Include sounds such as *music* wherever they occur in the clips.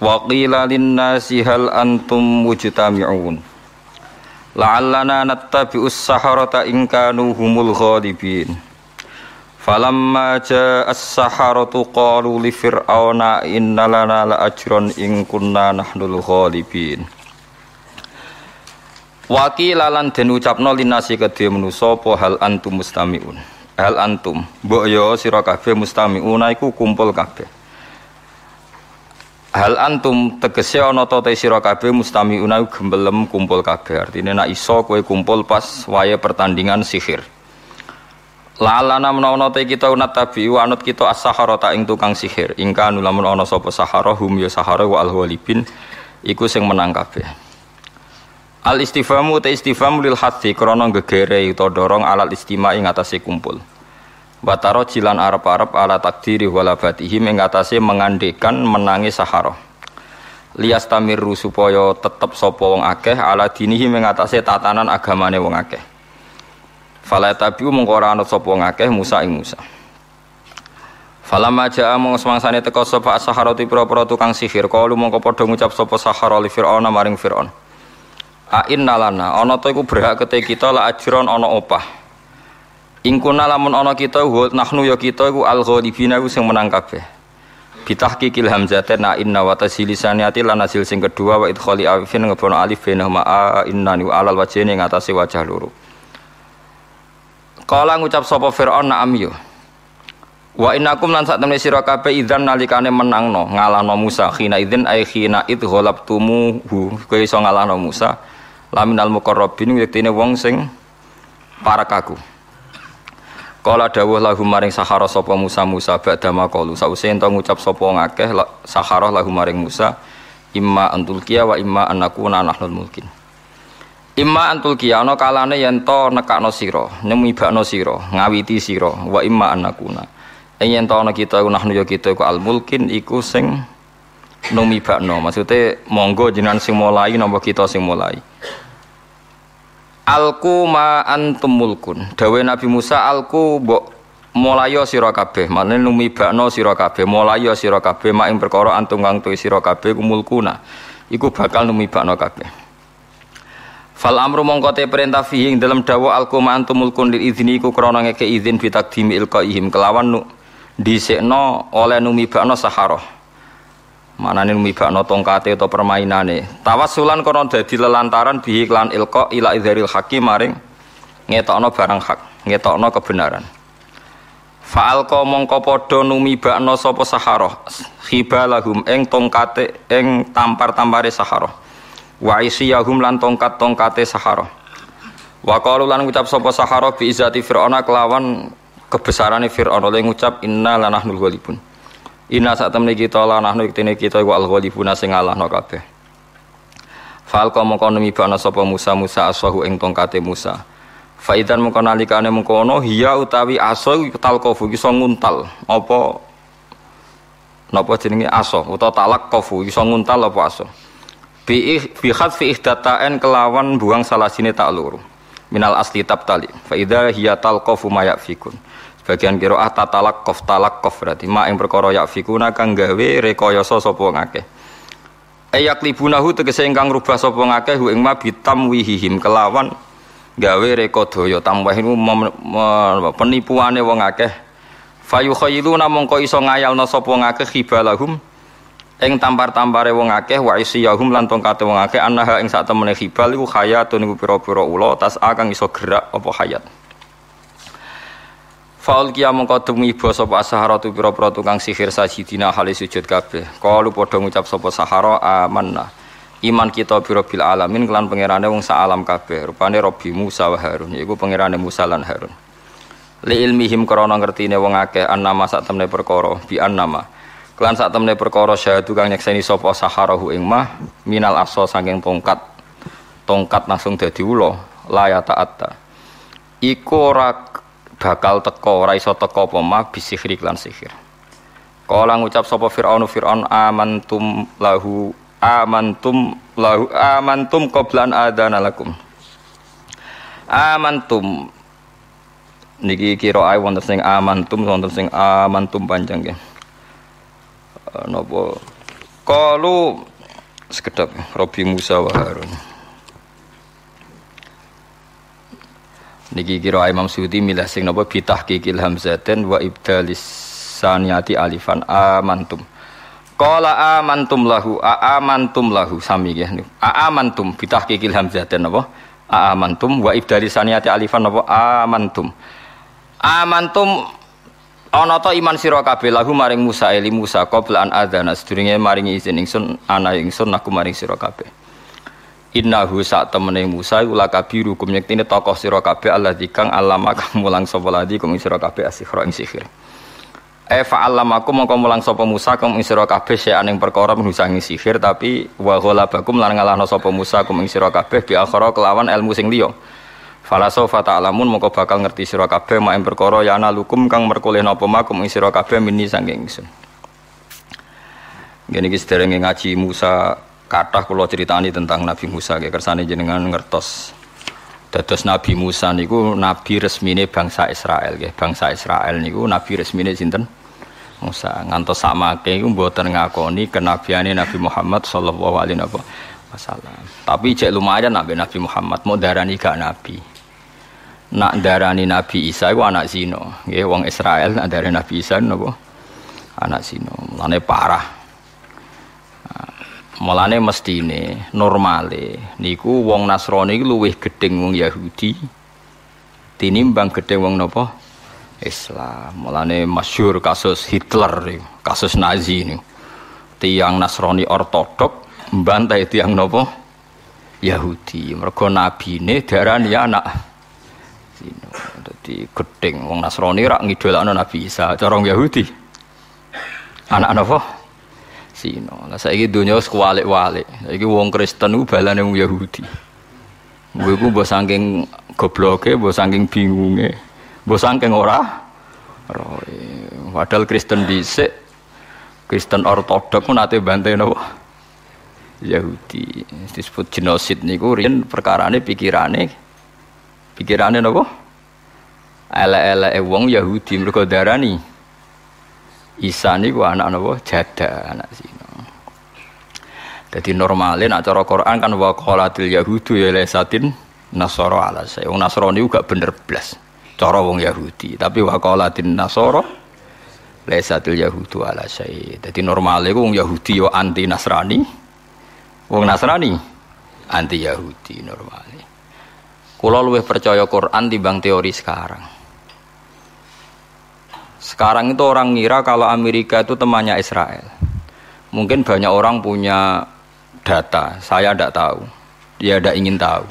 Wa qila linnasi hal antum mujtami'un. La'allana nattabi'us saharata in kanu humul ghalibin. Falamma ja'as saharatu qalu li fir'auna inna lana la in kunna nahnul ghalibin. Waki lalan den ucapno linasi kedhe manusa apa hal antum mustamiun. Hal antum? Mbok yo sira kabeh mustamiuna iku kumpul kabeh Hal antum tegese ana ta te sira kabeh mustamiuna gembelem kumpul kabeh. Artine nek iso kowe kumpul pas waya pertandingan sihir. Lalana menawa te kita unat tabi anut kita as-sahara ta ing tukang sihir. Ingka nulamun ana sapa sahara hum ya sahara wa al-ghalibin iku sing menang kabeh. Al istifamu te istifham lil hadhi krana gegere utawa dorong alat istima ing atase kumpul. Wataro jilan arab-arab ala takdiri walabatihi mengatasi mengandekan menangi sahara. Lias tamiru supaya tetep sopo wong akeh ala dinihi mengatasi tatanan agamane wong akeh. Fala tabiu mengkora anut sopo wong akeh Musa ing Musa. Fala maja mong semangsane teko sapa saharati pira-pira tukang sihir kalu mongko padha ngucap sapa sahara li fir'aun maring fir'aun. A innalana ana ta iku berhak kete kita la ajron ana opah. Ingkuna lamun ana kita nahnu ya kita iku al ghalibina iku sing menang kabeh. Bitahqiqil hamzatin na inna wa tasilisaniyati lan hasil sing kedua wa idkhali alifin ngebono alif bainahuma a inna ni alal wajhine ngatasi wajah loro. Kala ngucap sapa Firaun na'am yo. Wa innakum lan sak temne sira kabeh idzan nalikane menangno ngalahno Musa khina idzin ai khina id ghalabtumuhu kowe iso ngalahno Musa laminal muqarrabin yektine wong sing para kaku. Kala dawuh lahu maring sahara sapa Musa Musa ba'da maqalu sause ento ngucap sapa ngakeh sahara lahu maring Musa imma antul kia wa imma anakuna nahnul mulkin. Imma antul kia ana kalane yen to nekakno sira nyemibakno sira ngawiti sira wa imma anakuna yen to ana kita nahnu ya kita iku al mulkin iku sing numibakno maksude monggo jenengan sing mulai napa kita sing mulai Alku ma antum mulkun. Dawe Nabi Musa alku mbok molayo sira kabeh. Mane numibakno sira kabeh, molayo sira kabeh mak ing perkara antum kang tuwi sira kabeh kumulkuna. Iku bakal numibakno kabeh. Fal amru mongko te perintah fihi ing dalam dawa alku ma antum mulkun lil idzini iku krana ngeke izin fi takdimi ilqaihim kelawan nu dhisikno oleh numibakno saharoh manane mibakno tongkate atau permainane. Tawassulan kono dadi lelantaran bihi klan ilqa ila idharil hakim maring ngetokno barang hak ngetokno kebenaran. Fa'al ko mongko podo numibakno sapa saharoh khibalahum ing tongkate ing tampar-tampare saharoh wa isiyahum lan tongkat-tongkate saharoh wa qalu lan ngucap sapa saharoh bi izati fir'auna kelawan kebesarane fir'aun oleh ngucap inna lanahnul ghalibun Inna saat temen kita lah nahnu iktine kita iku al ghalibuna sing ngalahno kabeh. Fal kau mongko bana sapa Musa Musa aswahu ing tongkate Musa. Faidan mongko nalikane mengkono hiya utawi aso talqafu iso nguntal apa napa jenenge aso utawa kofu iso nguntal apa aso. Bi fi ihdatain kelawan buang salah sini tak luru. Minal asli tabtali. Fa idza hiya talqafu ma yakfikun. Bagian kiroah tatalak kof talak kof berarti mak yang perkara yakfikuna kang gawe rekoyoso sapa ngakeh. Ayak libunahu tegese ingkang rubah sapa ngakeh hu ing ma bitam wihihim kelawan gawe reko daya tamwah iku penipuane wong akeh. Fayu khayyiluna mongko iso ngayalno sapa ngakeh khibalahum ing tampar-tampare wong akeh wa isiyahum lan tongkate wong akeh annaha ing sak temene khibal iku hayatun iku pira-pira ula tas akang iso gerak apa hayat. Faul kia mongko demi ibu sapa tu pira-pira tukang sihir sajidina hale sujud kabeh. Kalu padha ngucap sapa sahara amanna. Iman kita biro bil alamin kelan pangerane wong sak alam kabeh. Rupane Rabbi Musa wa Harun yaiku pangerane Musa lan Harun. Li ilmihim krana ngertine wong akeh annama sak temne perkara bi annama. Kelan sak temne perkara syahadu kang nyekseni sapa saharahu ing mah minal aso saking tongkat. Tongkat langsung dadi ula la ya ta'atta. Iku ora bakal teko ora iso teko apa ma bisihri lan sihir. Kala ngucap sapa Firaun Firaun amantum lahu amantum lahu amantum qablan adana lakum. Amantum niki kira ae wonten sing amantum wonten sing amantum panjang nggih. Eh, napa Qalu sekedap Robi Musa wa Harun. Niki kira Imam Suyuti milah sing napa bitah kikil hamzaten wa ibdalis saniyati alifan amantum. Qala amantum lahu amantum lahu sami nggih. Amantum bitah kikil hamzaten napa? Amantum wa ibdalis saniyati alifan napa? Amantum. Amantum Ana ta iman sira kabeh lahu maring Musa eli Musa qabla an adzana sedurunge maringi izin ingsun ana ingsun aku maring sira kabeh. Innahu sak temene Musa ula kabiru kum yektine tokoh sira kabeh Allah dikang alama kang mulang sapa ladi kum sira kabeh asikhra ing sihir. E fa alamakum mongko mulang sapa Musa kum ing sira kabeh sing perkara menusangi sihir tapi wa ghalabakum lan ngalahno sapa Musa kum ing sira kabeh bi akhara kelawan ilmu sing liya. Falaso fata alamun mongko bakal ngerti sira kabeh mak perkara ya lukum kang merkoleh napa makum ing sira kabeh mini saking ingsun. Gini iki sederenge ngaji Musa kathah kula critani tentang Nabi Musa nggih kersane jenengan ngertos. Dados Nabi Musa niku nabi resmine bangsa Israel nggih. Bangsa Israel niku nabi resmine sinten? Musa ngantos samake iku mboten ngakoni kenabiane Nabi Muhammad sallallahu alaihi wasallam. Tapi cek lumayan nabi Nabi Muhammad mau darani gak nabi nak darani Nabi Isa itu anak zino nggih wong Israel nak darani Nabi Isa napa anak zino mulane parah mulane mestine normale niku wong Nasrani iku luwih gedeng wong Yahudi tinimbang gedeng wong napa Islam mulane masyhur kasus Hitler kasus Nazi ini tiang Nasrani ortodok mbantai tiang nopo Yahudi mergo nabine darani anak Sino. Jadi gedeng wong Nasrani rak ngidolakno Nabi Isa, cara Yahudi. Anak napa? Sino. Lah saiki donya wis kuwalik-walik. Saiki wong Kristen ku balane wong Yahudi. Gue ku mbok saking gobloke, mbok saking bingunge, mbok saking ora roe. Padahal Kristen dhisik Kristen ortodok ku nate bantai napa? Yahudi disebut genosid niku riyen perkarane pikirane Pikirane napa? Elek-eleke wong Yahudi mergo darani Isa niku anak napa? Jada, anak Zina. Jadi normalnya nak cara Quran kan wa qalatil yahudu ya lesatin nasara ala saya. Wong Nasrani gak bener blas. Cara wong Yahudi, tapi wa qalatin nasara lesatil yahudu ala saya. Jadi normalnya wong Yahudi yo anti Nasrani. Wong Nasrani anti Yahudi normalnya. Kulo luwih percaya Quran bang teori sekarang. Sekarang itu orang ngira kalau Amerika itu temannya Israel. Mungkin banyak orang punya data, saya tidak tahu. Ya tidak ingin tahu.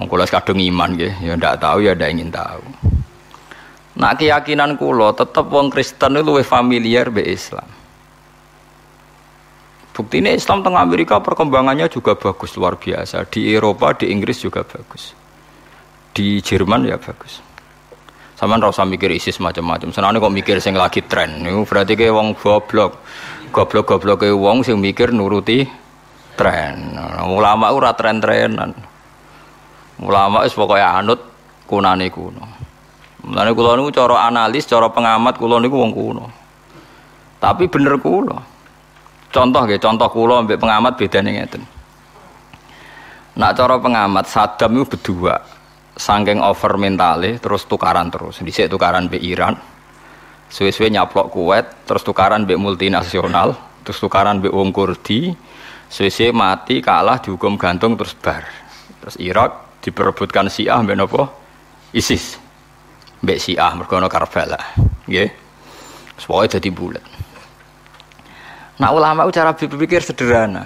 Wong kula kadung iman nggih, ya tidak tahu ya tidak ingin tahu. Nah keyakinan kulo tetap wong Kristen itu lebih familiar be Islam. Bukti ini Islam tengah Amerika perkembangannya juga bagus luar biasa. Di Eropa, di Inggris juga bagus. Di Jerman ya bagus. Sama rasa mikir ISIS macam-macam. Senane kok mikir sing lagi tren. Itu berarti kayak wong goblok. Goblok-goblok kayak wong sing mikir nuruti tren. Ulama ora tren-trenan. Ulama is pokoknya anut kunane kuno. Mulane kula niku cara analis, cara pengamat kula niku wong kuno. Tapi bener kula. Contoh ya, contoh kulo ambek pengamat bedanya ngeten. Nak cara pengamat Saddam itu berdua, sangking over mentale, terus tukaran terus. Dhisik tukaran be Iran, suwe-suwe nyaplok Kuwait, terus tukaran be multinasional, terus tukaran be wong Kurdi, suwe-suwe mati kalah dihukum gantung terus bar. Terus Irak diperebutkan Syiah mbek napa? ISIS. Mbek Syiah mergo Karbala. Nggih. Semuanya jadi bulat. Nah ulama itu cara berpikir sederhana.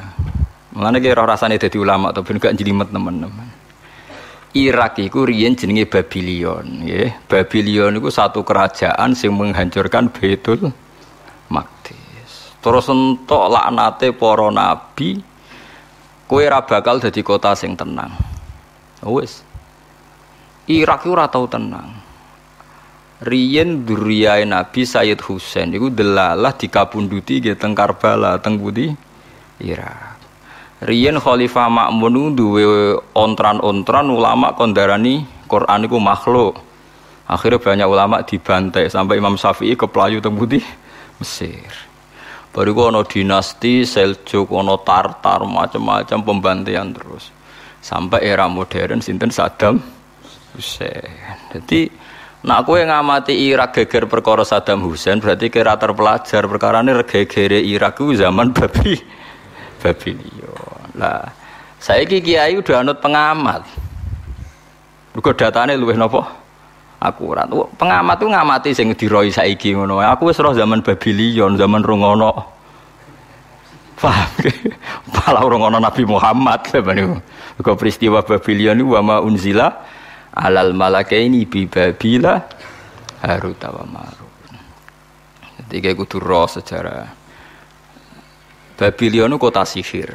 Mulane ki roh rasane dadi ulama atau ben gak jelimet teman-teman. Irak itu riyen jenenge Babylon, nggih. Babylon itu satu kerajaan yang menghancurkan Baitul Maqdis. Terus entuk laknate para nabi, kowe ora bakal dadi kota sing tenang. Wis. Irak itu ora tau tenang. Riyen duriyai Nabi Sayyid Husain iku delalah dikabunduti nggih teng Karbala teng Budi Irak. Riyen Khalifah Ma'mun duwe ontran-ontran ulama kondarani Quran iku makhluk. Akhirnya banyak ulama dibantai sampai Imam Syafi'i ke pelayu Budi Mesir. Baru ono dinasti Seljuk, ono Tartar, macam-macam pembantian terus. Sampai era modern sinten Saddam Hussein. Jadi Nak yang ngamati Irak geger perkara Saddam Hussein berarti kira terpelajar perkara ini gegere Irak itu zaman babi Babylon. Lah saya kiai udah anut pengamat. Mergo datane luwih napa? Akurat. Pengamat tuh ngamati sing diroi saiki ngono. Aku wis roh zaman Babylon, zaman rungono. Paham? *laughs* Pala rungono Nabi Muhammad. *laughs* Mergo peristiwa Babylon itu wa unzila alal malakaini bi babila harut wa marut. Jadi kayak kudu roh sejarah. Babylon kota sihir.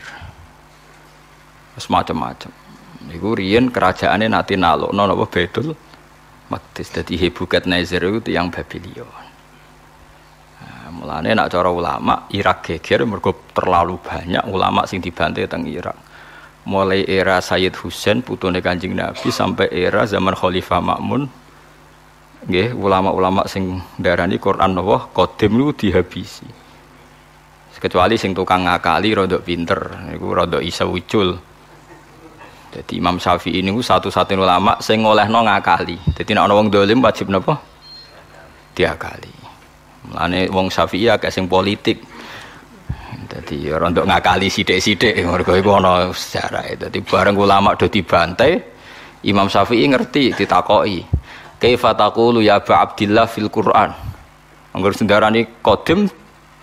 Semacam-macam. Iku riyen kerajaannya nanti nalo, nono apa betul. Maktis jadi hebukat Nazir itu yang Babylon. Nah, mulane nak cara ulama Irak geger mergo terlalu banyak ulama sing dibantai teng Irak mulai era Sayyid Husain putune Kanjeng Nabi sampai era zaman Khalifah Makmun nggih ulama-ulama sing darani Quran Allah qadim lu dihabisi kecuali sing tukang ngakali rodok pinter niku rodok isa ucul jadi Imam Syafi'i ini satu-satunya ulama sing ngolehno ngakali jadi nek ana wong dolim wajib napa diakali Mulane wong Syafi'i akeh sing politik jadi orang untuk ngakali sidik-sidik, mereka itu ada sejarah. Jadi bareng ulama do dibantai, Imam Syafi'i ngerti, ditakoi. Kaifa taqulu ya ba Abdillah fil Quran. Anggur sendarani kodim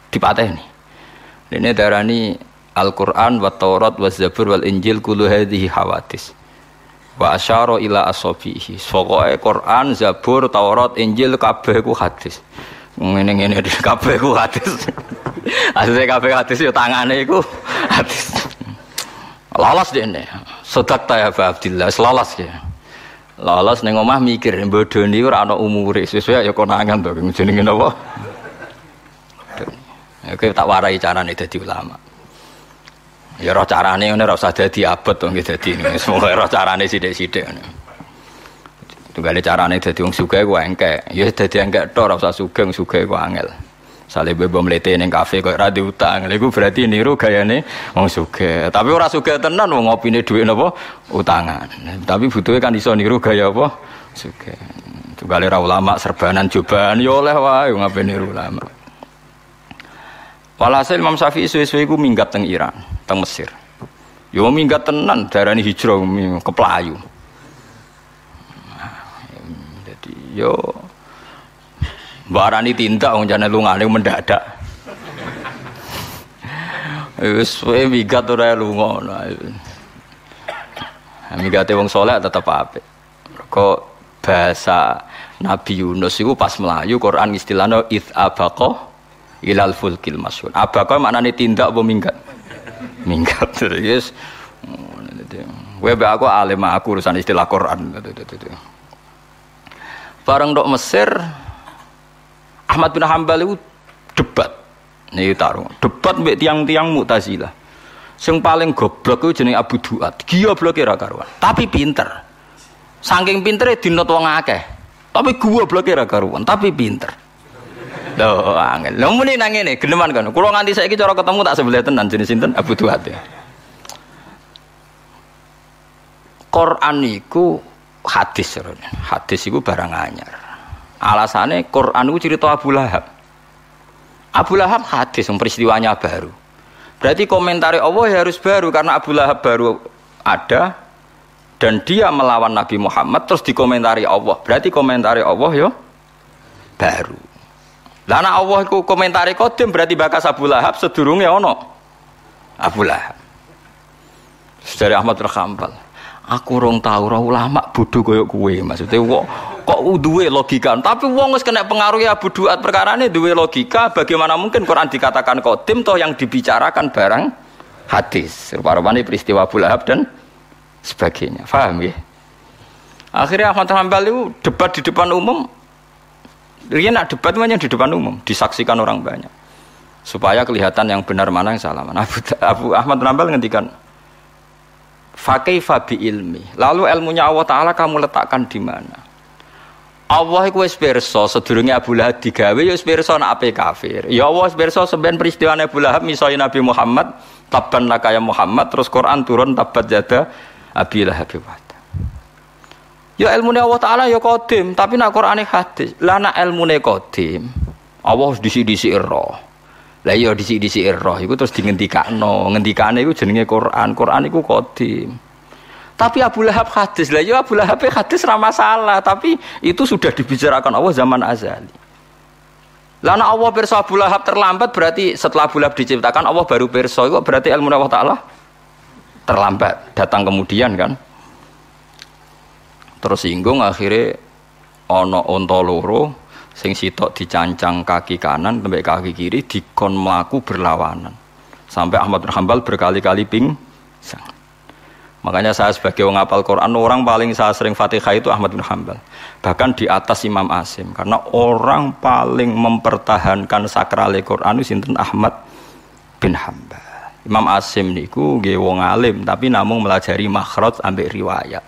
dipateni. Ini darani Al-Quran wa Taurat wa Zabur wal Injil kulu hadhihi hawadis. Wa asyara ila asobihi. Pokoknya Quran, Zabur, Taurat, Injil kabeh ku hadis. Ngene-ngene *laughs* kabeh ku *laughs* hadis. Asline kabeh hadis yo tangane iku hadis. Lolos dene. Sodak ta ya Abdillah, lolos ya. Lolos ning omah mikir bodoni ora ana umure. Sesuai ya konangan to jenenge napa? *laughs* Oke tak warai carane dadi ulama. Ya roh carane ngene ora usah dadi abot to nggih dadi. Semoga roh carane sithik-sithik ngene. Tunggale carane dadi wong sugih ku engke. Ya dadi engke tok ora usah sugih, sugih ku angel. Sale bebo mlete ning kafe kok ora diutang. Lha iku berarti niru gayane wong sugih. Tapi ora sugih tenan wong ngopine dhuwit napa utangan. Tapi butuhe kan iso niru gaya apa? Sugih. Tugale ra ulama serbanan cobaan ya oleh wae ngape niru ulama. Walhasil Imam Syafi'i suwe-suwe iku minggat teng Iran, teng Mesir. Yo minggat tenan darani hijrah ke Pelayu. Jadi yo Barani tindak wong jane lungane mendadak. Wis wae migat ora lunga. Migate wong saleh tetep apik. Kok bahasa Nabi Yunus itu pas melayu Quran istilahnya id abaqa ilal fulkil masyhur. Abaqa maknane tindak apa minggat? Minggat. *laughs* Yes. Kowe aku alim aku urusan istilah Quran. Bareng dok Mesir Ahmad bin Hambal itu debat. Nih taruh debat mbek tiang-tiang Mu'tazilah. Sing paling goblok itu jenenge Abu Duat. Gila blok ra karuan. Tapi pinter. Saking pintere dinot wong akeh. Tapi gua blok ra karuan, tapi pinter. Angel. Lho muni nang ngene, geneman kan. Kulo nganti saiki cara ketemu tak sebelah tenan jenis sinten Abu Duat ya. Quran niku hadis, hadis iku barang anyar. Alasannya Quran itu cerita Abu Lahab. Abu Lahab hadis peristiwanya baru. Berarti komentari Allah ya harus baru karena Abu Lahab baru ada dan dia melawan Nabi Muhammad terus dikomentari Allah. Berarti komentari Allah ya baru. Lana Allah itu komentari kodim berarti bakas Abu Lahab sedurungnya ono Abu Lahab. Dari Ahmad bin Aku rong tahu roh ulama bodoh koyok kue maksudnya kok kok duwe logika. Tapi wong wis kena pengaruh ya Duat perkara ini duwe logika. Bagaimana mungkin Quran dikatakan kodim toh yang dibicarakan barang hadis. Rupa-rupanya peristiwa Abu Lahab dan sebagainya. Faham ya? Akhirnya Ahmad Hambal itu debat di depan umum. Dia nak debat hanya di depan umum, disaksikan orang banyak. Supaya kelihatan yang benar mana yang salah mana. Abu, Abu Ahmad Hambal ngendikan, Fakai fabi ilmi. Lalu ilmunya Allah Ta'ala kamu letakkan di mana? Allah iku wis pirsa Abu Lahab digawe ya wis pirsa nek ape kafir. Ya Allah wis pirsa peristiwa Abu Lahab misalnya Nabi Muhammad tabban laka ya Muhammad terus Quran turun tabat jada Abi Lahab Ya ilmu Allah Ta'ala ya kodim Tapi nak Quran hadis. Lah nak ilmu kodim Allah harus disi-disi roh. Lah iya disi-disi roh Itu terus no Ngendikane itu jenenge Quran Quran itu kodim tapi Abu Lahab hadis. Lah, ya Abu Lahab hadis ramah salah, tapi itu sudah dibicarakan Allah zaman azali. Lana Allah perso Abu Lahab terlambat berarti setelah Abu Lahab diciptakan Allah baru perso itu berarti ilmu Allah Taala terlambat datang kemudian kan. Terus singgung akhirnya ono onto loro sing sitok dicancang kaki kanan sampai kaki kiri dikon melaku berlawanan sampai Ahmad bin Hambal berkali-kali ping Makanya saya sebagai orang apal Quran, orang paling saya sering Fatihah itu Ahmad bin Hambal. Bahkan di atas Imam Asim. Karena orang paling mempertahankan sakral Quran itu sinten Ahmad bin Hambal. Imam Asim niku nggih wong alim tapi namun melajari makhraj ambek riwayat.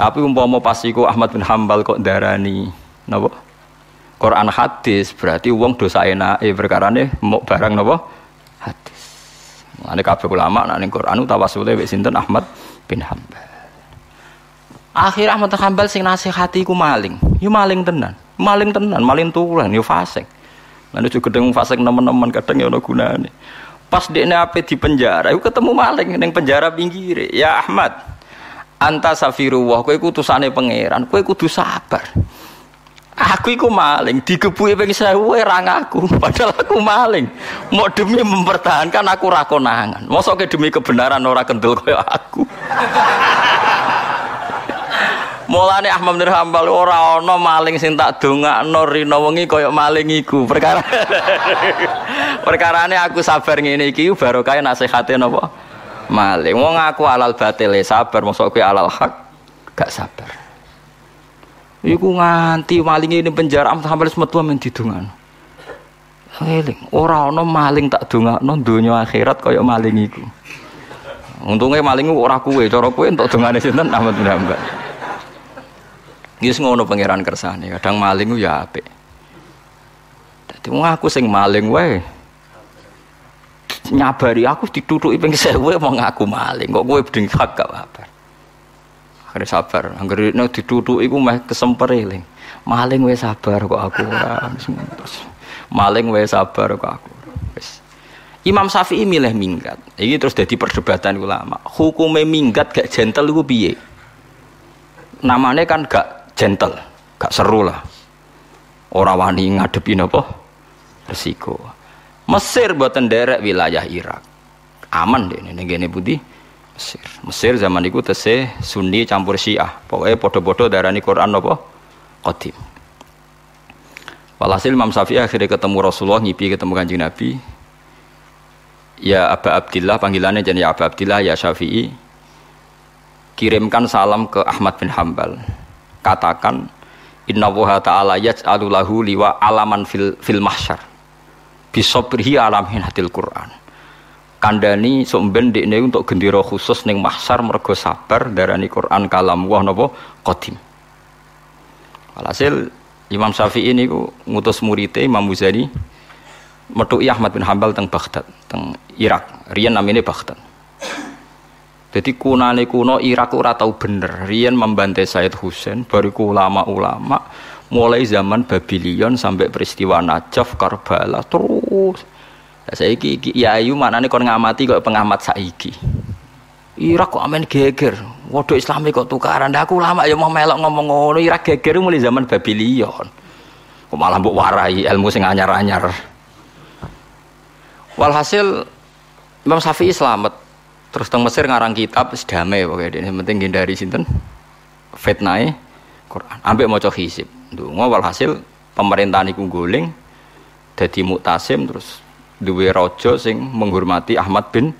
Tapi umpama pas iku Ahmad bin Hambal kok darani napa? Quran hadis berarti wong dosa enake perkarane mau barang napa? Hadis. Ane kabeh ulama nak ning Quran tawasule wek sinten Ahmad bin Hambal. Akhir Ahmad bin Hambal sing nasihati ku maling. Yo maling tenan. Maling tenan, maling tulen yo fasik. Lan juga gedeng fasik nemen-nemen kadang yo ono gunane. Pas dekne ape di penjara, ketemu maling ning penjara pinggire. Ya Ahmad, anta safirullah, kowe utusane pangeran, kowe kudu sabar. Aku iku maling, digebuki ping 1000 ora ngaku, *laughs* padahal aku maling. Mau demi mempertahankan aku ra konangan. Mosok demi kebenaran ora kendel kaya aku. *laughs* Mulane Ahmad bin Hambal ora ana maling sing tak dongakno rina wengi kaya maling iku. Perkara *laughs* Perkarane aku sabar ngene iki barokah nasihate napa? Maling. Wong aku alal batil sabar, mosok kowe alal hak gak sabar. Iku nganti maling ini penjara sampai metu men didungan. Eling, ora ana maling tak dongakno donya akhirat kaya maling iku. Untungnya maling ora kuwe, cara kuwe entuk dongane sinten Ahmad bin Hambal. Wis ngono pangeran kersane, kadang maling ya apik. Dadi wong aku sing maling wae. Nyabari aku ditutuki ping 1000 mau ngaku maling, kok kowe beding hak gak apa Akhirnya sabar. Angger nek dituthuk iku meh kesemper eling. Maling wae sabar kok aku ora. Maling wae sabar kok aku. Wis. Imam Syafi'i milih minggat. Ini terus jadi perdebatan ulama. Hukumnya minggat gak gentle itu piye? Namanya kan gak gentle, gak seru lah. Orang wani ngadepi apa? Resiko. Mesir buatan derek wilayah Irak. Aman deh ini gini putih Mesir. Mesir zaman itu tese Sunni campur Syiah. Pokoknya podo-podo darani Quran apa? Qadim. Walhasil Imam Syafi'i akhirnya ketemu Rasulullah ngipi ketemu Kanjeng Nabi. Ya Aba Abdillah panggilannya jadi ya Aba Abdillah ya Syafi'i. Kirimkan salam ke Ahmad bin Hambal. Katakan Inna wuha ta'ala yaj'alu lahu liwa alaman fil, fil mahsyar. Bisobrihi alamin hadil Quran kandani somben dekne untuk gendera khusus ning mahsyar mergo sabar darani Quran kalam wah napa qadim. Alhasil Imam Syafi'i niku ngutus muridé Imam Muzani metuki Ahmad bin Hambal teng Baghdad, teng Irak. Riyen namine Baghdad. Jadi kunane kuno Irak ora tau bener. Riyen membantai Said Husain, bariku ulama-ulama mulai zaman Babylon sampai peristiwa Najaf, Karbala terus Saiki iki ya ayu maknane kon ngamati kok pengamat saiki. Irak kok amen geger. Waduh Islami kok tukaran. Aku lama ya mau melok ngomong ngono Irak geger mulai zaman Babylon. Kok malah mbok warai ilmu sing anyar-anyar. Walhasil Imam Syafi'i selamat. Terus teng Mesir ngarang kitab sedame pokoknya ini penting hindari sinten fitnah Quran. Ambek maca hisib. Ndonga walhasil pemerintahan iku guling dadi muktasim terus duwe raja sing menghormati Ahmad bin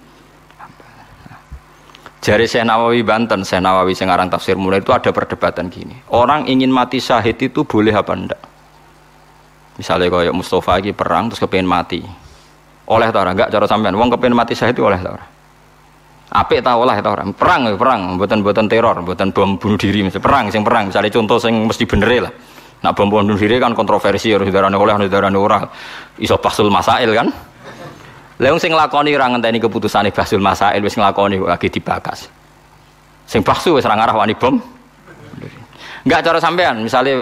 Jari Syekh Nawawi Banten, Syekh Nawawi tafsir mulai itu ada perdebatan gini. Orang ingin mati syahid itu boleh apa ndak? Misalnya kayak Mustafa lagi perang terus kepengen mati. Oleh tau enggak cara sampean wong kepengen mati syahid itu oleh tau Apik tau oleh tau orang Perang perang, buatan buatan teror, buatan bom bunuh diri, misalnya perang sing perang, misalnya contoh sing mesti bener lah. Nak bom bunuh diri kan kontroversi harus darane oleh harus darane ora. Iso pasul masail kan. Leung sing nglakoni ora ngenteni keputusane basul masail wis nglakoni lagi dibakas. Sing baksu wis ora ngarah wani bom. Enggak cara sampean, misalnya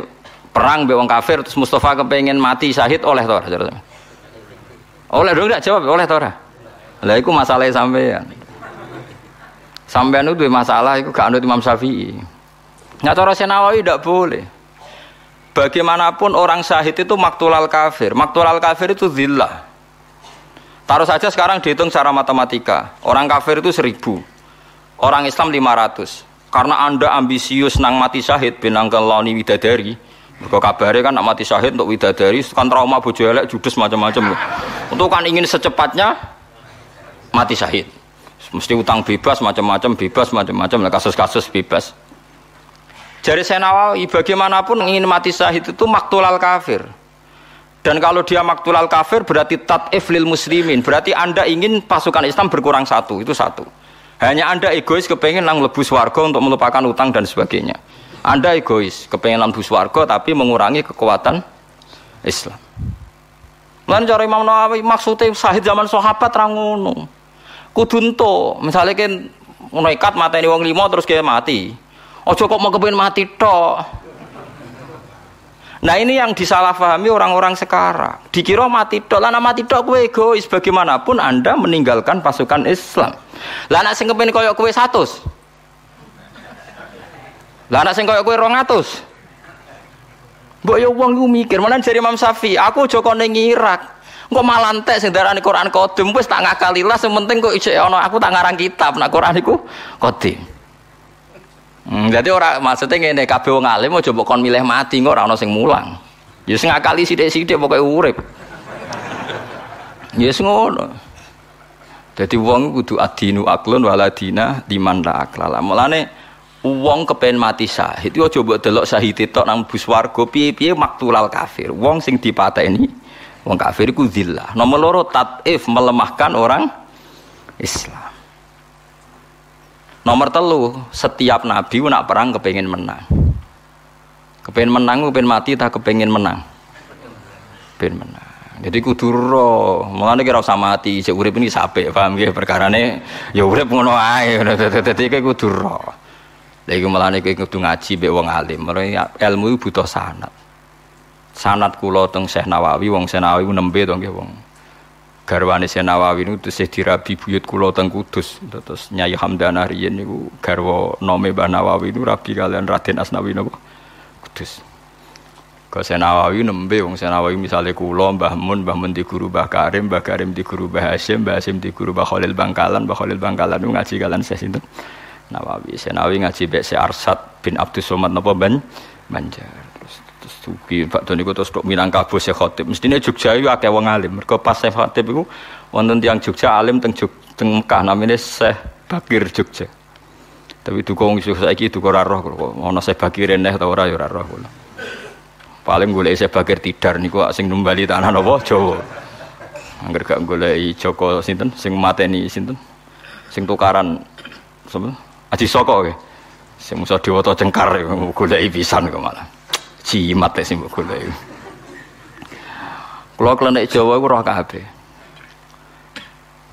perang be kafir terus Mustafa kepengen mati syahid oleh to ora cara sampean. Oleh dong enggak jawab oleh to ora? Lah iku masalah sampean. Sampean itu masalah itu gak anut Imam Syafi'i. Nah cara Senawawi tidak boleh. Bagaimanapun orang syahid itu maktulal kafir. Maktulal kafir itu zillah. Taruh saja sekarang dihitung secara matematika. Orang kafir itu seribu. Orang Islam lima ratus. Karena anda ambisius nang mati syahid binang keloni widadari. Mereka kabarnya kan nak mati syahid untuk widadari kan trauma bojo elek judes macam-macam. Untuk kan ingin secepatnya mati syahid. Mesti utang bebas macam-macam bebas macam-macam kasus-kasus bebas. Jadi saya Nawawi bagaimanapun ingin mati syahid itu maktulal kafir. Dan kalau dia maktulal kafir berarti tat'if lil muslimin. Berarti anda ingin pasukan Islam berkurang satu. Itu satu. Hanya anda egois kepengen nang lebus warga untuk melupakan utang dan sebagainya. Anda egois kepengen lebus warga tapi mengurangi kekuatan Islam. Lan cara Imam Nawawi maksudnya sahid zaman sahabat rangono. Kudunto, misalnya kan ikat mateni wong limo terus kayak mati. Ojo kok mau kepengen mati tok. Nah ini yang disalahpahami orang-orang sekarang. Dikira mati tok, lah mati tok kue egois. Bagaimanapun anda meninggalkan pasukan Islam. Lah anak sing kepengen koyok kue satu. Lah anak sing koyok kue rongatus. Mbok ya wong iku mikir, mana dari Imam Syafi'i, aku joko ning Irak. Engko malah entek sing darani Quran Qadim wis tak ngakalilah sing penting kok ijek ana aku tak ngarang kitab nak Quran iku Qadim. Hmm, jadi orang maksudnya ngene kabeh wong alim aja mbok kon milih mati kok ora ana sing mulang. Ya sing ngakali sithik-sithik pokoke urip. Ya yes, ngono. Jadi wong kudu adinu aklun waladina diman la aklala. Mulane wong kepen mati syahid yo aja mbok delok syahid tok nang bus warga piye-piye maktulal kafir. Wong sing dipateni wong kafir iku zillah. Nomor loro tatif melemahkan orang Islam. Nomor telu, setiap nabi nak perang kepengen menang. Kepengen menang, kepengen mati, tak kepengen menang. Kepengen menang. Jadi kudu ro, mulane kira usah mati, cek urip ini sampai paham nggih perkarane ya urip ngono ae. Dadi kowe kudu ro. Lha iku mulane ngaji mbek wong alim. Ilmu butuh sanat. Sanat kula teng Syekh Nawawi, wong Syekh Nawawi nembe to nggih wong garwane Senawawi niku tesih dirabi buyut kula teng Kudus. Terus Nyai Hamdanah riyen niku garwa nome Mbah Nawawi niku rabi kalian Raden Asnawi napa Kudus. Ke Senawawi nembe wong Senawawi misale kula Mbah Mun, Mbah Mun di guru Mbah Karim, Mbah Karim di guru Mbah Hasyim, Mbah Hasyim di guru Mbah Khalil Bangkalan, Mbah Khalil Bangkalan niku ngaji kalian saya sinten. Nawawi, Senawi ngaji Mbak Arsad bin Abdus Somad napa ban Banjar. Suki Pak Doni ku terus Minangkabau Syekh Khotib. Mestine Jogja iku akeh wong alim. Mergo pas Khotib iku wonten tiyang Jogja alim teng Jog, teng Mekah namine Syekh Bakir Jogja. Tapi duka wong iso saiki duka ora roh kok. Ana Syekh Bakir neh ta ora ya roh. Paling golek Syekh Bakir Tidar niku sing numbali tanah napa Jawa. Angger gak golek Joko sinten sing mateni sinten? Sing tukaran sapa? Aji Soko ke. Sing musa Dewata Cengkar golek pisan kok jimat ya sih kula iku. Kula klenek Jawa iku roh.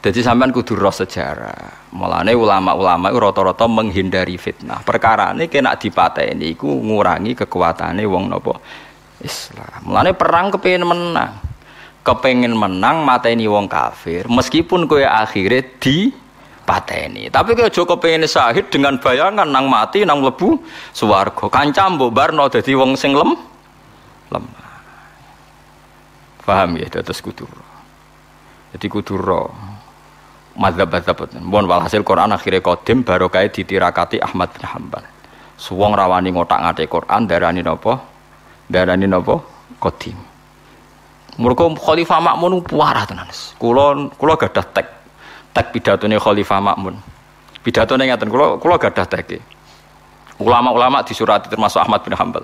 Jadi sampean kudu roh sejarah. Mulane ulama-ulama itu rata-rata menghindari fitnah. Perkara ini kena dipateni iku ngurangi kekuatane wong nopo Islam. Mulane perang kepengin menang. Kepengin menang mateni wong kafir meskipun kowe akhirnya di pateni. Tapi kalau Joko pengen sahid dengan bayangan nang mati nang lebu suwargo. Kancam barno dadi wong sing lem lemah. Paham ya terus kudur. Jadi kudur madzhab-madzhab Mohon walhasil Quran akhirnya kodim baru kayak ditirakati Ahmad bin Hambal. Suwong rawani ngotak ngate Quran darani nopo? Darani nopo? Kodim. Mereka Khalifah Makmun puarah tenan. Kulo kulo gadah tek tek pidatone Khalifah Makmun. Pidatone ngaten kula kula gadah teke. Ulama-ulama disurati termasuk Ahmad bin Hambal.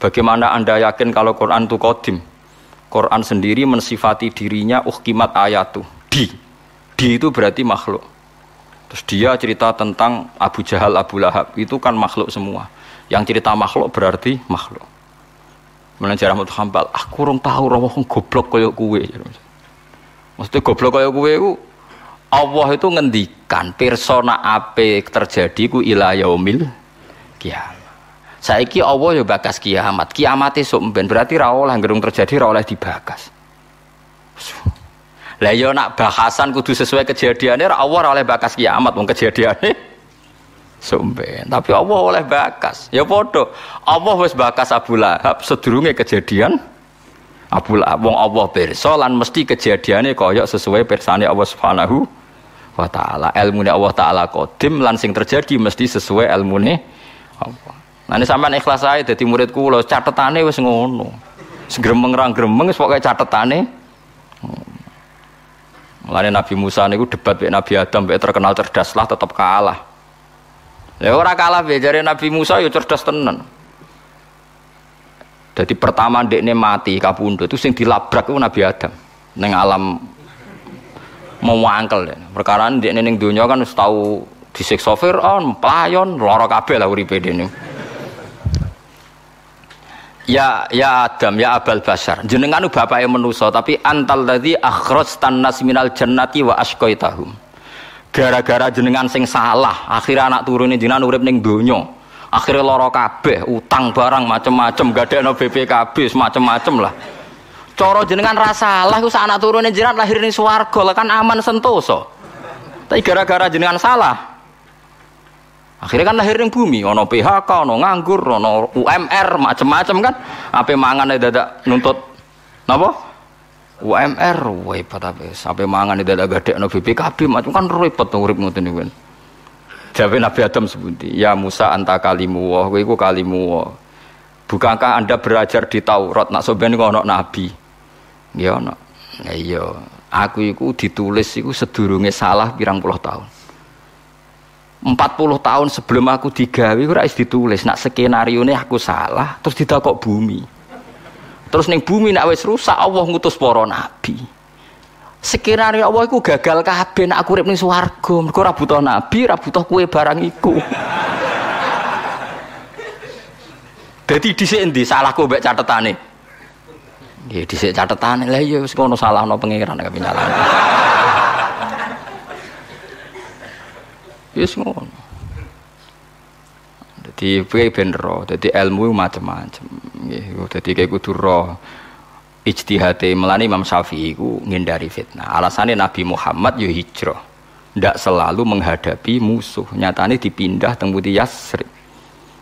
Bagaimana Anda yakin kalau Quran itu kodim? Quran sendiri mensifati dirinya uhkimat ayatu. Di. Di itu berarti makhluk. Terus dia cerita tentang Abu Jahal, Abu Lahab. Itu kan makhluk semua. Yang cerita makhluk berarti makhluk. Mulane jarah mutu hambal, aku urung tahu wong goblok kaya kowe. Mesti goblok kaya kowe iku Allah itu ngendikan persona ape terjadi ku ila yaumil kiamat. Saiki Allah ya bakas kiamat. Kiamat esuk mben berarti ra gerung terjadi ra oleh dibakas. Lah ya nak bahasan kudu sesuai kejadiannya ra Allah oleh bakas kiamat wong kejadiannya *laughs* sumben. Tapi Allah oleh bakas. Ya padha. Allah wis bakas Abu Lahab sedurunge kejadian Abu wong Allah pirsa lan mesti kejadiannya kaya sesuai persane Allah Subhanahu wa taala. Ilmune Allah taala kodim lan sing terjadi mesti sesuai ilmune Allah. Nah sampean ikhlas saya jadi murid kula catetane wis ngono. Segremeng ra gremeng wis pokoke catetane. Mulane Nabi Musa niku debat mek Nabi Adam mek terkenal cerdas lah tetap kalah. Ya ora kalah bejare Nabi Musa ya cerdas tenan. Jadi pertama dekne mati kapundhut itu sing dilabrak itu Nabi Adam ning alam mau angkel ya. Perkara dekne ning donya kan wis tau disiksa Firaun, playon, lara kabeh lah uripe dene. Ya ya Adam ya Abal Basar jenengan bapake manusa tapi antal tadi akhrajtan nas minal jannati wa asqaitahum gara-gara jenengan sing salah akhirnya anak turune jenengan urip ning donya akhirnya lara kabeh utang barang macem-macem gadekno BPKB macem-macem lah cara jenengan rasa salah ku anak turune jenengan lahir ning swarga kan aman sentosa tapi gara-gara jenengan salah Akhirnya kan lahir yang bumi, ono PHK, ono nganggur, ono UMR, macam-macam kan. Apa mangan dadak nuntut napa? UMR, repot apa? Sampai mangan dadak gede no BPKB, macam kan repot tuh urip ngoten niku. Jawabe Nabi Adam sebuti, ya Musa anta kalimu wah, kowe iku kalimu wah. Bukankah Anda belajar di Taurat nak soben ono nabi? Ya. Ya iya, aku iku ditulis iku sedurunge salah pirang puluh tahun. 40 tahun sebelum aku digawe ora is ditulis nak skenario ini aku salah terus ditakok bumi terus neng bumi nak wis rusak Allah ngutus para nabi skenario Allah iku gagal kabeh nak aku ning swarga. Mergo ora butuh nabi ora butuh kue barang iku. Jadi dhisik endi? Salahku mbek catetane. Nggih dhisik catetane. Lah iya wis ngono salahno pangeran nek nyalahno Yes ngono. Jadi kowe ben ro, dadi ilmu macam-macam. Dadi kayak kudu ro ijtihate melani Imam Syafi'i ku ngindari fitnah. Alasannya Nabi Muhammad yo hijrah. Ndak selalu menghadapi musuh. Nyatane dipindah teng Putih Yasrib.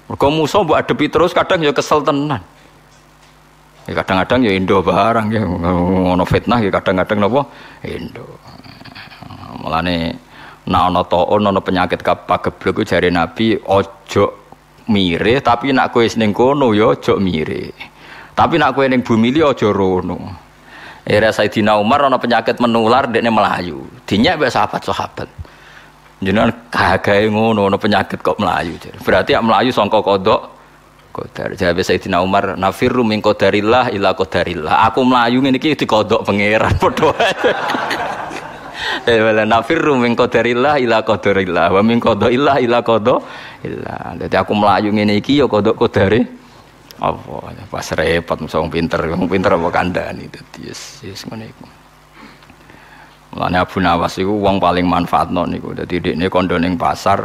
Mergo musuh mbok adepi terus kadang yo kesel tenan. Ya kadang-kadang ya Indo barang ya ngono fitnah ya kadang-kadang napa Indo. Mulane Nah ana taun ana penyakit pageblek jare Nabi ojo mire tapi nak kowe ning kono ya ojo mire. Tapi nak kowe ning bumi li ojo rono. Era Sayyidina Umar ana penyakit menular dekne melayu. Dinyek mbek sahabat-sahabat. Jenengan kagae ngono ana penyakit kok melayu. Berarti ak melayu sangka kodok kodar. Jawab Sayyidina Umar, nafirru min qadarillah ila qadarillah. Aku melayu ngene iki dikodok pangeran *laughs* padha *laughs* Eh wala nafirru min qadarillah ila qadarillah wa min qadaillah ila qadaillah. Dadi aku melayu ngene iki ya kodok kodare apa pas repot mesti pinter, wong pinter apa kandhani dadi yes yes ngene iku. Mulane Abu Nawas iku paling manfaatno niku. Dadi dekne kondo ning pasar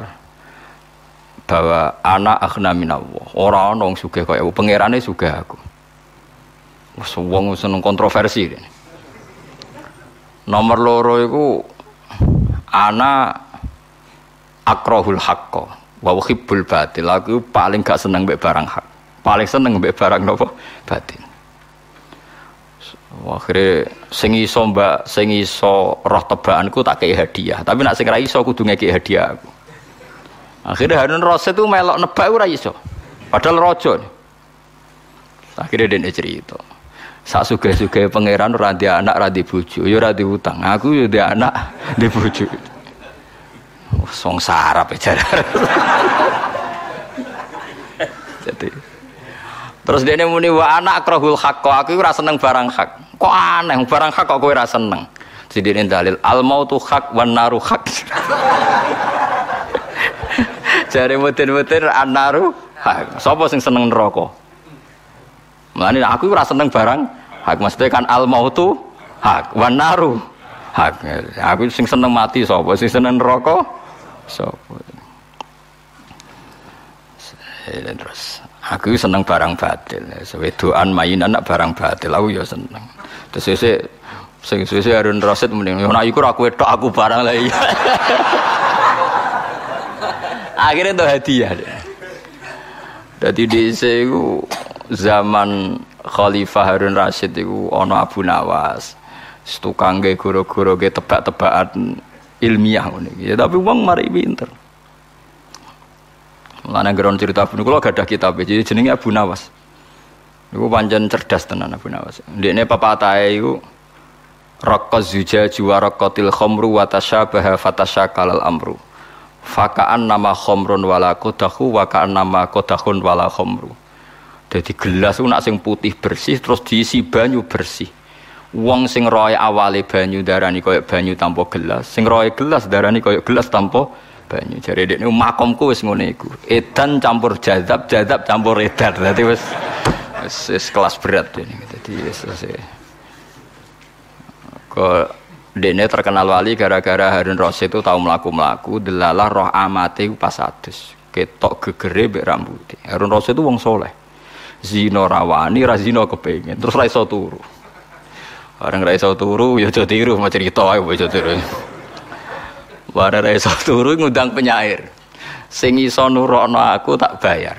bahwa anak akhna minallah. Ora ana wong sugih kaya aku, pangerane sugih aku. Wes wong seneng kontroversi. Dene. Nomor loro itu ana akrohul hakko wa uhibbul batil. Aku paling gak seneng mbek barang hak. Paling seneng mbek barang nopo batin. Akhirnya sing iso mbak sing iso roh tebakanku tak kei hadiah. Tapi nak sing ra iso kudu ngeki hadiah aku. Akhirnya Harun Rasid itu melok nebak ora iso. Padahal rojo. Akhirnya dia cerita. Sak suge-suge pangeran ora anak ora di bojo, ya ora utang. Aku ya di anak di bojo. Song sarap ya *laughs* Jadi Terus dia muni wa anak krohul hak kok aku ora seneng barang hak. Kok aneh barang hak kok kowe ora seneng. Ini dalil al mautu hak wan naru hak. *laughs* Jare mutin-mutin an naru hak. Sapa sing seneng neraka? Mulane aku ora seneng barang hak mesti kan al mautu hak wan naru hak. Aku sing seneng mati sapa? Sing seneng neraka sapa? Terus aku seneng barang batil. Sewedoan mainan nak barang batil aku ya seneng. Terus sesuk sing sesuk Harun Rasid mending nek iku aku tok aku barang lah iya. *laughs* Akhirnya itu hadiah. Jadi di itu zaman Khalifah Harun Rasid itu ono Abu Nawas. Tukang ge guru-guru ge tebak-tebakan ilmiah ini. Ya tapi uang mari pinter. Mulane geron cerita Abu Nawas gak ada kitab jadi jenenge Abu Nawas. Iku pancen cerdas tenan Abu Nawas. Ndekne pepatahe iku Raqqa zujaju wa raqqatil khamru wa tashabaha fatashakalal amru fakaan nama khomrun wala kodahu wakaan nama kodahun wala khomru jadi gelas itu nak sing putih bersih terus diisi banyu bersih wong sing roy awale banyu darani koyok banyu tanpa gelas sing roy gelas darani koyok gelas tanpa banyu. Jadi ini makomku wis ngono iku. Edan campur jadab jadab campur edan. Berarti wis wis kelas berat ini. Jadi wis kok Dene terkenal wali gara-gara Harun Rasid itu tahu melaku-melaku delalah roh amate pas adus. Ketok gegere mbek rambutnya Harun Rasid itu wong soleh. Zino rawani ra zino kepengin. Terus ra iso turu. Orang ra iso turu ya aja tiru mau cerita ae aja tiru Bareng ra iso turu ngundang penyair. Sing iso nurono aku tak bayar.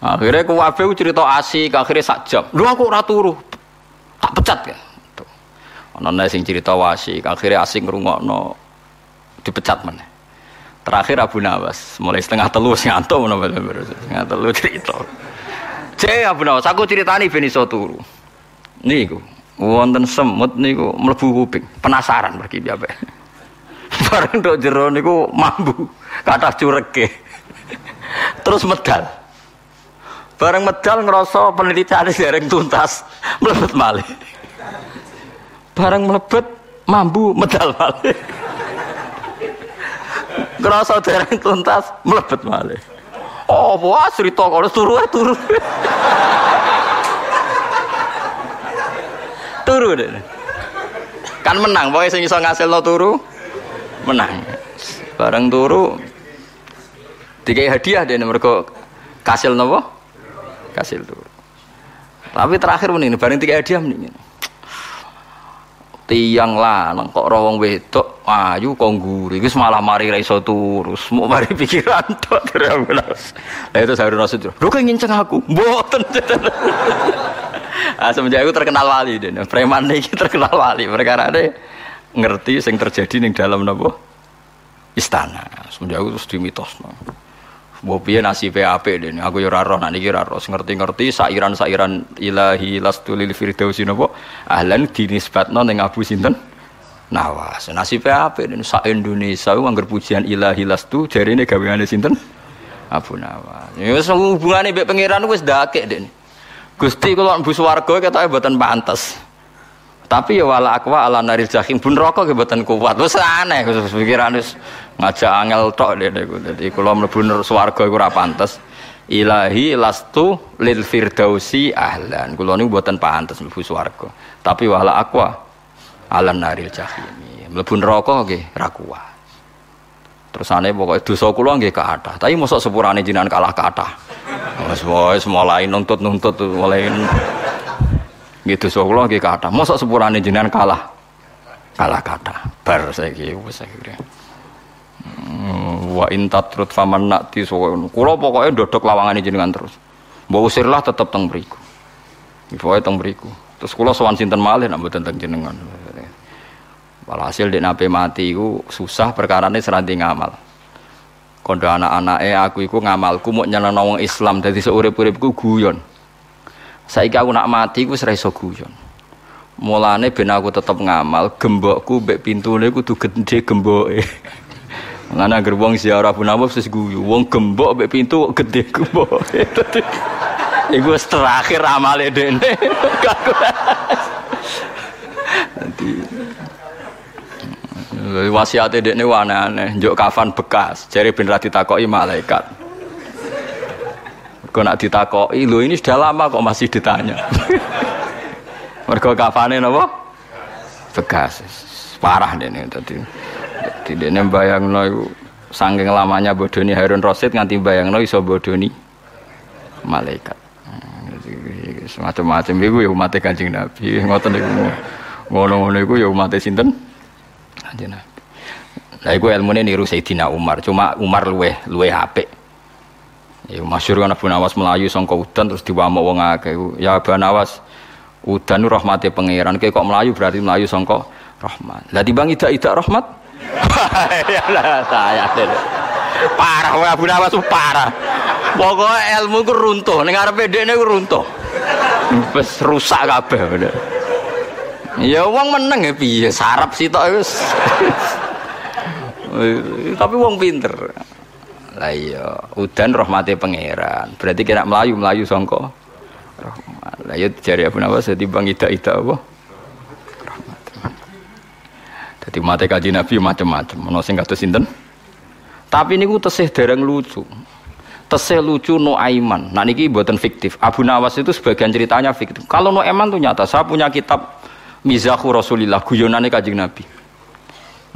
Akhirnya ku wabe cerita asik akhirnya sak jam. Lu aku ora turu. Tak pecat ya. Ana sing cerita wasi, akhirnya asing ngrungokno. Dipecat mana. Terakhir Abu Nawas, mulai setengah telu sing antuk menapa setengah telu cerita. Cek Abu Nawas, aku ceritani ben iso turu. Niku, wonten semut niku mlebu kuping, penasaran pergi piye. *laughs* Bareng tok jero niku mambu, kathah cureke. *laughs* Terus medal. Bareng medal ngerasa penelitian dereng *laughs* tuntas, mlebet malih barang melebet mambu medal malih ngerasa dereng tuntas melebet malih oh wah cerita kalau turu turu turu deh. Kan menang pokoknya sing iso ngasil lo turu menang. Bareng turu tiga hadiah deh mereka kasil nopo? Kasil turu. Tapi terakhir ini bareng tiga hadiah mendingin tiang lanang kok rawong wedok ayu kok nguri wis malah mari ra iso turus mau mari *laughs* pikiran tok terus lah itu saya rasa itu lu nginceng aku? Mboten *laughs* ah semenjak aku terkenal wali deh preman iki terkenal wali perkara ada ngerti sing terjadi ning dalam napa istana semenjak aku terus dimitosno Mbok piye nasibe apik dene. Aku ya ora roh nek iki. Ngerti-ngerti sairan-sairan ilahi lastu lil firdausi napa ahlan dinisbatno ning Abu sinten? Nawas. Nasibe apik dene sak Indonesia ku anggar pujian ilahi lastu jarine gaweane sinten? Abu Nawas. Ya hubungane mbek pangeran wis dakek dene. Gusti kula mlebu swarga ketoke mboten pantes. Tapi ya wala akwa ala naril jahim bun rokok mboten kuat. Wis aneh pikiran wis ngajak angel tok niku. Dadi kula mlebu swarga iku ora pantes. Ilahi lastu lil firdausi ahlan. Kula niku mboten pantes mlebu swarga. Tapi wala akwa ala naril jahim. Mlebu neraka nggih ra kuat. Tersane pokoke dosa kula nggih kathah. Tapi mosok sepurane jenengan kalah kathah. Wis wis mulai nuntut-nuntut mulai Gitu so kula nggih kathah. Mosok sepurane jenengan kalah. Kalah kathah. Bar saiki wis akhire. Hmm, wa in tatrut faman nakti so kula pokoke ndodok lawangane jenengan terus. Mbok usirlah tetep teng mriku. Pokoke teng mriku. Terus kula sowan sinten malih nek mboten teng jenengan. Walhasil dek nape mati iku susah perkarane seranti ngamal. Kondo anak-anake aku iku ngamalku mau wong Islam dadi seurip-uripku guyon. Saiki aku nak mati ku ora iso guyon. Mulane ben aku tetep ngamal, gembokku mbek pintune kudu gede gemboke. *laughs* Mulane agar wong ziarah pun apa wis guyu, wong gembok mbek pintu gede gemboke. *laughs* Iku terakhir amale dene. *laughs* Nanti wasiate dekne aneh-aneh, njuk kafan bekas, jare ben ra ditakoki malaikat. Mergo nak ditakoki, lho ini sudah lama kok masih ditanya. *laughs* Mergo kafane napa? Bekas. Parah dene tadi. Dadi dene bayangno iku saking lamanya bodoni Harun Rasid nganti bayangno iso bodoni malaikat. Semacam-macam iku ya umat Kanjeng Nabi. Ngoten niku. Ngono-ngono iku ya umat sinten? Kanjeng Nabi. Lah iku ilmune niru Sayyidina Umar, cuma Umar luwe luwe apik. Ya masyhur kan Abu Nawas melayu sangka udan terus diwamuk wong akeh. Ya Abu Nawas udan rahmate pangeran. Kayak kok melayu berarti melayu sangka rahmat. Lah timbang idak-idak rahmat. *laughs* ya lah saya Parah wae Abu Nawas parah. Pokoknya ilmu ku runtuh, ning arepe dekne ku runtuh. Wis rusak kabeh. Ya wong meneng ya piye sarap sitok wis. *laughs* Tapi wong pinter. Lah iya, udan rahmate pangeran. Berarti kena melayu melayu songko rahmat. Lah iya jari Abu Nawas bang ida-ida apa? Rahmat. Dadi mate kaji Nabi macam-macam. Ono sing kados sinten? Tapi niku tesih dereng lucu. Tesih lucu no aiman. Nah niki buatan fiktif. Abu Nawas itu sebagian ceritanya fiktif. Kalau no eman tuh nyata. Saya punya kitab Mizahu Rasulillah guyonane Kanjeng Nabi.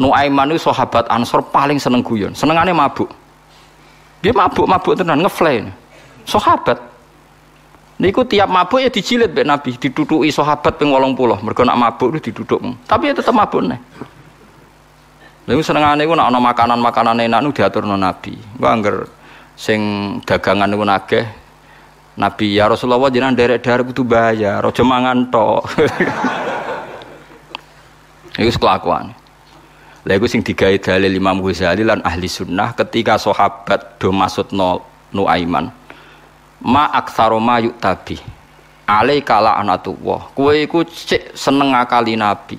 Nuaiman itu sahabat Ansor paling seneng guyon, senengane mabuk. Dia mabuk-mabuk tenan ngeflay. Sahabat. Niku tiap mabuk ya dijilid mbek Nabi, diduduki sahabat ping 80. Mergo nak mabuk itu diduduk. Tapi ya tetep mabuk nih. Lalu senengane ku nak ana makanan-makanan enak nu diaturno Nabi. Gua angger sing dagangan niku nageh Nabi ya Rasulullah jenengan derek-derek kudu bayar, aja mangan tok. *laughs* Iku kelakuan. Lha iku sing digawe dalil Imam Ghazali lan ahli sunnah ketika sahabat do maksud no Nuaiman. Ma aksaro ma yuk tabi. Alaika la'natullah. Kowe iku cek seneng akali Nabi.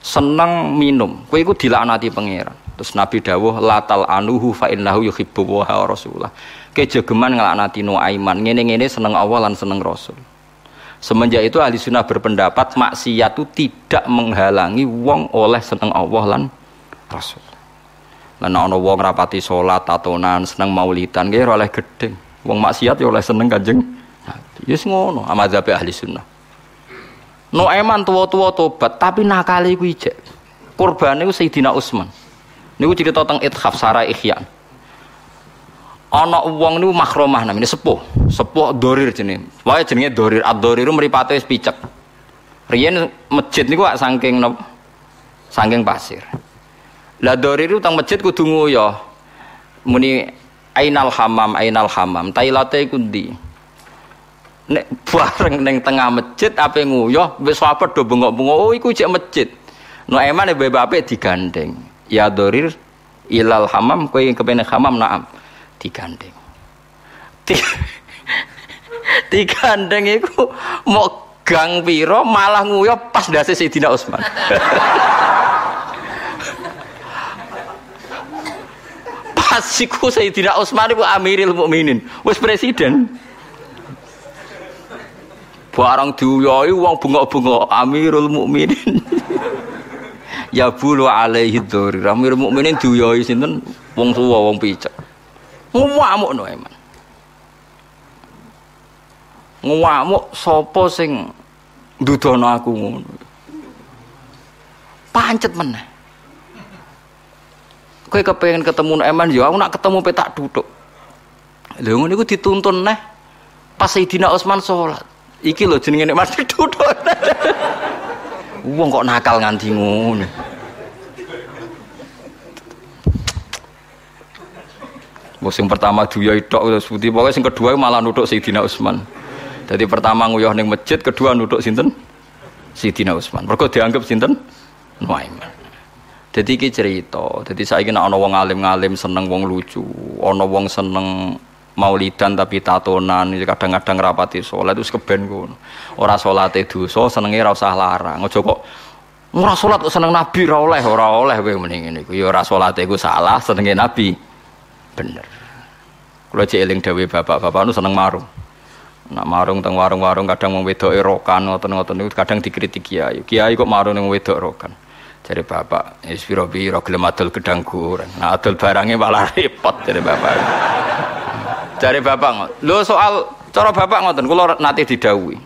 Seneng minum. Kowe iku dilaknati pangeran. Terus Nabi dawuh latal anuhu fa innahu yuhibbu wa rasulullah. Kejegeman nglaknati Nuaiman. Ngene-ngene seneng Allah lan seneng Rasul. Semenjak itu ahli sunnah berpendapat maksiat itu tidak menghalangi wong oleh seneng Allah lan Rasul. Lan ana wong rapati salat, tatonan, seneng maulidan nggih oleh gedeng. Wong maksiat ya oleh seneng Kanjeng Nabi. Yes ngono amadzhabe ahli sunnah. No eman tua-tua tobat tapi nakali iku ijek. Kurbane iku Sayyidina Utsman. Niku cerita tentang ithaf Sarah Ihya. Ana wong niku makromah namanya sepuh, sepuh dorir jenenge. Wae jenenge dorir, ad-doriru mripate wis picek. Riyen masjid niku saking napa? Saking pasir. Lah dorir utang masjid kudu nguyo. Muni ainal hamam, ainal hamam. Tailate iku ndi? Nek *laughs* bareng ning tengah masjid ape nguyo, wis sahabat do bengok-bengok, oh iku cek masjid. No emane bapak digandeng. Ya dorir ilal hamam kowe kepene hamam naam digandeng. *laughs* Digandeng iku mau gang piro malah nguyo pas dasi Sayyidina Utsman. *laughs* pas iku Sayyidina Utsman iku Amiril Mukminin, wis presiden. Barang diuyoi wong bengok-bengok Amirul Mukminin. *laughs* ya bulu alaihi dzuri. Amirul Mukminin diuyoi sinten wong tuwa wong picek. Ngamuk no eman. Ngamuk sapa sing ndudono aku ngono. Pancet meneh. Kowe kepengen ketemu Eman yo aku nak ketemu petak duduk. Lha ngono iku dituntun neh pas Sayyidina Utsman salat. Iki lho jenenge nek *laughs* duduk. Wong kok nakal nganti ngono. Musim pertama duya tok terus putih pokoknya sing kedua malah nutuk Sayyidina Utsman. Jadi pertama nguyuh ning masjid, kedua nutuk sinten? Sayyidina Utsman. Mergo dianggap sinten? Nuaiman. Jadi iki cerita. Jadi saiki nek ana wong alim-alim seneng wong lucu, ana wong seneng maulidan tapi tatonan, kadang-kadang rapati sholat itu keben ngono. Ora salate dosa, senenge ora usah larang. Aja kok ora salat kok seneng nabi ora oleh, ora oleh kowe mending ngene iku. Ya ora salate iku salah, senenge nabi bener. Kalau cek eling dawe bapak-bapak nu seneng marung. Nak marung teng warung-warung kadang mau wedok erokan ngoten-ngoten itu kadang dikritik kiai. Kiai kok marung nang wedok erokan. Jadi bapak, wis pira-pira gelem adol gedang goreng. Nah adol barangnya malah *laughs* repot jadi bapak. Jadi bapak, lo soal Cara bapak ngoten, kula nate didhawuhi.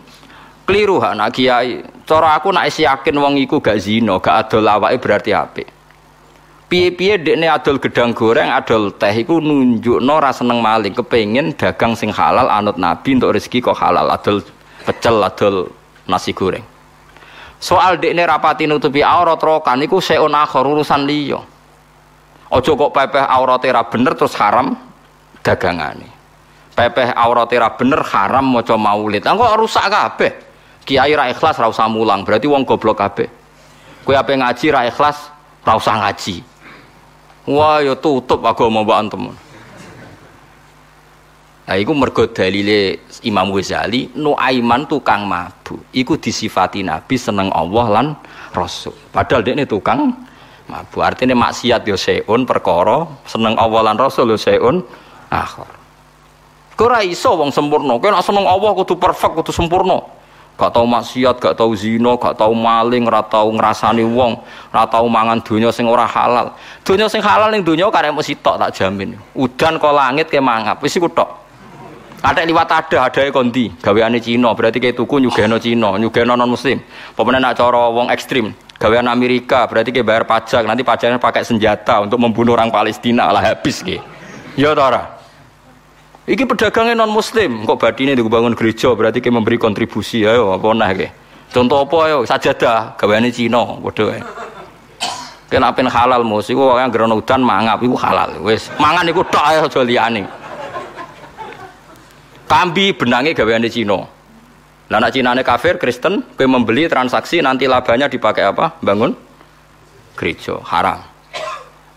Keliru ha nak kiai. Cara aku nak yakin wong iku gak zina, gak adol awake berarti apik. Piye-piye dekne adol gedang goreng, adol teh iku nunjukno ra seneng maling, kepengin dagang sing halal anut nabi untuk rezeki kok halal, adol pecel, adol nasi goreng. Soal dekne rapati nutupi aurat rokan iku seon akhir urusan liya. Kok pepeh aurate ra bener terus haram dagangane. Pepeh aurate ra bener haram maca maulid. Engko rusak kabeh. Kiai ra ikhlas ra mulang, berarti wong goblok kabeh. Kowe ape ngaji ra ikhlas, ra ngaji. Wah, ya tutup agama mbak antum. Nah, iku mergo dalile Imam Ghazali, Nuaiman tukang mabuk. Iku disifati Nabi seneng Allah lan Rasul. Padahal dia ini tukang mabuk. Artinya maksiat yo seun perkara, seneng Allah lan Rasul yo seun akhir. Kau iso wong sempurna. Kau nak seneng Allah kudu perfect, kudu sempurna gak tau maksiat, gak tau zina, gak tau maling, ora tau ngrasani wong, ora tau mangan donya sing ora halal. Donya sing halal ning donya karek mesti tok tak jamin. Udan kok langit ke mangap, wis iku tok. Ada liwat ada, ada kondi, gaweane Cina, berarti kayak tuku nyugeno Cina, nyugeno non muslim. Pokoknya nak cara wong ekstrim, gawean Amerika, berarti kayak bayar pajak, nanti pajaknya pakai senjata untuk membunuh orang Palestina, lah habis ke. Ya tora. Iki pedagangnya non muslim, kok ini dibangun gereja berarti kayak memberi kontribusi ayo apa nah ke? Contoh apa ayo sajadah gaweane Cina padha ae. Kena apen halal mus iku wong gerono udan mangap iku halal. Wis mangan iku tok ae aja liyane. Kambi benange gaweane Cina. Lah nak Cinane kafir Kristen, kowe membeli transaksi nanti labanya dipakai apa? Bangun gereja haram.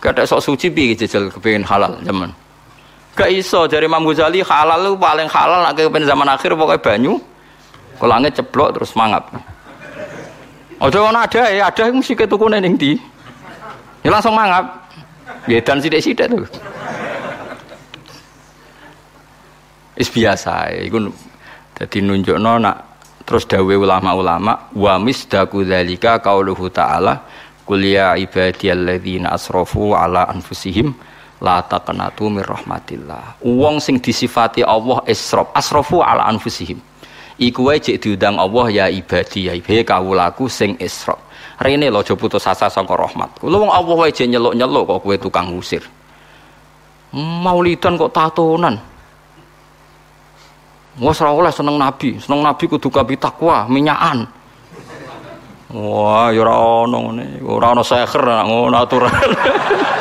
Gak sok suci piye jajal kepengin halal zaman. Gak iso dari Imam Ghazali halal lu paling halal nak kepen zaman akhir pokoknya banyu. Kalau langit ceplok terus mangap. Ojo ono ada ya, ada yang mesti ketuku ning di. Ya langsung mangap. Ya dan sidik-sidik tuh. Is biasa, iku dadi nunjukno nak terus dawe ulama-ulama wa misdaku dzalika qauluhu ta'ala qul ya ibadiyalladzina asrafu ala anfusihim la taqnatu mir rahmatillah. Wong sing disifati Allah israf, asrafu ala anfusihim. Iku wae cek diundang Allah ya ibadi ya ibe kawulaku sing israf. Rene lho aja putus asa saka rahmat. Kulo wong Allah wae nyeluk-nyeluk kok kowe tukang ngusir. Maulidan kok tatonan. Wes ora oleh seneng nabi, seneng nabi kudu kabi takwa, minyakan. Wah, ya ora ono ngene. Ora ono seher ngono aturan. *laughs*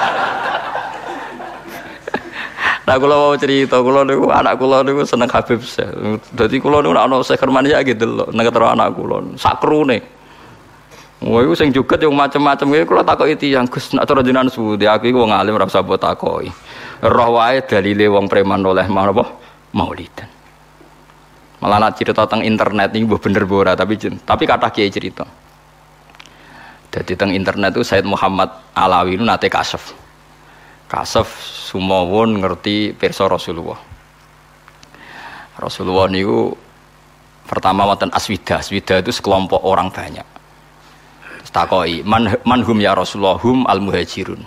Nah kula mau cerita kula niku anak kula niku seneng Habib Syekh. Dadi kula niku ana Syekh ya gitu loh, nek terus anak kula sakrune. Wah iku sing juget yang macam-macam iki kula takoki tiyang Gus nak cara jenengan suwudi aku iku wong alim ora usah mbok takoki. Roh wae preman oleh apa? Maulidan. Malah nak cerita tentang internet ini bener bora tapi tapi kata kiai cerita. Jadi tentang internet itu Said Muhammad Alawi itu nate kasef kasef sumawon ngerti perso Rasulullah. Rasulullah niku pertama wonten aswida. Aswida itu sekelompok orang banyak. Takoi man, manhum ya Rasulullah hum al muhajirun.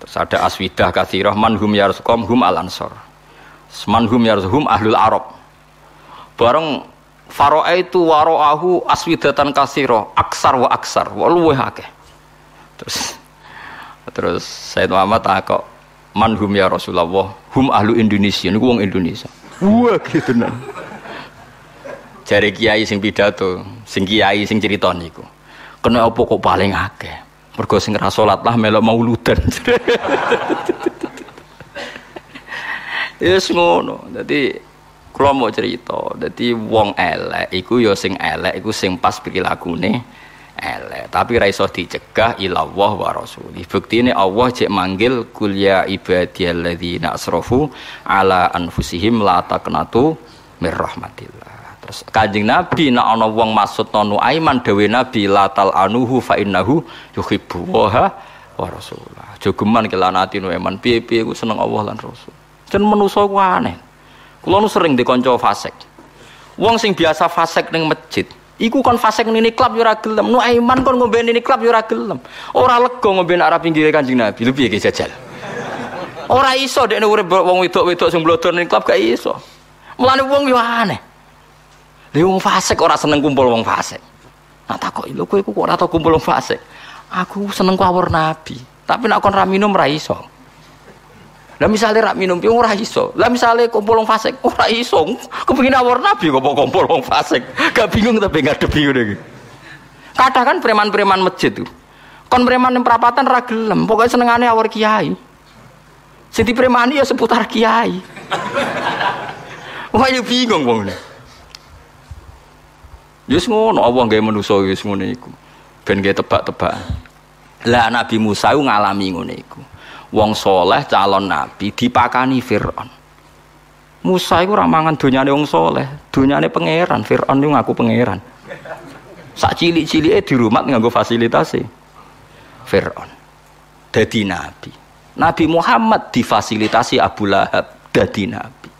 Terus, ada aswidah kathirah manhum ya Rasulullah hum al ansor. Manhum ya Rasulullah hum ahlul Arab. Bareng Faro'a itu waro'ahu aswidatan kasiro aksar wa aksar wa luweh. Terus Terus Said Muhammad takok man hum ya Rasulullah hum ahlu Indonesia niku wong Indonesia. Wah gitu nah. Jari kiai sing pidato, sing kiai sing cerita niku. Kena apa kok paling akeh? Mergo sing ra salat lah melok mauludan. *laughs* Yes ngono. Dadi kula mau cerita, dadi wong elek iku ya sing elek iku sing pas prilakune elek. Tapi ra iso dicegah ilallah wa rasuli buktine Allah cek manggil kul ya ibadiyalladzina asrafu ala anfusihim la taqnatu mir rahmatillah. Terus kanjeng nabi nek ana wong maksud nonu aiman dewe nabi la tal anuhu fa innahu yuhibbu wa wa rasulah jogeman kelanati nu eman piye-piye ku seneng Allah lan rasul. Jen menusa ku aneh. Kula nu sering dikonco fasik. Wong sing biasa fasik ning masjid Iku kon fasek ini klub yura gelem. Nu aiman kon ngombe ini klub yura gelem. Ora lega ngombe arah pinggir Kanjeng Nabi. Lu piye jajal? Ora iso dekne urip wong wedok-wedok sing blodor ning klub gak iso. Mulane wong yo aneh. Lha wong fasik ora seneng kumpul wong fasik. Nah takoki lho kowe kok ora tau kumpul wong fasik. Aku seneng kawur Nabi, tapi nek kon ra minum ra iso. Lah misalnya rak minum piye ora iso. Lah misalnya kumpul wong fasik ora iso. Kepengin awur Nabi kok kumpul wong fasik. Gak bingung tapi ngadepi ngono iki. Kadang kan preman-preman masjid tuh. Kon preman yang perapatan ra gelem, pokoke senengane awur kiai. Sing premani ya seputar kiai. Wah, ya bingung wong. Yes ngono Allah gawe manusa wis ngono iku. Ben gawe tebak-tebak. Lah Nabi Musa ngalami ngono iku. Wong soleh calon nabi dipakani Firaun. Musa iku ora mangan donyane wong soleh, donyane pangeran. Firaun iku ngaku pangeran. Sak cilik-cilike di rumah nganggo fasilitasi Firaun. Dadi nabi. Nabi Muhammad difasilitasi Abu Lahab dadi nabi.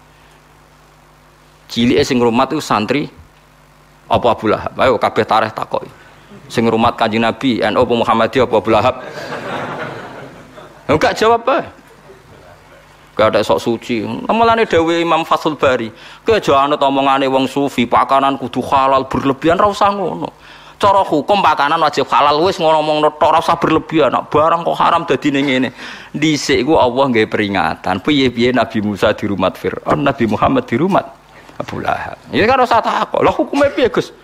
Cilike sing rumah itu santri apa Abu Lahab? Ayo kabeh tareh takoki. Sing rumat Kanjeng Nabi, NU apa Muhammadiyah apa Abu Lahab? Enggak jawab apa? Gak ada sok suci. Mulane dawe Imam Fathul Bari, kowe aja anut omongane wong sufi, pakanan kudu halal berlebihan ra usah ngono. Cara hukum pakanan wajib halal wis ngomong tok ora usah berlebihan. Nak barang kok haram dadi ning ngene. Dhisik iku Allah nggawe peringatan. Piye-piye Nabi Musa di rumah Firaun, Nabi Muhammad di rumah Abu Lahab. Ya kan usah takok. Lah hukume piye, Gus?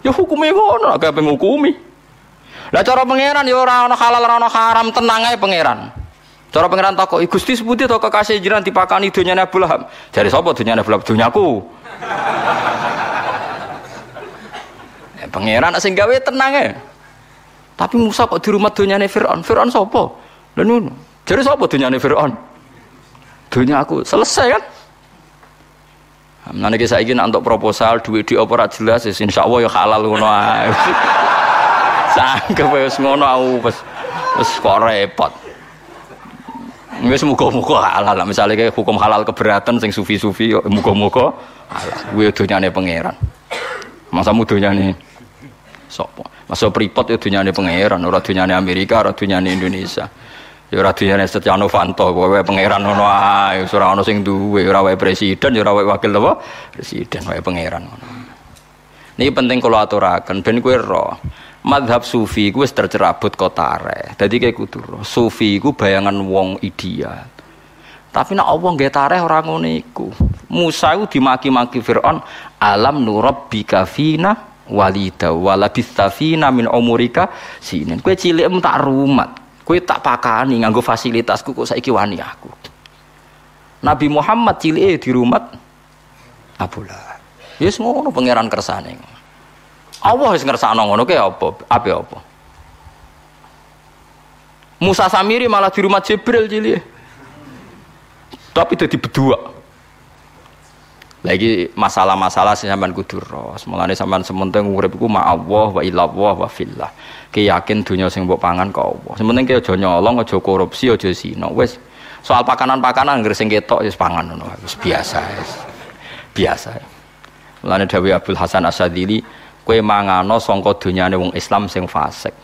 Ya hukume ngono, gak penghukumi. Lah cara pangeran ya ora ana halal ora ana haram, tenang ae pangeran. Cara pangeran takok, Gusti seputi to kekasih jiran dipakani donyane Abu Lahab. Jare sapa donyane Abu Lahab? Donyaku. ya, pangeran sing gawe tenang ae. Tapi Musa kok di rumah donyane Firaun? Firaun sapa? Lha ngono. Jare sapa donyane Firaun? Dunia aku selesai kan? Nanti saya ingin untuk proposal duit di opera jelas, ya insya Allah ya halal ngono *laughs* Sangke wis ngono aku wis wis kok repot. Wis muga-muga halal. Misalnya kayak hukum halal keberatan sing sufi-sufi muga-muga halal. Kuwi donyane pangeran. Masa donyane sapa? Masa pripot ya donyane pangeran, ora donyane Amerika, ora donyane Indonesia. Ya ora diyane Setia Novanto, kowe pangeran ngono ae, ora ono sing duwe, ora wae presiden, ya ora wae wakil apa? Presiden wae pangeran ngono. Ini penting kalau aturaken ben kowe ro. Madhab sufi ku wis tercerabut kotare. Dadi kayak kudu. Sufi ku bayangan wong ideal. Tapi nak Allah nggih tareh ora ngono iku. Musa ku dimaki-maki Firaun, alam nurabbika fina walida walabistafina min umurika sinin. Kowe cilik tak rumat. Kue tak pakani nganggo fasilitasku kok saiki wani aku. Nabi Muhammad cilik di rumah Abu Lahab. Yes ngono pangeran kersane. Allah wis ngersakno ngono ke apa? Apa apa? Musa Samiri malah di rumah Jibril cilik. Tapi jadi berdua. Lagi masalah-masalah sampean kudu ros. Mulane sampean sementing urip ma Allah wa illallah wa fillah. Ki yakin dunia sing mbok pangan kok Allah. Sementing ki aja nyolong, aja korupsi. Wis soal pakanan-pakanan ngger sing ketok pangan ngono wis biasa. Wis. Biasa. Dawi Abdul Hasan Asadili, kowe mangano sangka dunyane wong Islam sing fasik.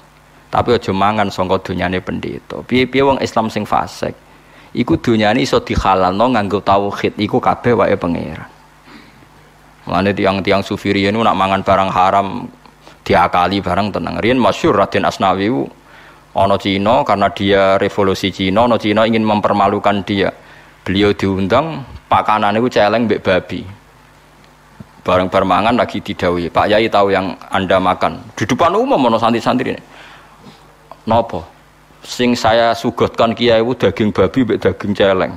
Tapi aja mangan sangka dunyane pendeta. Piye-piye wong Islam sing fasik iku dunyane iso dihalalno nganggo tauhid iku kabeh wae pangeran. Mulane tiang-tiang sufi riyen nak mangan barang haram diakali barang tenang. Riyen masyhur Raden Asnawi ono Cina karena dia revolusi Cina, ono Cina ingin mempermalukan dia. Beliau diundang pakanan itu celeng mbek babi. Barang permangan lagi didawi. Pak Yai tahu yang Anda makan. Di depan umum ono santri-santri ini. Nopo? Sing saya sugotkan kiai itu daging babi mbek daging celeng.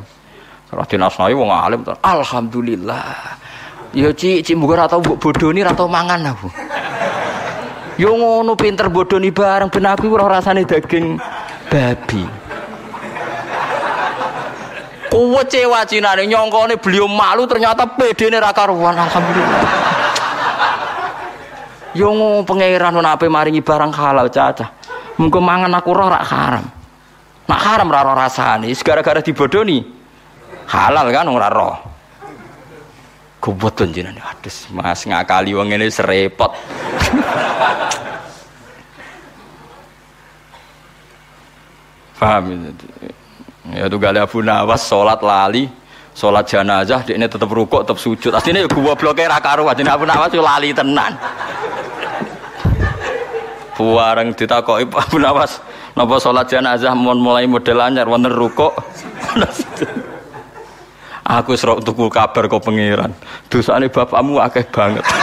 Raden Asnawi wong alim. Alhamdulillah. Ya Ci, Ci muga ora tau mbok bodoni ora tau mangan aku. Yo ngono pinter bodoni bareng ben aku ora daging babi. Kuwe cewa cinane nyongkone beliau malu ternyata pedene ra karuan alhamdulillah. Yo ngono pangeran maringi barang halal cacah. Muga mangan aku roh rak haram. Nak haram ra rasane, gara-gara dibodoni. Halal kan ora roh. Kuwat jenengan aduh Mas ngakali wong ngene serepot. *laughs* Paham ya? Ya tuh gale Abu Nawas salat lali Sholat jenazah ini tetap rukuk, tetap sujud. Asline gua bloke ra karuan, jenenge Abu Nawas lali tenan. Buareng ditakoki *laughs* Abu Nawas, napa sholat jenazah mulai model anyar wonten rukuk. *laughs* Aku serok tuku kabar kok pangeran. Dosane bapakmu akeh banget. *laughs*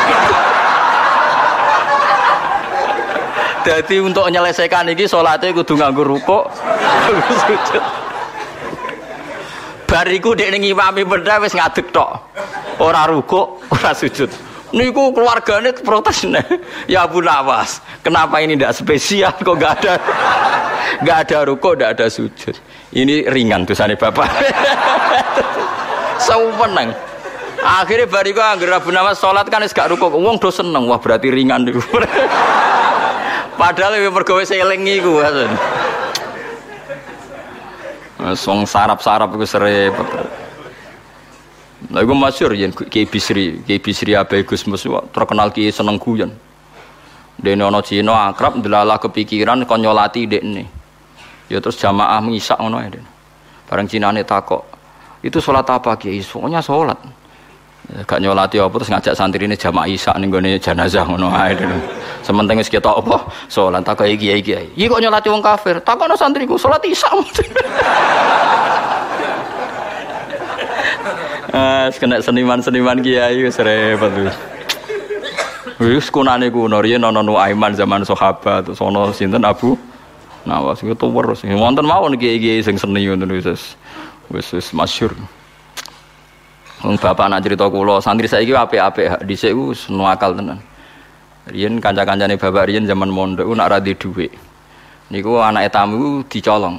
Jadi untuk menyelesaikan ini sholatnya kudu nganggo rukuk. Bariku dek ning imami benda wis ngadeg tok. Ora rukuk, ora sujud. Niku keluarganya protes nih. Ya Abu Nawas, kenapa ini tidak spesial kok gak ada gak ada rukuk, gak ada sujud. Ini ringan tulisannya Bapak. *laughs* Sewenang. Akhirnya bariku anggar Abu Nawas sholat kan gak rukuk. Wong do seneng, wah berarti ringan. *laughs* Padahal lebih pergawe seling iku. Song sarap-sarap iku serepet. Lah iku masyhur yen Ki Bisri, Ki Bisri Abai Gusmus terkenal ki seneng guyon. Dene ana Cina akrab ndelalah kepikiran kon nyolati dekne. Ya terus jamaah mengisak ngono ya. Bareng Cinane takok, "Itu salat apa Ki?" Pokoknya salat. Gak nyolati apa terus ngajak santri ini jamaah isak ning gone jenazah ngono ae. Sementing wis ketok apa? Salat tak kaya kiai kiai. Iki kok nyolati wong kafir. Takono santriku salat isya. *laughs* Ah, kena seniman-seniman kiai wis repot wis. Wis kunane kuno riyen ana Nuaiman zaman sahabat ana sinten Abu Nawas itu terus. Wonten mawon kiai-kiai sing seni wis wis wis masyhur. Bapak nak cerita kula, santri saiki apik-apik dhisik ku akal tenan. Riyen kanca-kancane bapak riyen zaman mondok nak ra dhuwit. Niku anak tamu dicolong.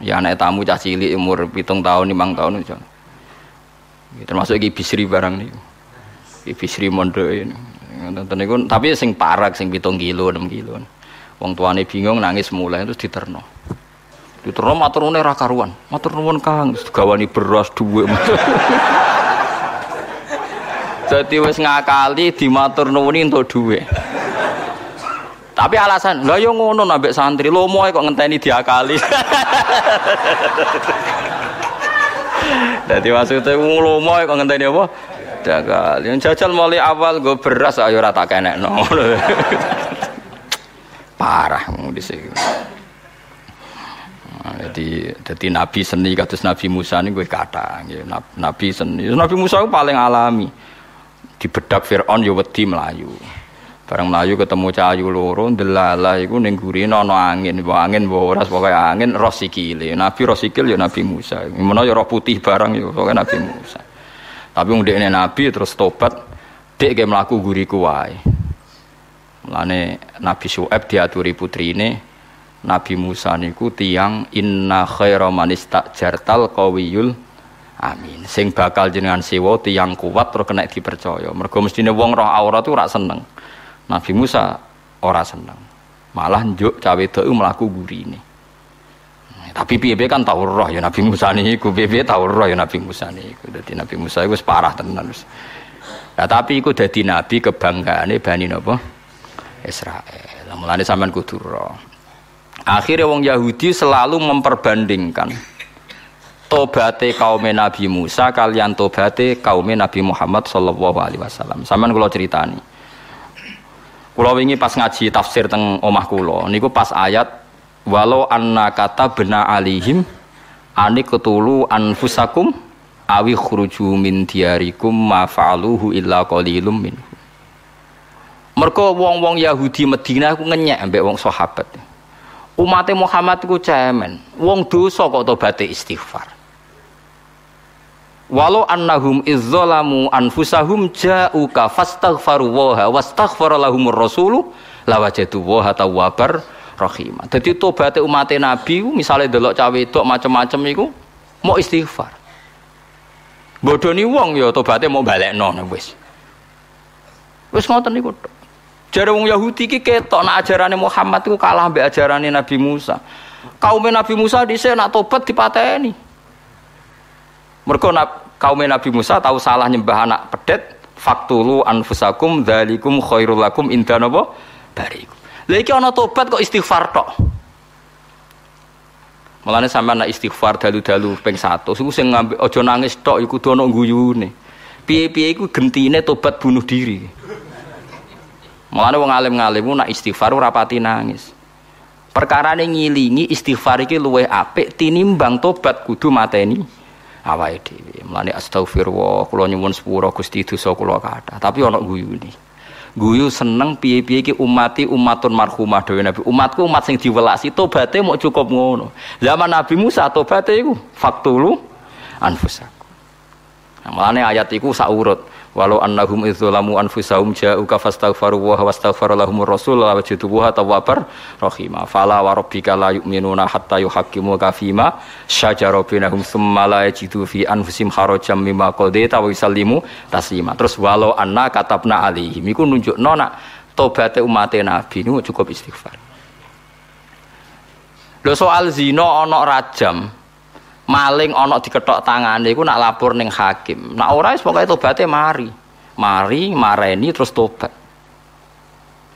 Ya anak tamu cah cilik umur pitung tahun, limang tahun itu. Termasuk iki bisri barang niku. Iki bisri mondok ini. Niku tapi sing parak sing pitung kilo, enam kilo. Wong tuane bingung nangis mulai terus diterno. Diterno matur nuwun ra karuan. Matur nuwun Kang, gawani beras dhuwit. *laughs* Jadi wis ngakali dimatur nuwuni untuk duwe. Tapi alasan, lah yo ngono nambek santri, lomo kok ngenteni diakali. Jadi maksudnya lomo kok ngenteni apa? Diakali. Yang jajal mulai awal gue beras ayo rata kenek no. Parah di sini. Nah, jadi jadi nabi seni kados Nabi Musa ini gue kata, nabi seni. Nabi Musa itu paling alami di bedak Fir'aun ya wedi melayu bareng melayu ketemu cahayu loro delala iku ning gurine ana angin. Bawa angin bawa ora pokoke angin roh sikile. Nabi roh sikil ya nabi Musa. Menawa ya roh putih barang ya pokoke nabi Musa. Tapi wong dekne nabi terus tobat dek ge mlaku guriku wae. Mulane Nabi Syuaib diaturi putrine Nabi Musa niku tiang inna khaira man istajartal qawiyul Amin. Sing bakal jenengan sewa tiang kuat terus kena dipercaya. Mergo mestine wong roh aurat itu ora seneng. Nabi Musa ora seneng. Malah njuk cawe itu mlaku gurine. Tapi piye kan tau roh ya Nabi Musa niku, piye tau roh ya Nabi Musa niku. Dadi Nabi Musa iku parah tenan wis. Nah, tapi iku dadi nabi kebanggaane Bani napa? Israel. Mulane sampean kudu roh. Akhirnya wong Yahudi selalu memperbandingkan tobate kaum Nabi Musa kalian tobate kaum Nabi Muhammad sallallahu alaihi wasallam. Sampeyan kula ceritani. Kula wingi pas ngaji tafsir teng omah kula niku pas ayat walau anna kata bena alihim ani ketulu anfusakum awi khruju min diarikum ma fa'aluhu illa qalilum min. Mergo wong-wong Yahudi Madinah ku ngenyek ambek wong sahabat. Umat Muhammad ku cemen. Wong dosa kok tobaté istighfar. Walau annahum izzalamu anfusahum ja'uka fastaghfaru waha wastaghfara lahumur rasulu lawajadu waha tawwabar rahimah. Dadi tobaté umat Nabi misalnya delok cawe wedok macam-macam iku mau istighfar. Bodoni wong ya tobaté mau balekno wis. Wis ngoten niku tok. Jare wong Yahudi iki ketok nak ajarane Muhammad iku kalah mbek ajarane Nabi Musa. Kaum Nabi Musa dhisik nak tobat dipateni. Mereka kaum Nabi Musa tahu salah nyembah anak pedet, faktulu anfusakum dzalikum khairul lakum inda napa barikum. Tobat kok istighfar tok. Mulane sampean nak istighfar dalu-dalu ping 100 iku sing ngambil aja nangis tok iku kudu ana guyune. Piye-piye iku gentine tobat bunuh diri. Mulane wong alim-alim nak istighfar ora pati nangis. Perkara ngilingi istighfar iki luwih apik tinimbang tobat kudu mateni awake dhewe. Mulane astagfirullah kula nyuwun sepura Gusti dosa kula kathah, tapi ana guyune guyu seneng piye-piye iki umati umatun marhumah dewe Nabi. Umatku umat sing diwelasi tobaté mau cukup ngono. Zaman Nabi Musa tobaté iku faktulu anfusaku. Nah, malane ayat iku sak urut walau annahum idzalamu anfusahum ja'uka fastaghfaru wa wastaghfara lahumur rasul la wajidu wa tawwabar rahima. Fala wa rabbika la yu'minuna hatta yuhaqqimu ka fima syajara bainahum tsumma la yajidu fi anfusihim harajan mimma qadaita wa yusallimu taslima. Terus walau anna katabna alaihim iku nunjukno nak tobaté umat nabi niku cukup istighfar. Lho soal zina ana rajam maling ana diketok tangane iku nak lapor ning hakim. Nak ora wis pokoke tobaté mari. Mari mareni terus tobat.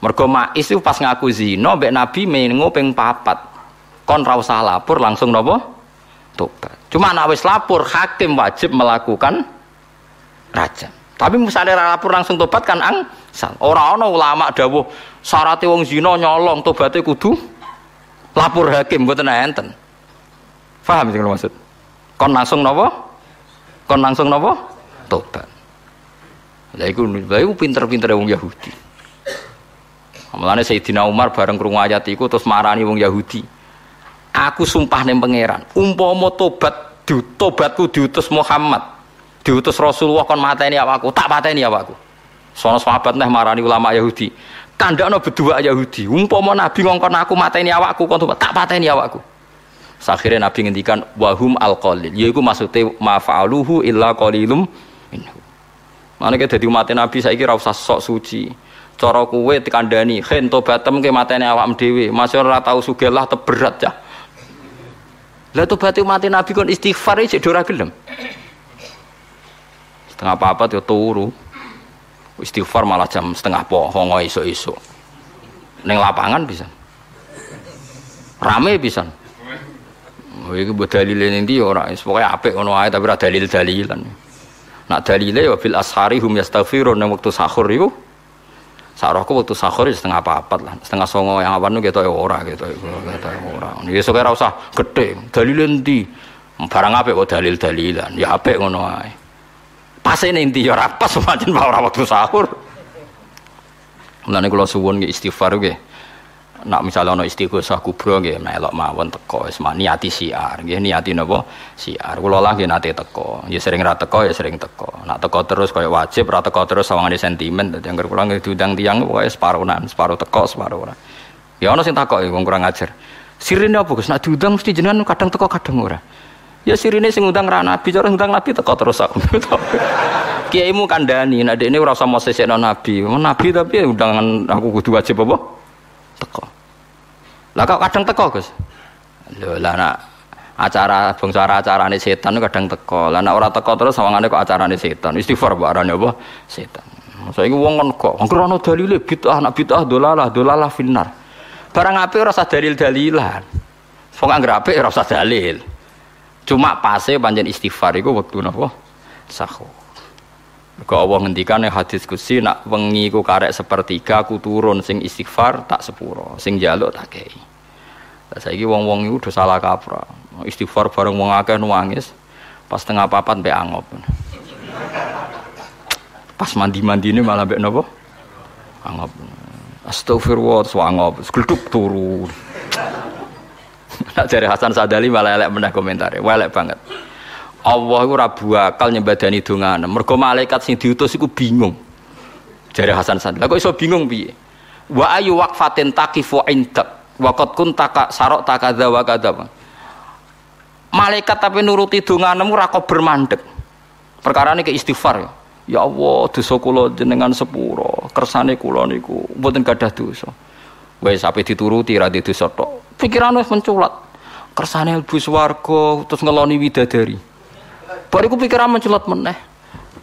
Mergo mais itu pas ngaku zina mbek Nabi mengo ping papat. Kon ra usah lapor langsung napa? Tobat. Cuma nak wis lapor hakim wajib melakukan raja. Tapi misalnya lapor langsung tobat kan angsal. Ora ana ulama dawuh syarat wong zina nyolong tobaté kudu lapor hakim mboten enten. Paham sing maksud? Kon langsung nopo? Kon langsung nopo? Tobat. Lah iku lha iku pinter-pintere wong Yahudi. Mulane Sayyidina Umar bareng krungu ayat iku terus marani wong Yahudi. Aku sumpah ning pangeran, umpama tobat di, tobatku diutus Muhammad, diutus Rasulullah kon mateni awakku, tak pateni awakku. Sono sahabat neh marani ulama Yahudi. Kandakno berdua Yahudi, umpama Nabi ngongkon aku mateni awakku kon tak pateni awakku. Akhirnya Nabi ngendikan wahum al qalil. Yaiku maksudnya ma fa'aluhu illa qalilum minhu. Mana kita jadi umat Nabi saya kira usah sok suci. Cara kuwe dikandani, khen tobatem ke matene awak dhewe. Masih ora tau sugelah teberat ya. Lah tobat umat Nabi kon istighfar iki ora gelem. Setengah apa-apa yo turu. Istighfar malah jam setengah pohong iso-iso. Neng lapangan bisa. Rame bisa. Oh, iki buat dalile ning ndi ora, pokoke apik ngono ae tapi ora dalil-dalilan. Nak dalile ya bil ashari hum yastaghfirun nang wektu sahur iku. Sarahku waktu sahur ya setengah papat lah, setengah songo yang awan nu gitu ya ora gitu, gitu ora. Ya sok ora usah gede, dalile ndi? Barang apik kok dalil-dalilan, ya apik ngono ae. Pas ning ndi ya ora pas pancen ora waktu sahur. Mulane kula suwun istighfar nggih nak misalnya ono istighosah kubro nggih melok mawon teko wis niati siar nggih niati napa siar. Kula lah nggih nate teko. Ya sering ra teko ya sering teko. Nak teko terus kaya wajib ra teko terus sawangane sentimen. Dadi anggere kula nggih diundang tiyang pokoke separuhan separuh teko separuh ora. Ya ono sing takok wong kurang ajar. Sirine apa Gus? Nak diundang mesti jenengan kadang teko kadang ora. Ya sirine sing undang ra nabi cara undang nabi teko terus aku. *laughs* Kiaimu kandani nek dekne ora mau sesekno nabi. Nabi tapi undangan aku kudu wajib apa teko. Lah kok kadang teko, Gus? Lho lah nak acara bangsa acarane setan kadang teko. Lah nak ora teko terus sawangane kok acarane setan. Istighfar mbok arane apa? Setan. Saiki wong kon kok angger ana dalile bid'ah nak bid'ah dolalah dolalah finnar. Barang apik ora usah dalil-dalilan. Wong angger apik ora usah dalil. Cuma pase panjen istighfar iku wektu napa? Sahur. Kau Allah yang hadis kusi nak wengi ku karek sepertiga ku turun sing istighfar tak sepuro, sing jaluk tak kei. Saya wong-wong itu udah salah kaprah. Istighfar bareng wong akeh nuangis, pas tengah papat be angop. Pas mandi-mandi ini malah be nopo? Angop. Astagfirullah, terus angop, sekuduk turun. *laughs* Nak dari Hasan Sadali malah elek mendah komentar, elek banget. Allah itu rabu akal nyembadani dongane. Mergo malaikat sing diutus iku bingung. Jare Hasan Sadli. Lah kok iso bingung piye? Wa ayu waqfatin taqifu indak wa qad kunta sarok takadza wa kadza. Malaikat tapi nuruti donganemu ora kok bermandek. Perkara ini ke istighfar ya. Ya Allah, dosa kula jenengan sepuro, kersane kula niku mboten gadah dosa. Wis sampe dituruti ra dosa. Pikiran wis menculat. Kersane mlebu swarga terus ngeloni widadari. Bariku pikiran mencelat meneh.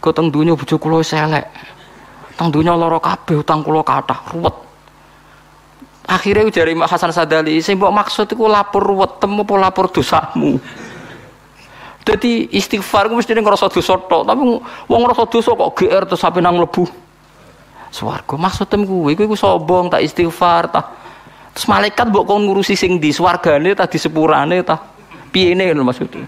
Kau teng dunia bojo kula elek. Teng dunia lara kabeh utang kula kathah ruwet. Akhirnya dari Mak Hasan Sadali, saya mbok maksud itu lapor wetem apa lapor dosamu. Jadi istighfar ku mesti ngerasa dosa tok, tapi wong ngerasa dosa kok GR terus sampai nang mlebu. Swarga maksudem kuwi kuwi sombong tak istighfar tak Terus malaikat mbok kon ngurusi sing di swargane ta di sepurane ta. Piyene ngono maksudnya.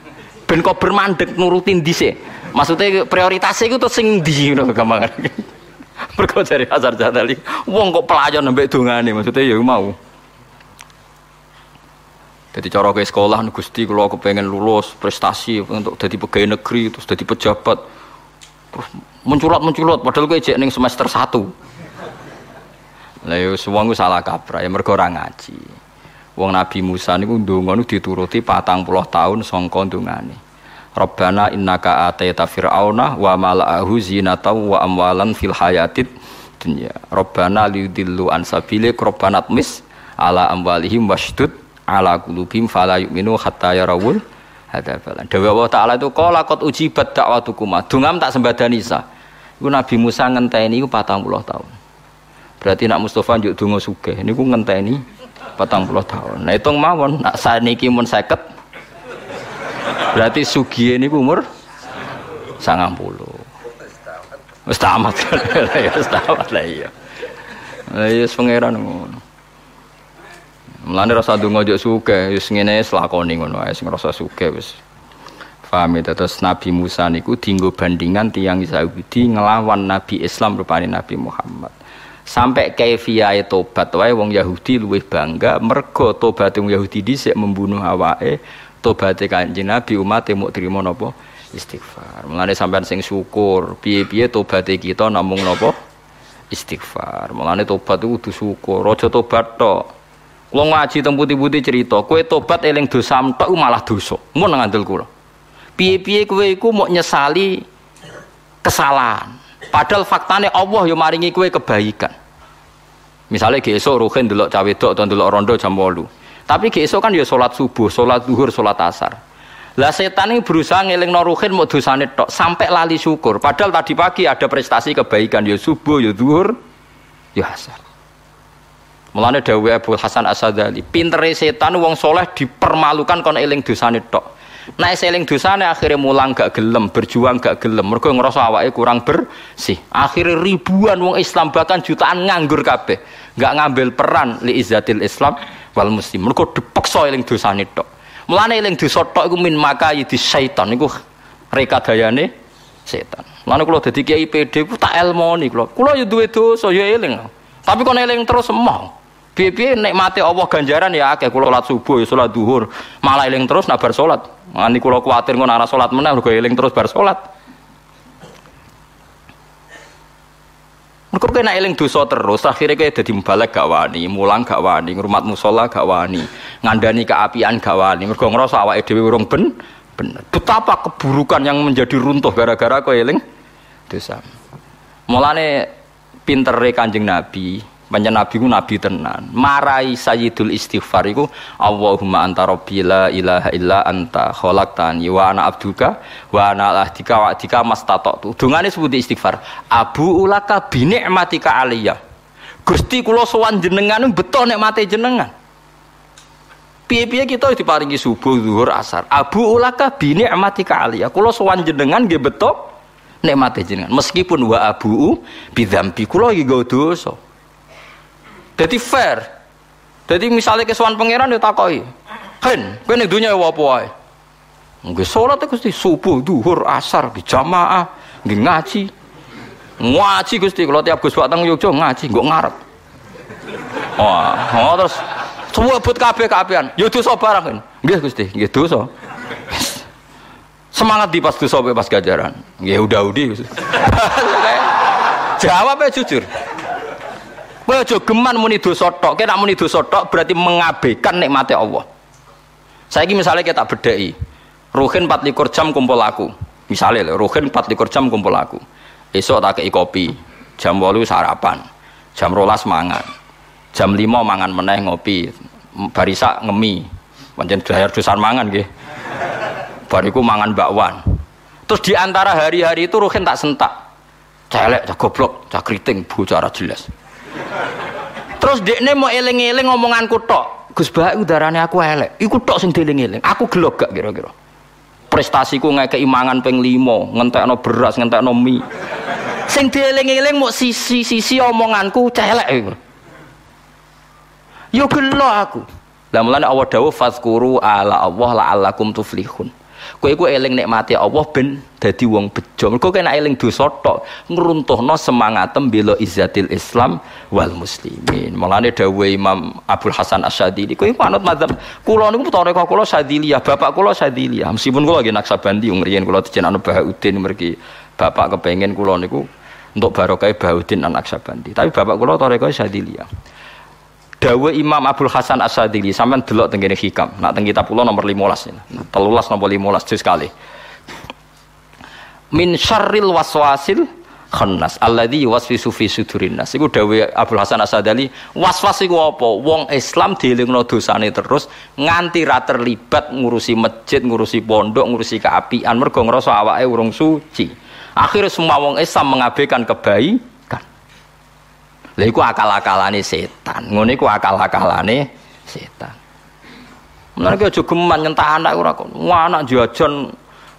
Ben kok bermandek nurutin dhisik. Maksudnya prioritasnya itu terus sing di ngono gampang. *laughs* Mergo dari Hasan Jatali, wong kok pelayan mbek dongane maksudnya ya mau. Jadi cara ke sekolah Gusti kalau aku pengen lulus prestasi untuk jadi pegawai negeri terus jadi pejabat terus menculat menculat padahal gue cek neng semester satu. Lah yo wong salah kaprah ya mergo ngaji. Wong Nabi Musa niku ndonga dituruti patang puluh tahun sangka ndongane. Rabbana innaka ataita fir'auna wa mala'ahu zinata wa amwalan fil hayatid dunya. Rabbana liudillu an sabilik rabbana tmis ala amwalihim washdud ala qulubihim fala yu'minu hatta yarawul hadabalan. Dewa Allah Ta'ala itu qala qad ujibat da'watukuma. Dungam tak sembadani sa. Iku Nabi Musa ngenteni iku 40 tahun. Berarti nak Mustafa njuk donga sugih niku ngenteni 40 tahun. Nah hitung mawon nak saniki mun 50. Berarti sugihe niku umur 90. Wis tamat. Ya *laughs* wis lah iya. Lah iya pangeran ngono. Mulane rasa donga njok sugih, wis ngene selakoni ngono wae sing rasa sugih wis. Paham ya, terus Nabi Musa niku dinggo bandingan tiang Yahudi ngelawan Nabi Islam rupane Nabi Muhammad. Sampai kaifiyae tobat wae wong Yahudi luwih bangga mergo tobat wong Yahudi dhisik membunuh awake, tobaté Kanjeng Nabi umat mau trimo napa? Istighfar. Mulane sampean sing syukur, piye-piye tobaté kita namung napa? Istighfar. Mulane tobat itu kudu syukur, aja tobat tok. Kulo ngaji teng putih-putih cerita, kowe tobat eling dosa tok malah dosa. Mun ngandel kula. Piye-piye kowe iku mau nyesali kesalahan. Padahal faktanya Allah yang maringi kowe kebaikan. Misalnya ge esuk ruhin delok cawe dok atau delok rondo jam 8. Tapi ge esuk kan ya salat subuh, salat zuhur, salat asar. Lah setan ini berusaha ngeling ruhin mau dosane tok sampai lali syukur. Padahal tadi pagi ada prestasi kebaikan ya subuh, ya zuhur, ya asar. Mulane dawuh Abu Hasan Asadali, pintere setan wong soleh dipermalukan kon eling dosane tok. Nek seling dosane akhirnya mulang gak gelem, berjuang gak gelem. Mergo ngerasa awake kurang bersih. Akhirnya ribuan wong Islam bahkan jutaan nganggur kabeh. Gak ngambil peran li izzatil Islam wal muslim. Mergo dipaksa eling dosane tok. Mulane eling dosa tok iku min makayidi syaitan iku rekadayane setan. Mulane kula dadi kiai PD ku tak elmoni kula. Kula ya duwe dosa ya eling. Tapi kok eling terus mau. Piye-piye Allah ganjaran ya akeh kula salat subuh ya salat duhur, malah eling terus nabar salat. Ngani kula kuwatir ngono arah salat meneh mergo eling terus bar salat. Mergo kena eling dosa terus, akhirnya kayak dadi mbalek gak wani, mulang gak wani, ngrumat musala gak wani, ngandani keapian gak wani, mergo ngrasa awake dhewe urung ben bener. Betapa keburukan yang menjadi runtuh gara-gara kowe eling dosa. Mulane pintere Kanjeng Nabi, Banyak nabi ku nabi tenan. Marai sayyidul istighfar iku Allahumma anta rabbi la ilaha illa anta khalaqtani wa ana abduka wa ana ahdika wa adika mastata'tu. Dungane sebut istighfar. Abu ulaka bi ni'matika aliyah. Gusti kula sowan jenengan beto nikmate jenengan. Piye-piye kita diparingi subuh, zuhur, asar. Abu ulaka bi ni'matika aliyah. Kula sowan jenengan nggih beto nikmate jenengan. Meskipun wa abu bidzambi kula iki dosa. Jadi fair. Jadi misalnya kesuwan pangeran ya takoi. Hen, kowe ning dunya apa wae? Nggih salat Gusti subuh, duhur, asar, jamaah, nggih ngaji. Ngaji Gusti kalau tiap Gus Batang Yogyo ngaji nggo ngarep. Wah, oh, terus semua but kabeh kabehan. Ya dosa barang kan. Nggih Gusti, nggih dosa. Semangat di pas dosa pas gajaran. Nggih udah-udi. *laughs* Jawabnya jujur. Kowe aja geman muni dosa tok. Kena muni dosa tok berarti mengabaikan nikmati Allah. Saya ini misalnya kita bedai. Ruhin 24 jam kumpul aku. Misalnya Ruhin 24 jam kumpul aku. Esok tak kei kopi. Jam 8 sarapan. Jam rolas mangan. Jam 5 mangan meneh ngopi. Barisa ngemi. Pancen dayar dosan mangan nggih. Bariku mangan bakwan. Terus di antara hari-hari itu Ruhin tak sentak. Celek, cak goblok, cak keriting, jelas. Terus dekne mau eling-eling ngomonganku tok. Gus Bah udarane aku elek. Iku tok sing dieling-eling. Aku gelok gak kira-kira. Prestasiku ngekeki mangan ping 5, ngentekno beras, ngentekno mie. Sing dieling-eling mau sisi-sisi omonganku celek iku. Yo gelo aku. Lah mulane Allah dawuh fazkuru ala Allah la'allakum tuflihun. Kowe iku eling nikmati Allah ben dadi wong bejo. Mergo kena eling dosa tok ngruntuhno semangatem bela izzatil Islam wal muslimin. Mulane dawuh Imam Abdul Hasan Asyadili, kowe iku anut madzhab kula niku toreko kula Sadiliyah, bapak kula Sadiliyah. Meskipun kula nggih Naksabandi ngriyen kula dijenengno Bahauddin mergi bapak kepengen kula niku untuk barokah Bahauddin anak Naksabandi. Tapi bapak kula toreko Sadiliyah. Dawe Imam Abdul Hasan As-Sadili sampean delok teng hikam. Nak teng kitab kula nomor 15 ini. 13 nomor 15 juz sekali. Min syarril waswasil khannas alladzi yuwaswisu fi sudurin nas. Iku dawe Abdul Hasan As-Sadili, waswas iku apa? Wong Islam dielingno dosane terus nganti ra terlibat ngurusi masjid, ngurusi pondok, ngurusi keapian mergo ngrasa awake urung suci. Akhirnya semua wong Islam mengabaikan kebaikan Lha iku akal-akalane setan. Ngono iku akal-akalane setan. Mulane ki aja geman nyentak anak ora kok. Anak jajan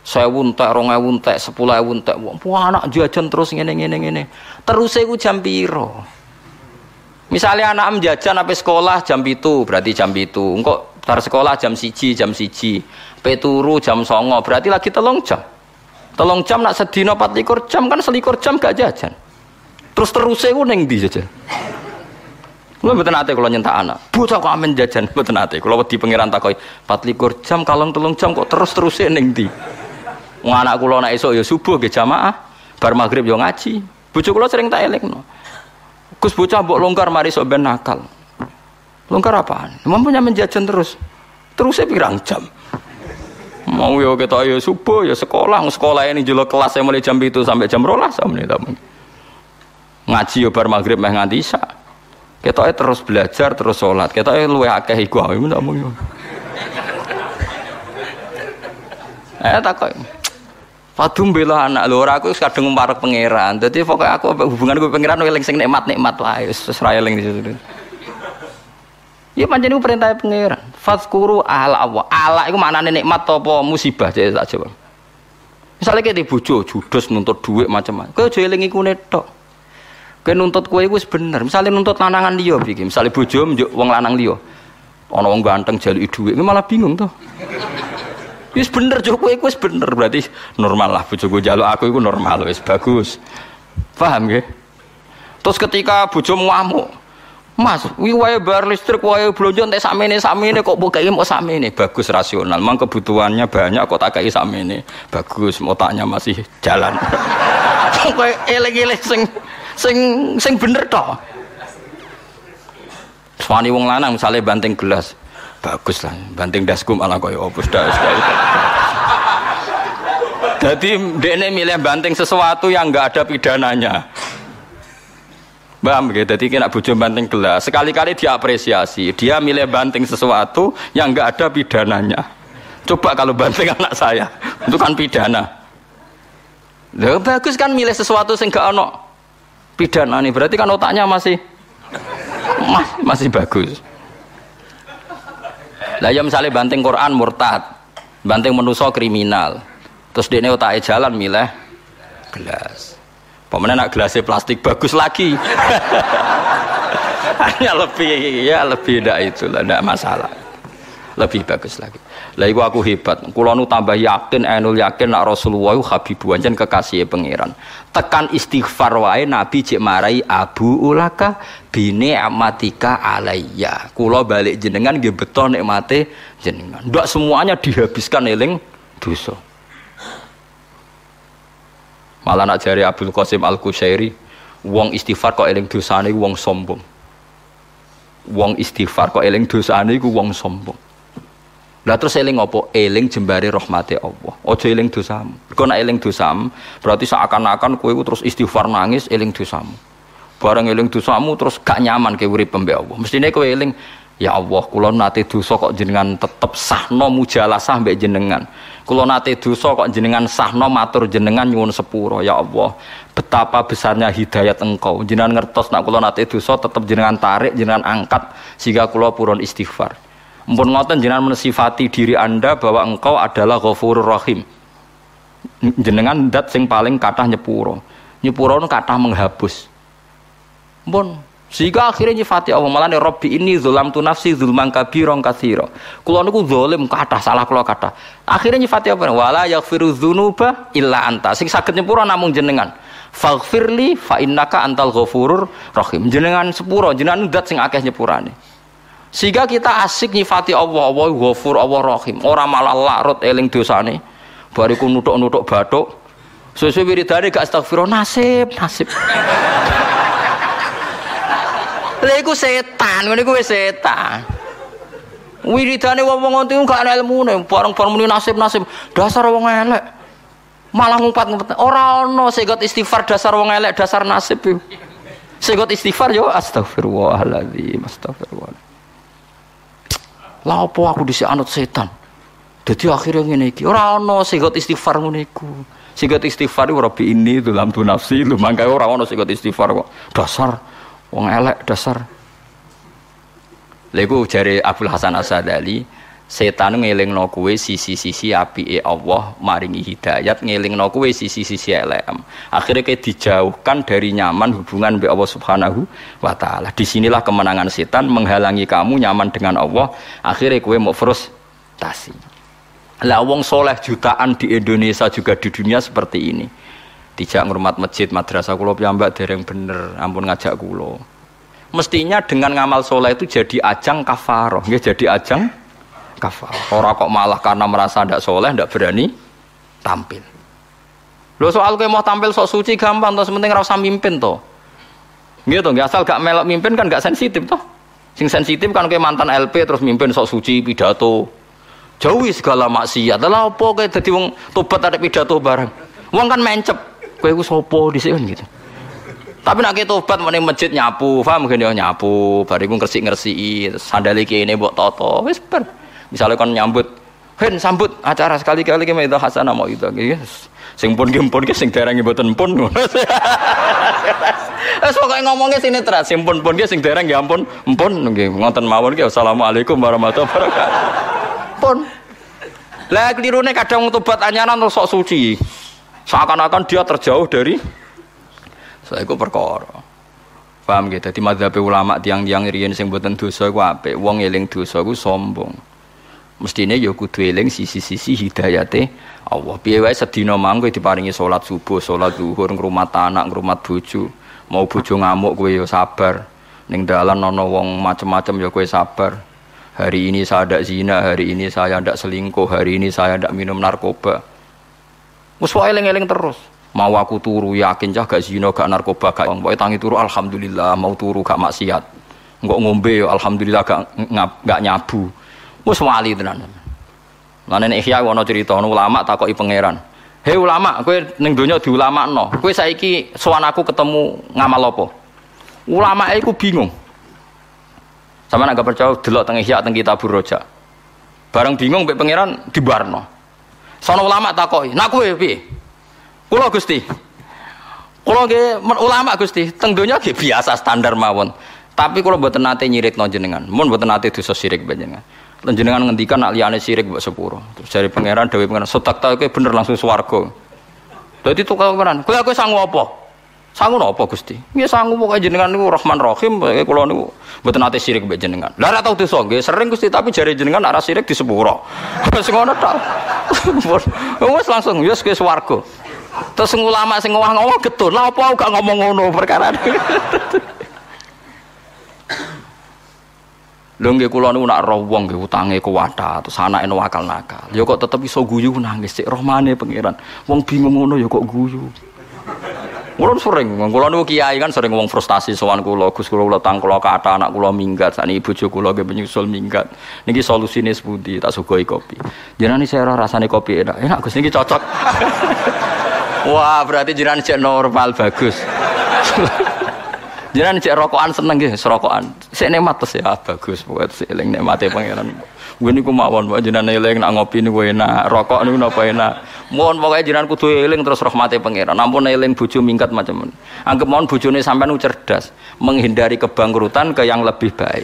1000 entek, 2000 entek, 10000 entek. Wah anak jajan terus ngene ngene ngene. Terus iku jam piro? Misalnya anak jajan sampai sekolah jam itu berarti jam itu. Engkau tar sekolah jam siji jam siji. Peturu jam songo berarti lagi telung jam. Telung jam nak sedino 24 jam kan selikur jam gak jajan. Terus terus saya neng di jajan. Kulo mboten ate kalau nyentak anak. Bocah kok amen jajan *laughs* mboten ate. Kulo wedi pangeran takoki, likur jam kalong telung jam kok terus terus neng di. Wong anak kula nek esuk ya subuh ge jamaah, bar maghrib ya ngaji. Bojo kula sering tak elingno. Gus bocah mbok longgar mari sok ben nakal. Longgar apaan? Mampunya menjajan terus. Terus saya pirang jam. Mau ya kita ya subuh ya sekolah, sekolah ini jelo kelas saya mulai jam itu sampai jam rolas sama nih ngaji yo bar maghrib meh nganti isya ketoke terus belajar terus sholat ketoke luwe akeh iku aku ndak mung eh takok Fadum bela anak lho ora aku kadung mparek pangeran. Dadi pokoke aku hubungan gue pangeran eling sing nikmat-nikmat wae wis ra eling di situ. Ya pancen iku perintah pangeran. Fazkuru ala Allah. Ala iku maknane nikmat apa musibah cek tak jawab. Misalnya kayak di bojo judes nuntut duit macam-macam. Kau aja eling iku tok. Kowe nuntut iku wis bener. Misale nuntut lanangan liya iki, misale bojo njuk wong lanang liya. Ana wong ganteng jaluki dhuwit, malah bingung to. Wis bener jo iku wis bener berarti normal lah bojoku jaluk aku iku normal wis bagus. Paham nggih? Terus ketika bojomu ngamuk, Mas, wi wae bar listrik wae blonjo entek sakmene sakmene kok mbok mau sakmene. Bagus rasional. Mang kebutuhannya banyak kok tak kei sakmene. Bagus, otaknya masih jalan. *laughs* Kowe eling-eling sing sing sing bener toh Suami wong lanang misalnya banting gelas bagus lah banting daskum ala koyo opus das jadi dia milih banting sesuatu yang enggak ada pidananya Paham gitu? Jadi kena bojo banting gelas. Sekali-kali diapresiasi. Dia milih banting sesuatu yang enggak ada pidananya. Coba kalau banting *laughs* anak saya, itu kan pidana. Loh, bagus kan milih sesuatu sing gak ono pidana nih berarti kan otaknya masih mas, masih bagus. Lah ya misalnya banting Quran murtad banting menuso kriminal terus dia otaknya jalan milih gelas. Pemenang nak gelasnya plastik bagus lagi. Hanya *laughs* lebih ya lebih tidak itu tidak masalah. Lebih bagus lagi lah iku aku hebat. Kula nu tambah yakin, enul yakin nak Rasulullah habibu anjen kekasih pangeran. Tekan istighfar wae Nabi cek marai Abu Ulaka bini amatika alayya. Kula balik jenengan nggih beto nikmate jenengan. Ndak semuanya dihabiskan eling dosa. Malah nak jari Abdul Qasim Al Kushairi, wong istighfar kok eling dosane wong sombong. Wong istighfar kok eling dosane iku wong sombong. Lah terus eling apa? Eling jembare rahmate Allah. Aja eling dosamu. Kau nak eling dosamu, berarti seakan-akan kowe terus istighfar nangis eling dosamu. Bareng eling dosamu terus gak nyaman kowe urip pembe Allah. Mestine kowe eling Ya Allah, kula nate dosa kok jenengan tetep sahno mujalasah mbek jenengan. Kula nate dosa kok jenengan sahno matur jenengan nyuwun sepuro. Ya Allah, betapa besarnya hidayat engkau. Jenengan ngertos nak kula nate dosa tetep jenengan tarik, jenengan angkat sehingga kula purun istighfar. Mpun ngoten jenengan mensifati diri Anda bahwa engkau adalah Ghafurur Rahim. Jenengan dat sing paling kathah nyepuro. Nyepuro kathah menghapus. Mpun sehingga akhirnya nyifati Allah malah Robbi ini zulam tu nafsi zulman kabirong kathiro. Kulo niku zolim kata salah kulo kata. Akhirnya nyifati apa? Wala yaghfiru dzunuba illa anta. Sing saged nyepuro namung jenengan. Faghfirli fa innaka antal ghafurur rahim. Jenengan sepuro, jenengan dat sing akeh nyepurane. Sehingga kita asik nyifati Allah, Allah ghafur, Allah rahim. Ora malah larut eling dosane. Bariku nutuk-nutuk batuk. Sesuai wiridane gak astagfirullah nasib, nasib. *laughs* Lha iku setan, ngene iku setan. Wiridane wong-wong ngono iku gak ana ilmune, bareng-bareng muni nasib-nasib. Dasar wong elek. Malah ngumpat-ngumpat. Ora ana segot istighfar dasar wong elek, dasar nasib. Segot istighfar yo astagfirullahaladzim, astagfirullah. Lah apa aku dhisik anut setan? Jadi akhirnya ngene iki, ora ana segot istighfar ngene iku. Segot istighfar iku rabbi ini dalam tu nafsi, lu mangka ora ana segot istighfar kok. Dasar Wong elek dasar. Lego jari Abdul Hasan Asadali, setan ngelingno kowe sisi-sisi apike Allah maringi hidayat ngelingno kowe sisi-sisi elem. Akhirnya kayak dijauhkan dari nyaman hubungan be Allah Subhanahu wa taala. Di sinilah kemenangan setan menghalangi kamu nyaman dengan Allah. Akhirnya kowe mau frustasi. Lah wong soleh jutaan di Indonesia juga di dunia seperti ini tidak ngurmat masjid madrasah kulo piyambak dereng bener ampun ngajak kulo mestinya dengan ngamal soleh itu jadi ajang kafaroh ya jadi ajang kafaroh orang kok malah karena merasa tidak soleh tidak berani tampil. Lo soal kayak mau tampil sok suci gampang toh sementing rasa mimpin toh. Gitu nggak asal gak melok mimpin kan gak sensitif toh. Sing sensitif kan kayak mantan LP terus mimpin sok suci pidato. Jauhi segala maksiat. Lah apa kayak jadi wong tobat ada pidato bareng? Wong kan mencep. Kowe ku sapa dhisik kan gitu. Tapi nak tobat meneh masjid nyapu, paham gak ya nyapu, bariku ngresik-ngresiki, sandali kene mbok toto, ber. Misalnya kon nyambut, "Hen sambut acara sekali-kali ki itu hasanah mau itu." Yes. Sing pun ki pun ki sing dereng mboten pun. Wis *laughs* pokoke ngomongnya sini terus, sing pun pun sing dereng ya ampun, empun nggih. Ngoten mawon ki assalamualaikum warahmatullahi wabarakatuh. Pun. Lah klirune kadang tobat anyaran terus sok suci. Seakan-akan dia terjauh dari saya itu perkara. Paham gitu? Jadi madhab ulama tiang-tiang riyen sing buatan dosa iku apik. Wong eling dosa iku sombong. Mestine ya kudu eling sisi-sisi hidayate Allah. Piye wae sedina mangko diparingi salat subuh, salat zuhur, ngrumat anak, ngrumat bojo. Mau bojo ngamuk kowe ya sabar. Ning dalan ana wong macem-macem ya kowe sabar. Hari ini saya tidak zina, hari ini saya tidak selingkuh, hari ini saya tidak minum narkoba. Mus eling-eling terus. Mau aku turu yakin cah gak zina gak narkoba gak pokoke tangi turu alhamdulillah mau turu gak maksiat. Enggak ngombe ya alhamdulillah gak gak nyabu. Mus wali tenan. Lan nek ihya ana cerita ulama takoki pangeran. Hei ulama, kowe ning donya diulamakno. Kowe saiki sowan aku ketemu ngamal apa? Ulama iku bingung. Sama agak percaya delok teng ihya teng kitabur roja. Bareng bingung mbek pangeran dibarno. Sono ulama takoki, "Nak kowe piye?" Kula Gusti. Kula nggih ulama Gusti, teng donya nggih biasa standar mawon. Tapi kula mboten nate nyiritno jenengan. Mun mboten nate dosa sirik jenengan. Jenengan ngendikan nak liyane sirik mbok sepuro. Terus dari pangeran dewe pangeran, "Sedak ta kowe bener langsung swarga." Dadi tukang pangeran, "Kowe aku sangu apa?" Sangu napa Gusti? Ya sangu pokoke jenengan niku Rahman Rahim, pokoke kula niku mboten nate sirik mbek jenengan. Ora tau dosa nggih, sering Gusti tapi jare jenengan ora sirik di sepuro. *laughs* Wis ngono tok. *laughs* Wis langsung wis ke swarga. Terus ulama sing ngomong-ngomong getun, lah apa gak ngomong ngono perkara. *laughs* Lho nggih kula niku nak roh wong nggih utange kuwata, terus anake wakal nakal. Ya kok tetep iso guyu nangis sik rahmane pangeran. Wong bingung ngono ya kok guyu. Kulon sering, kulon niku kiai kan sering ngomong frustasi sowan kula, Gus kula letang kula kata anak kula minggat, sani bojo kula ge menyusul minggat. Niki solusine sepundi tak sugoi kopi. Jenengan saya ora rasane kopi enak. Enak Gus niki cocok. *laughs* Wah, berarti jenengan cek normal bagus. *laughs* Jangan cek rokokan seneng gitu, serokokan. Sik nikmat terus ya bagus buat sik eling nikmate pangeran. Gue niku mawon wae jenengan eling nak ngopi niku enak, rokok niku napa enak. Mohon pokoknya jenengan kudu eling terus rahmate pangeran. Ampun eling bojo mingkat macam men. Anggap mohon bojone sampean cerdas, menghindari kebangkrutan ke yang lebih baik.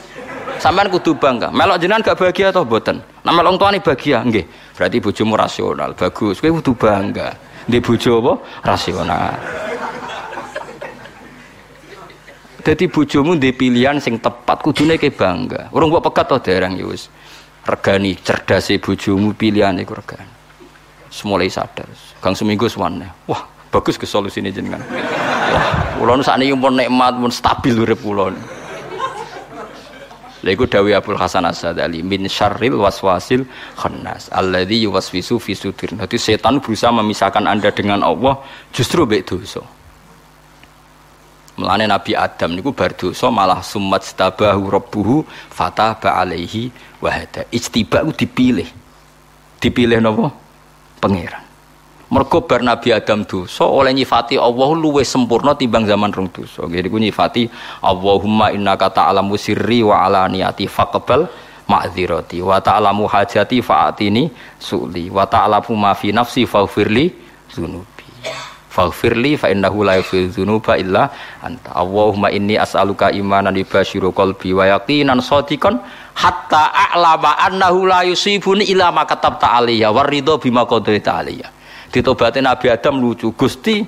Sampean kudu bangga. Melok jenengan gak bahagia atau boten? Nah melok tuane bahagia, nggih. Berarti bojomu rasional, bagus. Kowe kudu bangga. Di bojo apa? Rasional. Jadi bojomu di pilihan sing tepat, kudune ke bangga. Urung mbok pekat to dereng ya wis regani cerdasnya bojomu pilihan itu regani semulai sadar gang seminggu semuanya wah bagus ke ini jenengan wah pulau saat ini pun nikmat pun stabil urip pulau Lagu Dawi Abdul Hasan As-Sadali min syarril waswasil khannas alladzi yuwaswisu fi sudur. Jadi setan berusaha memisahkan Anda dengan Allah justru baik dosa. Mulane Nabi Adam niku bar dosa malah sumat stabahu rabbuhu fataba alaihi wa hada. Ijtiba ku dipilih. Dipilih napa? Pangeran. Mergo bar Nabi Adam dosa oleh nyifati Allah luwe sempurna timbang zaman rong dosa. Jadi ku nyifati Allahumma innaka ta'lamu sirri wa alaniyati faqbal ma'dzirati wa ta'lamu hajati fa'atini su'li wa ta'lamu ma fi nafsi faghfirli dzunubi faghfirli fa innahu la yaghfiru dzunuba illa anta. Allahumma inni as'aluka imanan yubashiru qalbi wa yaqinan shadiqan hatta a'lama annahu la yusibuni illa ma katabta alayya waridho bima qadaita alayya ditobatin Nabi Adam lucu. Gusti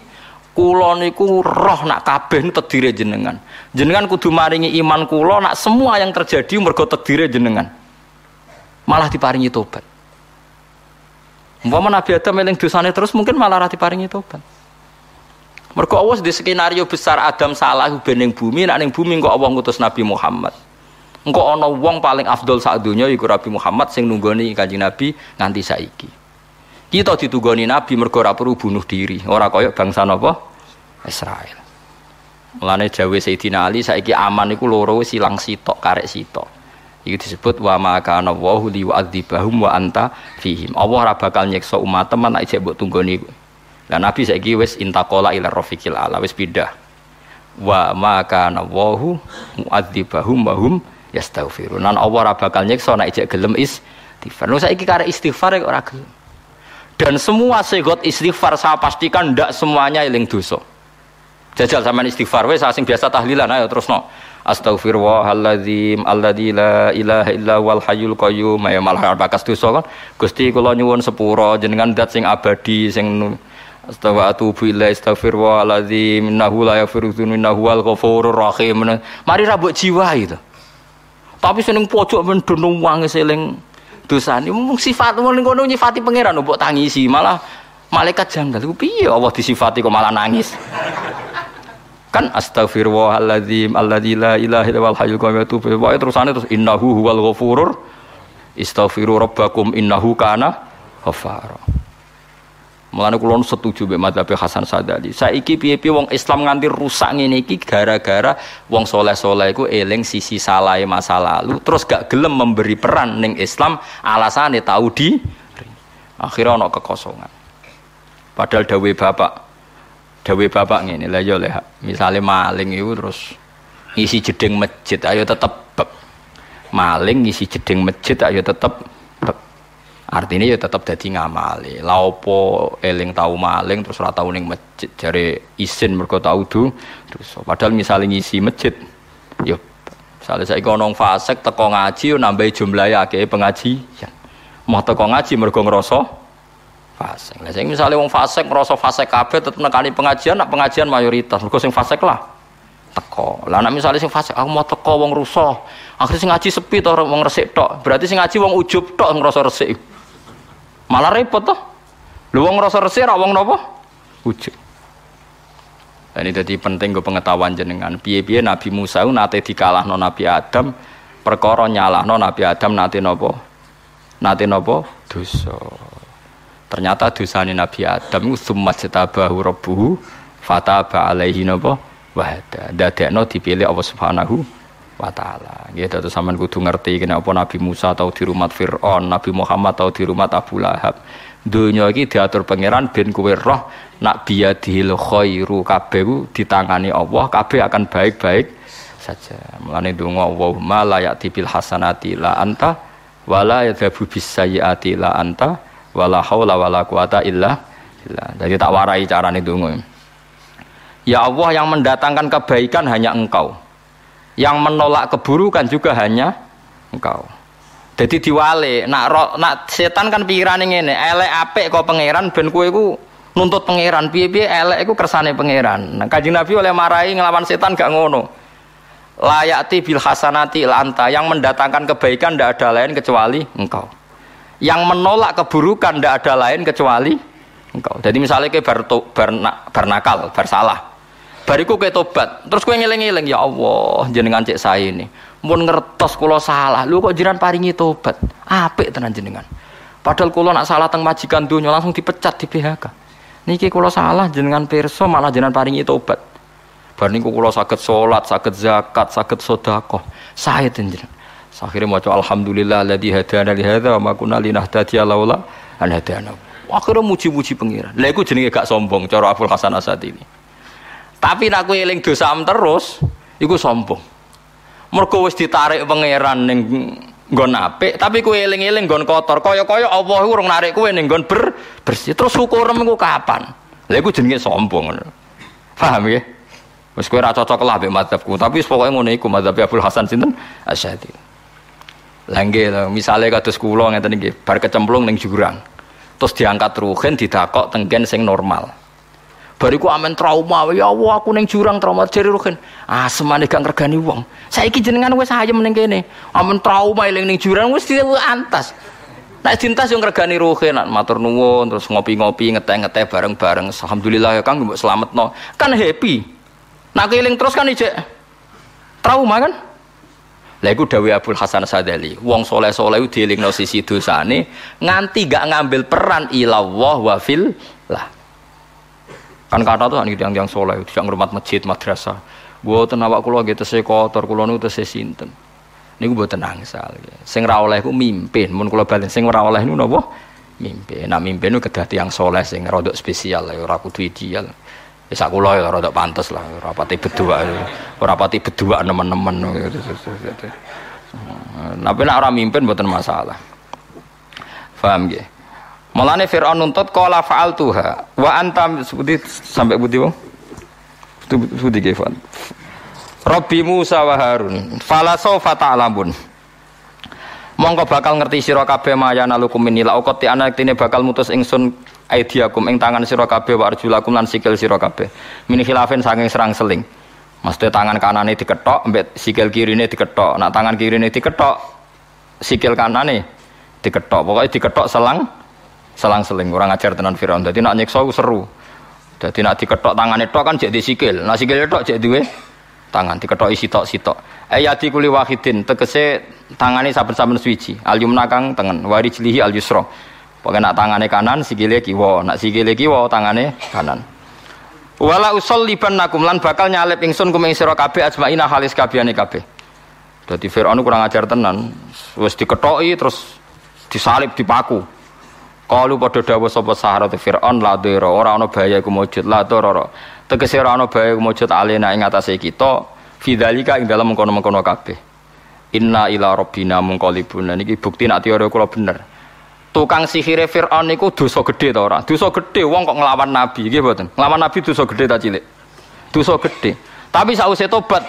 kula niku roh nak kabeh tedire jenengan. Jenengan kudu maringi iman kula nak semua yang terjadi mergo tedire jenengan. Malah diparingi tobat. Umpama Nabi Adam eling dosane terus mungkin malah rati paringi tobat. Mergo Allah di skenario besar Adam salah bening bumi, nak ning bumi kok Allah ngutus Nabi Muhammad. Engko ana wong paling afdol sak donya iku Nabi Muhammad sing nunggoni Kanjeng Nabi nganti saiki. Kita ditunggoni Nabi mergo ora perlu bunuh diri, ora kaya bangsa napa? Israel. Mulane jawe Sayyidina Ali saiki aman iku loro silang sitok karek sitok. Iku disebut wa ma kana wa li wa anta fihim. Allah ora bakal nyeksa umat teman nek mbok tunggoni Nah Nabi saiki wis intakola ila rafiqil ala wis pindah. Wa ma kana wahu mu'adzibahum wa hum yastaghfirun. Nan Allah ora bakal nyiksa nek ijek gelem istighfar. Lha saiki karek istighfar kok ora gelem. Dan semua segot istighfar saya pastikan ndak semuanya eling dosa. Jajal sama istighfar wis sing biasa tahlilan ayo terus no. Astaghfirullahaladzim alladzi la ilaha illa wal hayyul qayyum. Ya malah bakas dosa kan. Gusti kula nyuwun sepuro jenengan dat sing abadi sing Astawa atubu innahu la yaghfiru innahu wal ghafurur rahim. Mari rabuk jiwa itu. Tapi seneng pojok men dono wange seling dosane. Mung sifat mung ngono nyifati pangeran mbok tangisi malah malaikat janggal iku piye Allah disifati kok malah nangis. kan astaghfirullahaladzim alladzi la ilaha wal hayyul qayyum atubu wa terusane terus innahu huwal ghafurur istaghfiru rabbakum innahu kana ghafara Mulane kula setuju mbek madzhab Hasan Sadali. Saiki piye-piye wong Islam nganti rusak ngene iki gara-gara wong soleh-soleh iku eling sisi salahe masa lalu terus gak gelem memberi peran ning Islam alasane tahu di akhirnya ana kekosongan. Padahal dawe bapak dawe bapak ngene lah ya leh misale maling itu terus ngisi jeding masjid ayo tetep maling ngisi jeding masjid ayo tetep Artinya ya tetap jadi ngamali. Laupo eling tahu maling terus rata uning masjid jari isin mereka tahu tuh. Terus padahal misalnya ngisi masjid, ya misalnya saya nong fasek teko ngaji nambah jumlah ya kayak pengajian. Mau teko ngaji mereka ngerosok fasek. Lah saya misalnya wong fasek ngerosok fasek kafe tetap nekani pengajian, nak pengajian mayoritas. Mereka sing lah teko. Lah nak misalnya sing fasek aku mau teko wong rusuh. Akhirnya sing ngaji sepi to wong resik tok. Berarti sing ngaji wong ujub tok ngerasa resik. Malah repot toh. Lu wong rasa resik ra wong ini jadi penting ke pengetahuan jenengan. Piye-piye Nabi Musa nate dikalahno Nabi Adam, perkara nyalahno Nabi Adam nate napa? Nate napa? Dosa. Ternyata dosane Nabi Adam itu summa jatabahu rabbuhu fataba alaihi napa? Wahada. Dadekno dipilih Allah Subhanahu wa taala. Nggih dados sampean kudu ngerti kenapa Nabi Musa tau di rumah Firaun, Nabi Muhammad tau di rumah Abu Lahab. Dunia iki diatur pangeran ben kowe roh nak biyadil khairu kabeh ku ditangani Allah kabeh akan baik-baik saja. Mulane donga Allahumma la ya'ti bil hasanati la anta wala yadhabu bis sayyiati la anta wala haula wala quwata illa billah. Jadi tak warai carane donga. Ya Allah yang mendatangkan kebaikan hanya Engkau yang menolak keburukan juga hanya engkau. Jadi diwale, nak ro, nak setan kan pikiran ini, elek apik kau pangeran ben kue ku nuntut pangeran, piye-piye elek iku kersane pangeran. Nah, Kanjeng Nabi oleh marahi ngelawan setan gak ngono. Layati bil hasanati lanta yang mendatangkan kebaikan tidak ada lain kecuali engkau. Yang menolak keburukan tidak ada lain kecuali engkau. Jadi misalnya ke bar, bar, bar nakal, bar salah. Bariku ke tobat. Terus kue ngiling-ngiling ya Allah, jenengan cek saya ini. Mun ngertos kulo salah, lu kok jiran paringi tobat. Apik tenan jenengan. Padahal kulo nak salah teng majikan dunia langsung dipecat di PHK. Niki kulo salah jenengan perso malah jenengan paringi tobat. Bar niku kulo sakit sholat, sakit zakat, sakit sodako. Saya jenengan. Akhirnya mau alhamdulillah ladhi hadana li hadza wa ma kunna linahtadiya laula an hadana. Akhirnya muji-muji pengiran. Lah iku jenenge gak sombong cara Abdul Hasan Asad ini. Tapi nak kowe eling dosa terus, iku sombong. Mergo wis ditarik pangeran ning nggon apik, tapi kowe eling-eling nggon kotor. Kaya-kaya Allah urung narik kowe ning nggon ber bersih. Terus syukurem iku kapan? Lha iku jenenge sombong. Paham ya? Wis kowe ora cocok lah mbek madzhabku, tapi pokoke ngono iku madzhab Abdul Hasan sinten? Asyadi. Lah nggih, misale kados kula ngeten nggih, bar kecemplung ning jurang. Terus diangkat ruhin didakok tenggen sing normal. Bariku amen trauma, ya Allah aku neng jurang trauma jari rugen. Ah semane gak ngergani wong. Saiki jenengan wis ayem ning kene. Amen trauma eling ning jurang wis antas. Nek dintas yang ngergani rugen, matur nuwun terus ngopi-ngopi ngeteh-ngeteh bareng-bareng. Alhamdulillah ya Kang mbok slametno. Kan happy. Nak eling terus kan ijek trauma kan? Lah iku dawuh Abdul Hasan Sadali. Wong soleh-soleh dielingno sisi dosane nganti gak ngambil peran ilallah wa fil lah. Kan kata tuh gitu yang yang soleh, tidak ngurmat masjid, madrasah. Gue awak kulo gitu saya kotor, kulo nu saya sinten. Ini buat tenang. Sing ra oleh gue mimpin, mun kulo balik sing ra oleh nu nopo mimpin. Nah mimpin nu kedati yang soleh, sing rodok spesial lah, ora kudu ideal. Ya sak kulo ya rodok pantas lah, ora pati berdua, ora pati berdua nemen-nemen. Tapi nak orang mimpin buatan masalah. Faham gak? Mulane Fir'aun nuntut qala tuha wa antam seperti sampai budi wong. Budi kefan. Rabbi Musa wa Harun fala sawfa ta'lamun. Monggo bakal ngerti sira kabeh maya nalukum min la uqti anak tine bakal mutus ingsun aidiakum ing tangan sira kabeh wa arjulakum lan sikil sira kabeh. Min khilafin saking serang seling. Maksudnya tangan kanane diketok, mbek sikil kirine diketok. Nak tangan kirine diketok, sikil kanane diketok. Pokoknya diketok selang selang-seling orang ajar tenan Firaun. Jadi nak nyiksa seru. Jadi nak diketok tangannya tok kan jadi sikil. Nak sikil tok jadi duwe tangan diketok isi tok sitok. Ayati kuli wahidin tegese tangane saben-saben suci. Al yumna kang tengen, wari jlihi al yusra. Pokoke nak tangane kanan sikile kiwa, nak sikile kiwa tangane kanan. Wala usol liban nakum lan bakal nyalip ingsun kuming sira kabeh ajmaina halis kabehane kabeh. Dadi Firaun kurang ajar tenan. Wis diketoki terus disalib dipaku. Kalu padha dawuh sapa saharat Firaun la dira ora ana bahaya iku mujud la dara. Tegese ora ana bahaya iku mujud alena ing atase kita fidzalika ing dalam mengkono-mengkono kabeh. Inna ila rabbina munqalibun. Niki bukti nak teori kula bener. Tukang sihire Firaun niku dosa gedhe ta ora? Dosa gedhe wong kok nglawan nabi nggih mboten. Nglawan nabi dosa gedhe ta cilik? Dosa gedhe. Tapi sausé tobat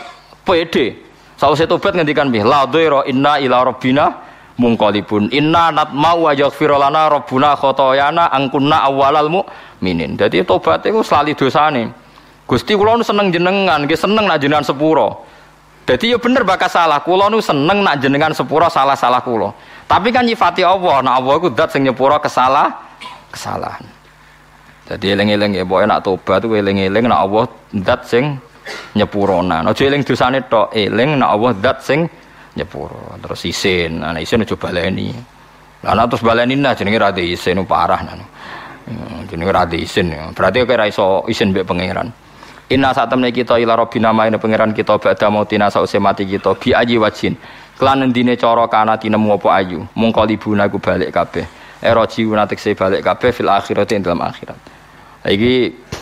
pede. Sausé tobat ngendikan piye? La dira inna ila rabbina mungkolibun inna natmau wa yaghfir lana rabbuna khotoyana angkunna awalal mukminin dadi tobat iku selalu dosane. Gusti kula nu seneng jenengan nggih seneng nak jenengan sepuro. Dadi ya bener bakas salah kula nu seneng nak jenengan sepuro salah-salah kula. Tapi kan nyifati Allah nak Allah iku zat sing nyepuro kesalah kesalahan. Jadi eling-eling ya boy nak tobat tuh eling-eling nak Allah zat sing nyepurona. Aja eling dosane tok eling nak Allah zat sing nyepuro terus isin anak isin coba baleni anak terus baleni nah jenenge rada isin parah nah jenenge rada isin berarti kayak raiso isin mbek pangeran Inna saat temen kita ila robbina maine pangeran kita badha mautina sause mati kita bi aji wajin. Kelan endine cara kana tinemu apa ayu. Mungko libuna ku balik kabeh. Ero jiuna tekse balik kabeh fil akhirat ing dalam akhirat. Iki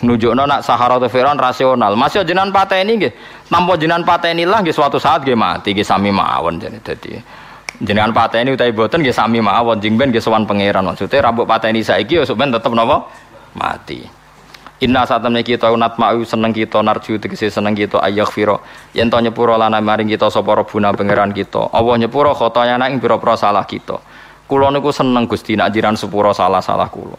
nunjukno nak Sahara Firaun rasional. Masih jenengan pateni nggih. Tanpa jenengan pateni lah nggih suatu saat nggih mati nggih sami mawon jane dadi. Jenengan pateni utawi boten nggih sami mawon jing ben nggih sowan pangeran. Maksudnya rambut pateni saiki ya sok tetep napa? Mati. Inna satamne kita unat ma'u seneng kita narju tegese seneng kita firo yen to nyepuro lana maring kita sapa robuna pangeran kita Allah nyepuro khotoya ing pira-pira salah kita kula niku seneng Gusti nak jiran sepuro salah-salah kula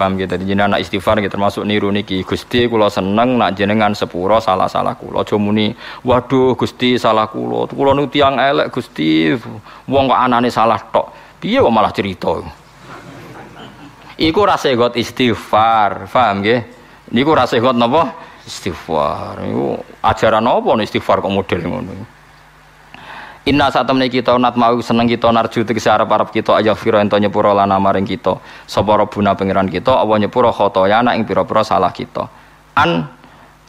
paham gitu jadi jenengan istighfar gitu termasuk niru niki Gusti kula seneng nak jenengan sepuro salah-salah kula aja muni waduh Gusti salah kula kula niku tiyang elek Gusti wong kok anane salah tok piye kok malah cerita Iku rasa got istighfar, paham nggih? Niku rasa ikut napa? Istighfar. Niku ajaran apa nih istighfar kok model ngono. Inna saat temen kita nat mau seneng kita narju tegese arep-arep kita aja fira ento nyepuro lana maring kita. Sapa robuna pangeran kita apa nyepuro khotoyana ing pira-pira salah kita. An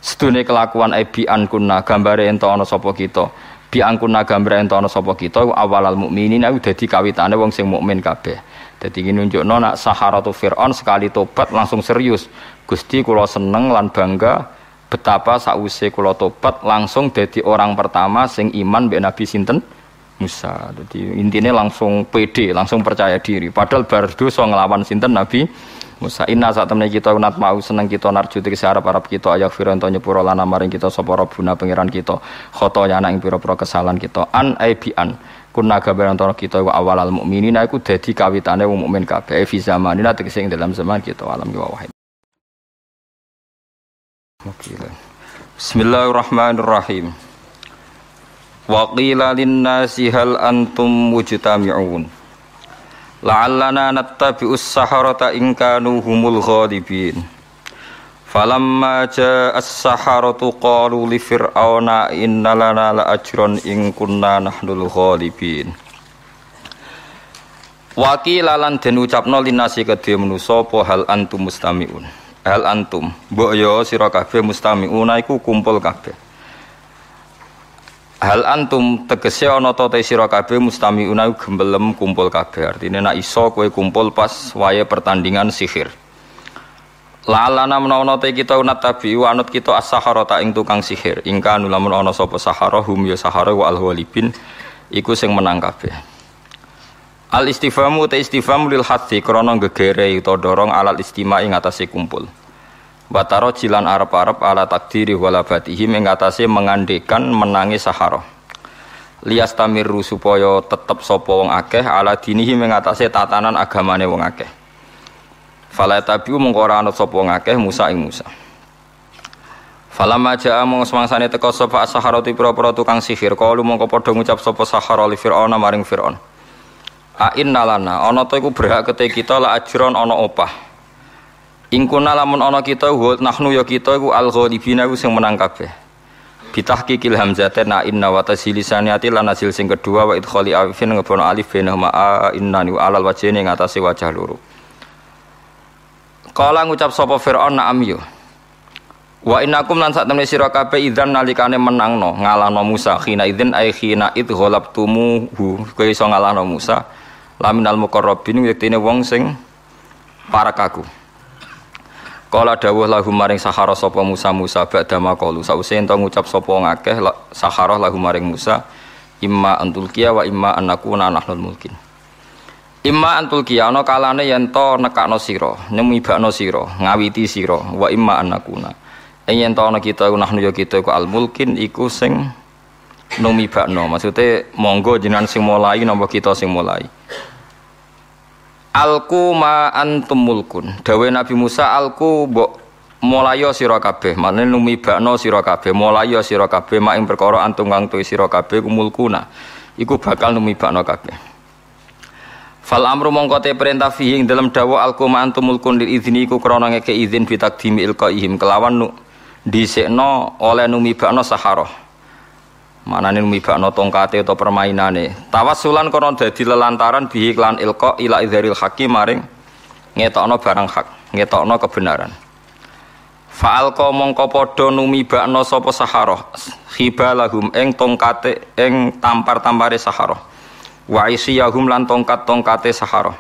sedune kelakuan ebi an kunna gambare ento ana sapa kita. Bi angkunna gambare ento ana sapa kita awalal mukminin aku dadi kawitane wong sing mukmin kabeh. Dadi iki nunjukno nak Saharatu Fir'aun sekali tobat langsung serius. Gusti kula seneng lan bangga betapa sause kula tobat langsung jadi orang pertama sing iman mbek Nabi sinten Musa. Jadi intinya langsung pede, langsung percaya diri. Padahal bar dosa ngelawan sinten Nabi Musa. Inna saat temen kita unat mau seneng kita narju tegese arep-arep kita ayak firon to nyepuro lan maring kita sapa Rabbuna pangeran kita. Khotoya ing pira-pira kesalahan kita an aibian. Kunna gambaran antara kita wa awalal mukminin iku dadi kawitane wong mukmin kabeh fi zamanina tegese ing dalam zaman kita alam wa wahid. Bismillahirrahmanirrahim. Wa qila lin-nasi hal antum mujtami'un. La'allana nattabi'us saharata in kanu humul ghalibin. Falamma ja'as saharatu qalu li fir'auna inna lana la ajran in kunna nahnul ghalibin. Wakil lan den ucapno linasi kedhe manusa apa hal antum mustami'un hal antum. Mbok yo sira kabeh mustamiuna iku kumpul kabeh. Hal antum tegese ana ta te sira kabeh mustamiuna gembelem kumpul kabeh. Artine nek iso kowe kumpul pas wayahe pertandingan sihir. Lalana menawa te kita unat tabi anut kita as-sahara ta ing tukang sihir. Ingka nulamun ana sapa sahara hum ya sahara wa al-walibin iku sing menang kabeh Al istifamu te istifamu lil hati krana gegere utawa dorong alat istima ing atase kumpul. Wataro jilan arep-arep ala takdiri wala batihim ing atase mengandekan menangi sahara. Lias tamiru supaya tetep sapa wong akeh ala dinihi ing atase tatanan agamane wong akeh. Fala tabiu mengko anut wong akeh Musa ing Musa. Falamma jaa mung semangsane teka sapa as-saharati pira-pira tukang sihir, kalu mongko padha ngucap sapa sahara li Fir'aun maring Fir'aun. A inna lana ana ta iku berhak kete kita la ajron ana opah. Ingkuna lamun ana kita nahnu ya kita iku al ghalibina iku sing menang kabeh. Bitahqiqil hamzata na inna wa tasilisaniyati lan hasil sing kedua wa idkhali alifin ngebono alif bainahuma a inna ni alal wajhine ngatasi wajah loro. Kala ngucap sapa Firaun na'am yo. Wa innakum lan sak temne sira kabeh idzan nalikane menangno ngalahno Musa khina idzin ai khina id ghalabtumuhu kowe iso ngalahno Musa laminal muqarrabin yektine wong sing para kaku Kala dawuh lahu maring sahara sapa Musa Musa ba'da maqalu sause ento ngucap sapa ngakeh sahara lahu maring Musa imma antul kia wa imma anakuna nahnul mulkin. Imma antul kia ana kalane yen to nekakno sira nyemibakno sira ngawiti sira wa imma anakuna. Yen to ana kita nahnu ya kita iku al mulkin iku sing numibakno maksude monggo jenengan sing mulai napa kita sing mulai Alku ma antum mulkun. Dawe Nabi Musa alku mbok molayo sira kabeh. Maknane numibakno sira kabeh, molayo sira kabeh mak ing perkara antum kang tuwi sira kabeh kumulkuna. Iku bakal numibakno kabeh. Fal amru mongko te perintah fihi ing dalam dawa alku ma antum mulkun lil idzini iku krana ngeke izin bi takdimi ilqaihim kelawan nu dhisikno oleh numibakno saharah. Manane mibakno tongkate atau permainane. Tawassulan kono dadi lelantaran bihi klan ilqa ila idzaril hakim maring ngetokno barang hak, ngetokno kebenaran. Fa'al ka mongko padha numibakno sapa sahara khibalahum ing tongkate ing tampar-tampare sahara wa isiyahum lan tongkat-tongkate sahara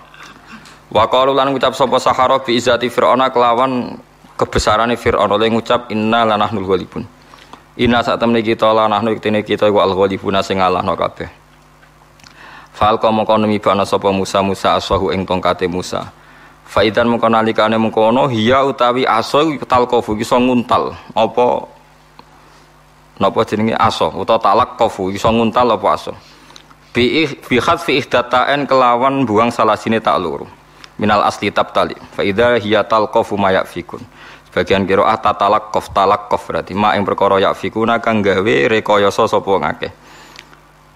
wa qalu lan ngucap sapa sahara bi izati fir'auna kelawan kebesarane fir'auna. Le ngucap inna lanahnul ghalibun inna sak temne kita lanahnu iktine kita wa al ghalibuna sing ngalahno kabeh. Fa'al ka mongko numibakno sapa Musa Musa aswahu ing tongkate Musa. Faidan mengko nalikane mengkono hiya utawi aso talqafu iso nguntal. Apa? Napa jenenge aso? Utawa talak qafu iso nguntal apa aso? Bi fi ihdatain kelawan buang salah sini tak luru. Minal asli tabtali. Fa idza hiya talqafu ma yafikun sebagian qiraah tatalak qaf talak qaf berarti ma ing perkara yafikuna kang gawe rekayasa sapa ngakeh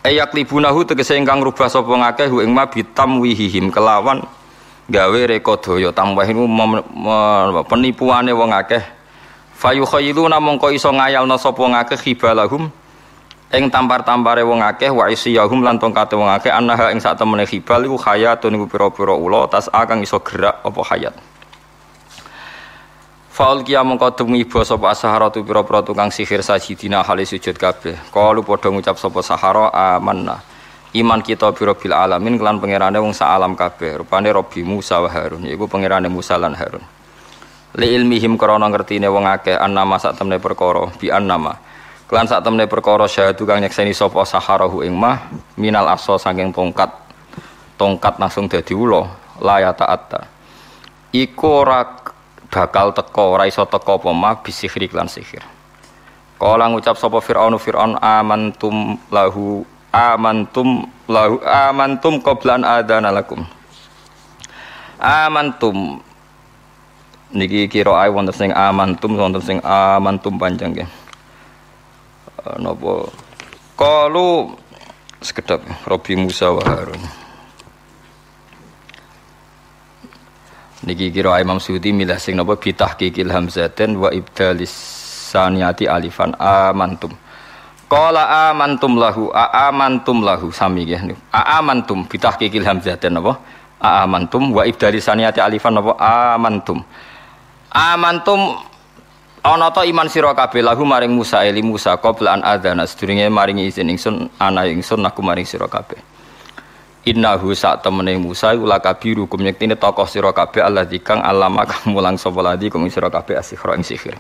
ayak libunahu tegese ingkang rubah sapa ngakeh hu ing ma bitam wihihim kelawan gawe reka daya tambah iku penipuane wong akeh. Fayu khayyiluna mongko iso ngayalna sapa ngakeh khibalahum ing tampar-tampare wong akeh wa isiyahum lan tongkate wong akeh annaha ing sak temene khibal iku hayatun iku pira-pira ula tas akang iso gerak apa hayat Faul kia mongko demi ibu sapa tu pira-pira tukang sihir sajidina hale sujud kabeh. Kalu padha ngucap sapa sahara amanna. Iman kita biro bil alamin kelan pangerane wong sak alam kabeh. Rupane Robi Musa wa Harun yaiku pangerane Musa lan Harun. Li ilmihim krana ngertine wong akeh annama sak temne perkara bi annama. Kelan sak temne perkara syahadu kang nyekseni sapa saharahu ing mah minal aso saking tongkat tongkat langsung dadi ula la ta'atta iku ora bakal teko ora iso teko apa mah bisihri lan sihir. Kala ngucap sapa Firaun Firaun amantum lahu amantum lahu amantum qablan adana lakum. Amantum. Niki kira ae wonten sing amantum wonten sing amantum panjang nggih. Uh, napa? Kalu sekedap Robi Musa wa Harun niki kira Imam Suyuti milah sing napa bitahqiqil hamzaten wa ibdalis saniyati alifan amantum Qala amantum lahu amantum lahu sami nggih niku. Amantum bitahqiqil hamzah dan napa? Amantum wa ibdari saniyati alifan napa? Amantum. Amantum ana ta iman sira kabeh lahu maring Musa eli Musa qabla an adzana sedurunge maringi izin ingsun ana ingsun aku maring sira kabeh. Innahu sak temene Musa iku lakabiru kum yektine tokoh sira kabeh Allah dikang alama kang mulang sapa ladi kum sira kabeh asikhra ing sihir.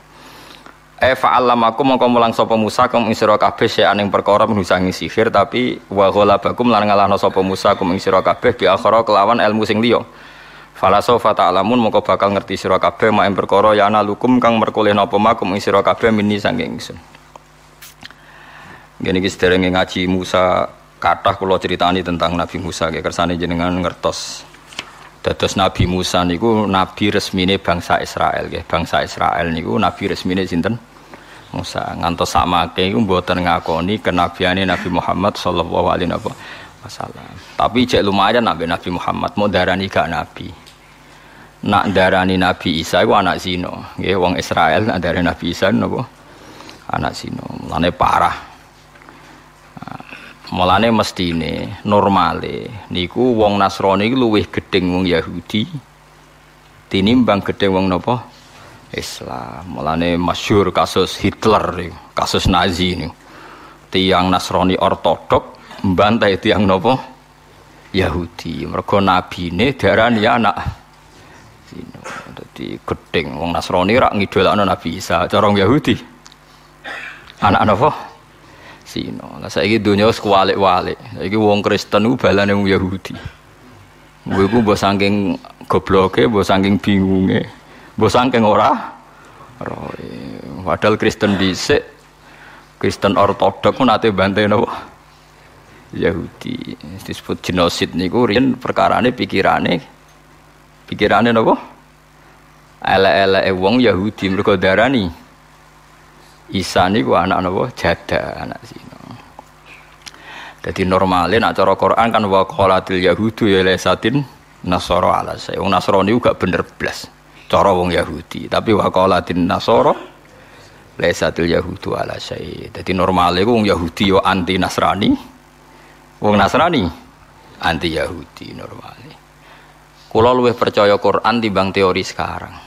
E fa'allamaku mongko mulang sapa Musa kum ing sira kabeh aning perkara menusangi sihir tapi wa ghalabakum lan ngalahno sapa Musa kum sira kabeh bi akhara kelawan ilmu sing liya. Falasofa ta'lamun mongko bakal ngerti sira kabeh mak perkara ya lukum kang merkoleh napa makum ing sira kabeh mini saking ingsun. Gini iki sederenge ngaji Musa kathah kula critani tentang Nabi Musa nggih kersane jenengan ngertos. Dados Nabi Musa niku nabi resmine bangsa Israel nggih. Bangsa Israel niku nabi resmine sinten? Musa. Ngantos samake iku mboten ngakoni kenabiane Nabi Muhammad sallallahu alaihi wasallam. Tapi cek lumayan nabi Nabi Muhammad mau darani gak nabi. Nak darani Nabi Isa iku anak zino. Nggih wong Israel nak darani Nabi Isa napa? Anak zino. Mulane parah. Mulane mestine normale niku wong Nasrani iku luwih gedeng wong Yahudi tinimbang gedeng wong napa Islam. Mulane masyhur kasus Hitler kasus Nazi ini. Tiang Nasrani ortodok mbantai tiang napa Yahudi. Mergo nabine darani anak. Dadi gedeng wong Nasrani rak ngidolakno Nabi Isa, cara Yahudi. Anak napa? Palestina. Lah saiki donya wis kuwalik-walik. Saiki wong Kristen ku balane wong Yahudi. Kuwi ku mbok saking gobloke, mbok saking bingunge, mbok saking ora roe. Padahal Kristen dhisik Kristen ortodok ku nate bantai napa? Yahudi disebut genosid niku riyen perkarane pikirane pikirane napa? Ele-ele wong Yahudi mergo darani Isa niku anak napa jada anak zina. Jadi normalnya nak cara Quran kan wa qalatil yahudu ya lesatin nasara ala saya. Wong Nasrani juga bener blas. Cara wong Yahudi, tapi wa qalatin nasara lesatil yahudu ala saya. Jadi normalnya wong Yahudi yo anti Nasrani. Wong Nasrani anti Yahudi normalnya. Kulo luwih percaya Quran timbang teori sekarang.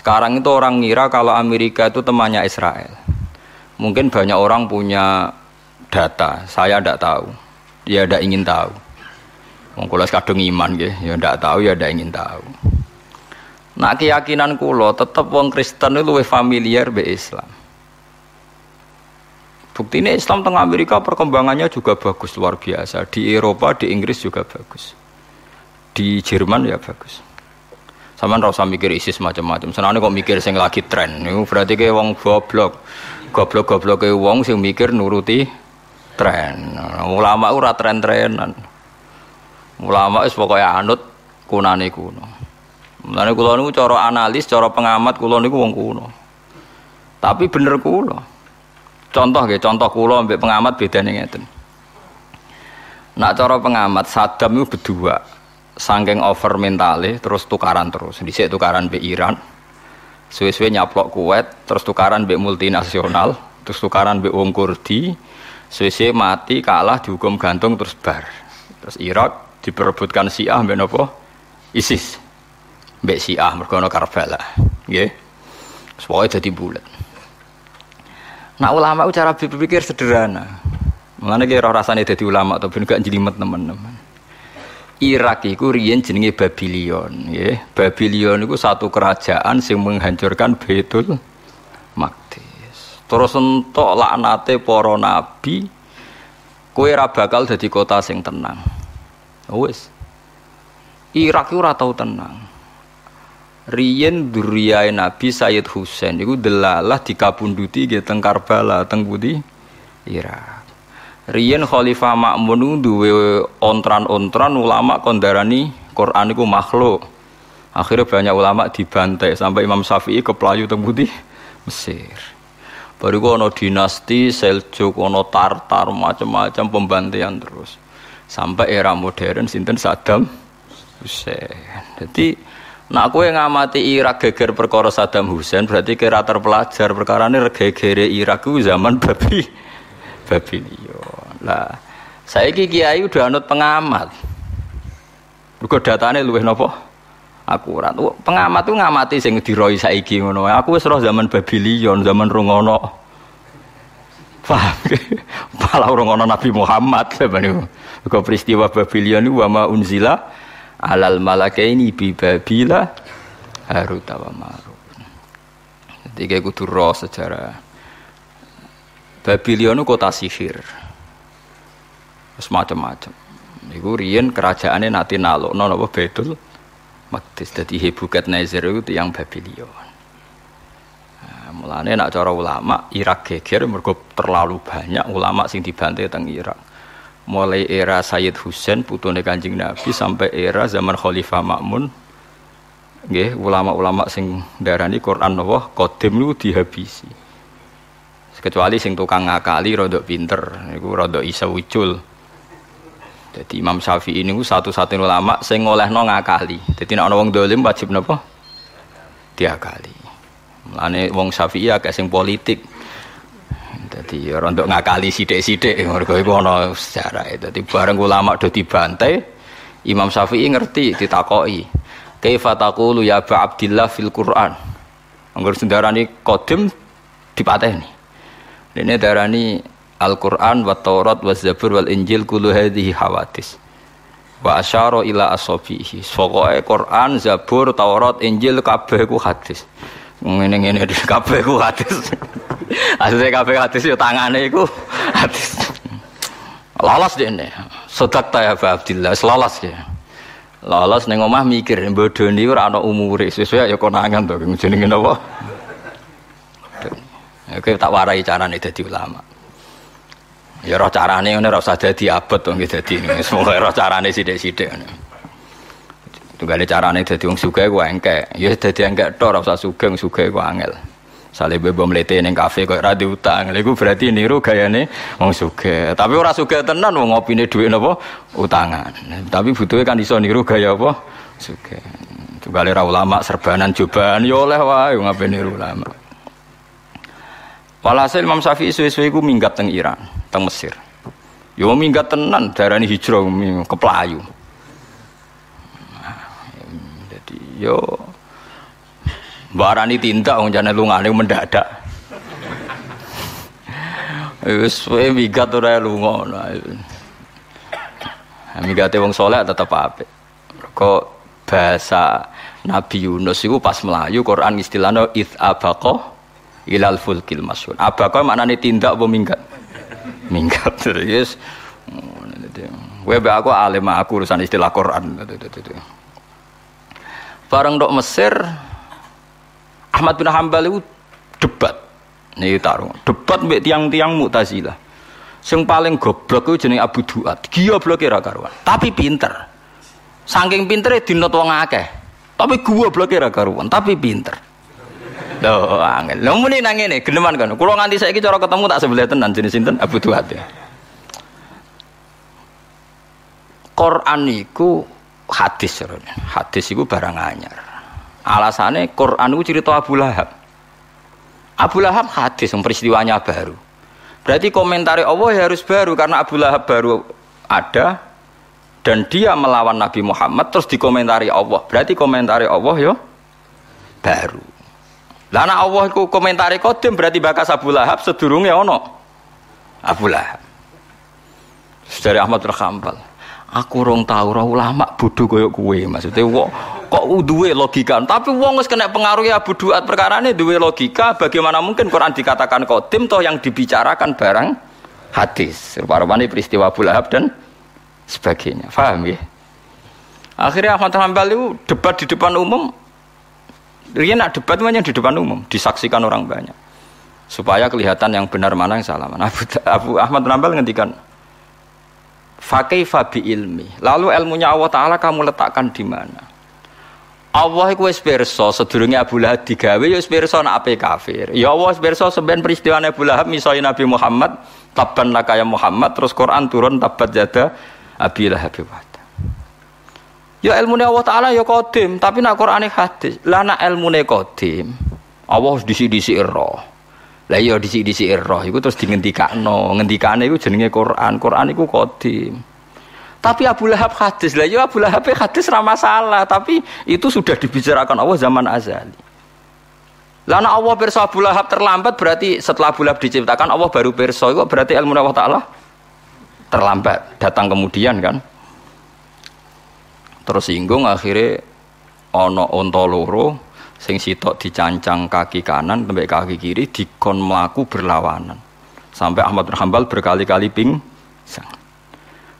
Sekarang itu orang ngira kalau Amerika itu temannya Israel. Mungkin banyak orang punya data, saya tidak tahu. Dia tidak ingin tahu. Wong kula kadung iman nggih, ya tidak tahu ya tidak ingin tahu. Nah keyakinan kulo tetap wong Kristen itu lebih familiar be Islam. Bukti ini Islam tengah Amerika perkembangannya juga bagus luar biasa. Di Eropa, di Inggris juga bagus. Di Jerman ya bagus. Sama rasa mikir ISIS macam-macam. Senane kok mikir sing lagi tren. Itu berarti kayak wong goblok. Goblok-goblok kayak wong sing mikir nuruti tren. Ulama ora tren-trenan. Ulama wis pokoke anut kunane kuno. Mulane kula niku cara analis, cara pengamat kula niku wong kuno. Tapi bener kula. Contoh nggih, contoh kula ambek pengamat bedane ngeten. Nak cara pengamat Saddam itu berdua sangking over mentale terus tukaran terus. Dhisik tukaran be Iran. Suwe-suwe nyaplok Kuwait terus tukaran be multinasional terus tukaran be wong Kurdi. Suwe-suwe mati kalah dihukum gantung terus bar. Terus Irak diperebutkan Syiah mbek napa? ISIS. Mbek Syiah mergo ana Karbala. Nggih. Pokoke dadi bulat Nah ulama cara berpikir sederhana. Mengenai kira rasanya jadi ulama atau gak jelimet teman-teman. Irak itu riyen jenenge Babylon ya. Babylon itu satu kerajaan yang menghancurkan Baitul Maqdis. Terus entuk laknate para nabi kowe ora bakal dadi kota sing tenang. Wis. Irak itu ora tau tenang. Riyen duriyae Nabi Sayyid Husain iku delalah dikabunduti nggih teng Karbala teng Budi Irak. Riyen Khalifah Makmun duwe ontran-ontran ulama kondarani Quran iku makhluk. Akhirnya banyak ulama dibantai sampai Imam Syafi'i ke Pelayu Putih Mesir. Baru ono dinasti Seljuk, ono Tartar, macam-macam pembantaian terus. Sampai era modern sinten Saddam Hussein. Jadi aku yang ngamati Irak geger perkara Saddam Hussein berarti kira terpelajar perkara ini gegere Irak zaman babi Babylon. Lah, saya kiai udah anut pengamat. Mergo datane luwih napa? Akurat. Pengamat tuh ngamati sing diroi saiki ngono. Aku wis roh zaman Babylon, zaman rungono. Paham? *laughs* Pala rungono Nabi Muhammad *laughs* sebenarnya. Mergo peristiwa Babylon itu wa ma unzila alal malakaini bi Babila Harut wa Marut. Jadi kayak kudu roh sejarah. Babylon kota sihir. Semacam-macam. Iku riyen kerajaannya nanti nalo, nono apa betul. Maktis jadi hebukat Nazir itu yang Babylon. Nah, mulane nak cara ulama Irak geger mergo terlalu banyak ulama sing dibantai teng Irak. Mulai era Sayyid Husain putune Kanjeng Nabi sampai era zaman Khalifah Makmun nggih ulama-ulama sing darani Quran napa qadim niku dihabisi kecuali sing tukang ngakali rodok pinter niku rodok isa ucul jadi Imam Syafi'i ini satu-satunya ulama sing ngolehno ngakali. Jadi nek ana wong dolim wajib napa? Diakali. Mulane wong Syafi'i agak sing politik. Jadi ya rodok ngakali sithik-sithik mergo iku ana sejarah. Dadi bareng ulama do dibantai Imam Syafi'i ngerti ditakoki. Kaifa taqulu ya Aba Abdillah fil Quran? Anggur sendarani kodim dipateni. Ini darani Al-Quran wa Taurat wa Zabur wal Injil kulu hadhihi hawadis. Wa asyara ila asobihi pokoknya Quran, Zabur, Taurat, Injil kabeh ku hadis. Ngene-ngene di *laughs* kabeh ku hadis. *laughs* Asline kabeh hadis ya tangane iku *laughs* hadis. Lolos dene sedak ta ya Abdillah lolos ya. Lolos ning omah mikir bodoni ora ana umure. Sesuai ya konangan to jenenge napa? Oke tak warai carane dadi ulama. Ya roh carane ngene ora usah dadi abot nggih dadi. Semoga roh carane sithik-sithik ngene. Tunggale carane dadi wong sugih ku engkek. Ya dadi engkek tok ora usah sugih, sugih ku angel. Sale bebo mlete ning kafe kok ora diutang. Lha iku berarti niru gayane wong sugih. Tapi ora sugih tenan wong ngopine dhuwit napa utangan. Tapi butuhe kan iso niru gaya apa? Sugih. Tunggale ra ulama serbanan jobaan ya oleh wae ngapain niru ulama. Walhasil Imam Syafi'i suwe-suwe iku minggat teng Iran, teng Mesir. Yo minggat tenan darani hijrah ke Pelayu. Jadi yo Barani tindak wong jane lungane mendadak. Wis wae migat ora lunga. Migate wong saleh tetep apik. Kok bahasa Nabi Yunus itu pas Melayu Quran istilahnya id abaqa ilal fulkil masyhur. Abaqa maknane tindak apa minggat? Minggat terus. Kowe aku alim aku urusan istilah Quran. Bareng dok Mesir Ahmad bin Hambal itu debat. Nih taruh debat mbek tiang-tiang Mu'tazilah. Sing paling goblok itu jenenge Abu Duat. Gila blok ra karuan, tapi pinter. Saking pintere dinot wong akeh. Tapi gua blok ra karuan, tapi pinter. Angel. Lho muni nang ngene, geneman kan. Kula nganti saiki cara ketemu tak sebelah tenan jenis sinten Abu Duat ya. Quran iku hadis hadis iku barang anyar. Alasannya Quran itu cerita Abu Lahab. Abu Lahab hadis yang peristiwanya baru. Berarti komentari Allah ya harus baru karena Abu Lahab baru ada dan dia melawan Nabi Muhammad terus dikomentari Allah. Berarti komentari Allah ya baru. Lana Allah itu komentari kodim berarti bakas Abu Lahab sedurungnya ono? Abu Lahab. Dari Ahmad bin Aku rong tahu roh ulama bodoh koyo kue maksudnya kok kok duwe logika? Tapi wong wis kena pengaruh ya Abu Duat perkara ini duwe logika bagaimana mungkin Quran dikatakan kodim toh yang dibicarakan barang hadis? Rupanya peristiwa Abu Lahab dan sebagainya. Paham ya? Akhirnya Ahmad Hanbal itu debat di depan umum dia nak debat hanya di depan umum disaksikan orang banyak supaya kelihatan yang benar mana yang salah mana *laughs* Abu, Abu Ahmad Hanbal ngendikan Fakih fabi ilmi. Lalu ilmunya Allah Taala kamu letakkan di mana? Allah iku wis pirsa Abu Lahab digawe ya wis pirsa nek ape kafir. Ya Allah wis pirsa peristiwa Abu Lahab misalnya Nabi Muhammad tabban lakaya Muhammad terus Quran turun tabat jada Abi Lahab Ya ilmu Allah Ta'ala ya kodim Tapi nak Quran hadis Lah nak ilmu kodim Allah harus disi-disi roh lah iya disi-disi roh itu terus dingendikakno, ngendikane iku jenenge Quran. Quran iku kodim. Tapi Abu Lahab hadis lah, ya Abu Lahab hadis ramah salah, tapi itu sudah dibicarakan Allah zaman azali. Lana Allah perso Abu Lahab terlambat berarti setelah Abu Lahab diciptakan Allah baru perso itu berarti ilmu Allah Taala terlambat datang kemudian kan. Terus singgung akhirnya ono ontoloro sing sitok dicancang kaki kanan sampai kaki kiri dikon melaku berlawanan. Sampai Ahmad bin Hambal berkali-kali pingsan.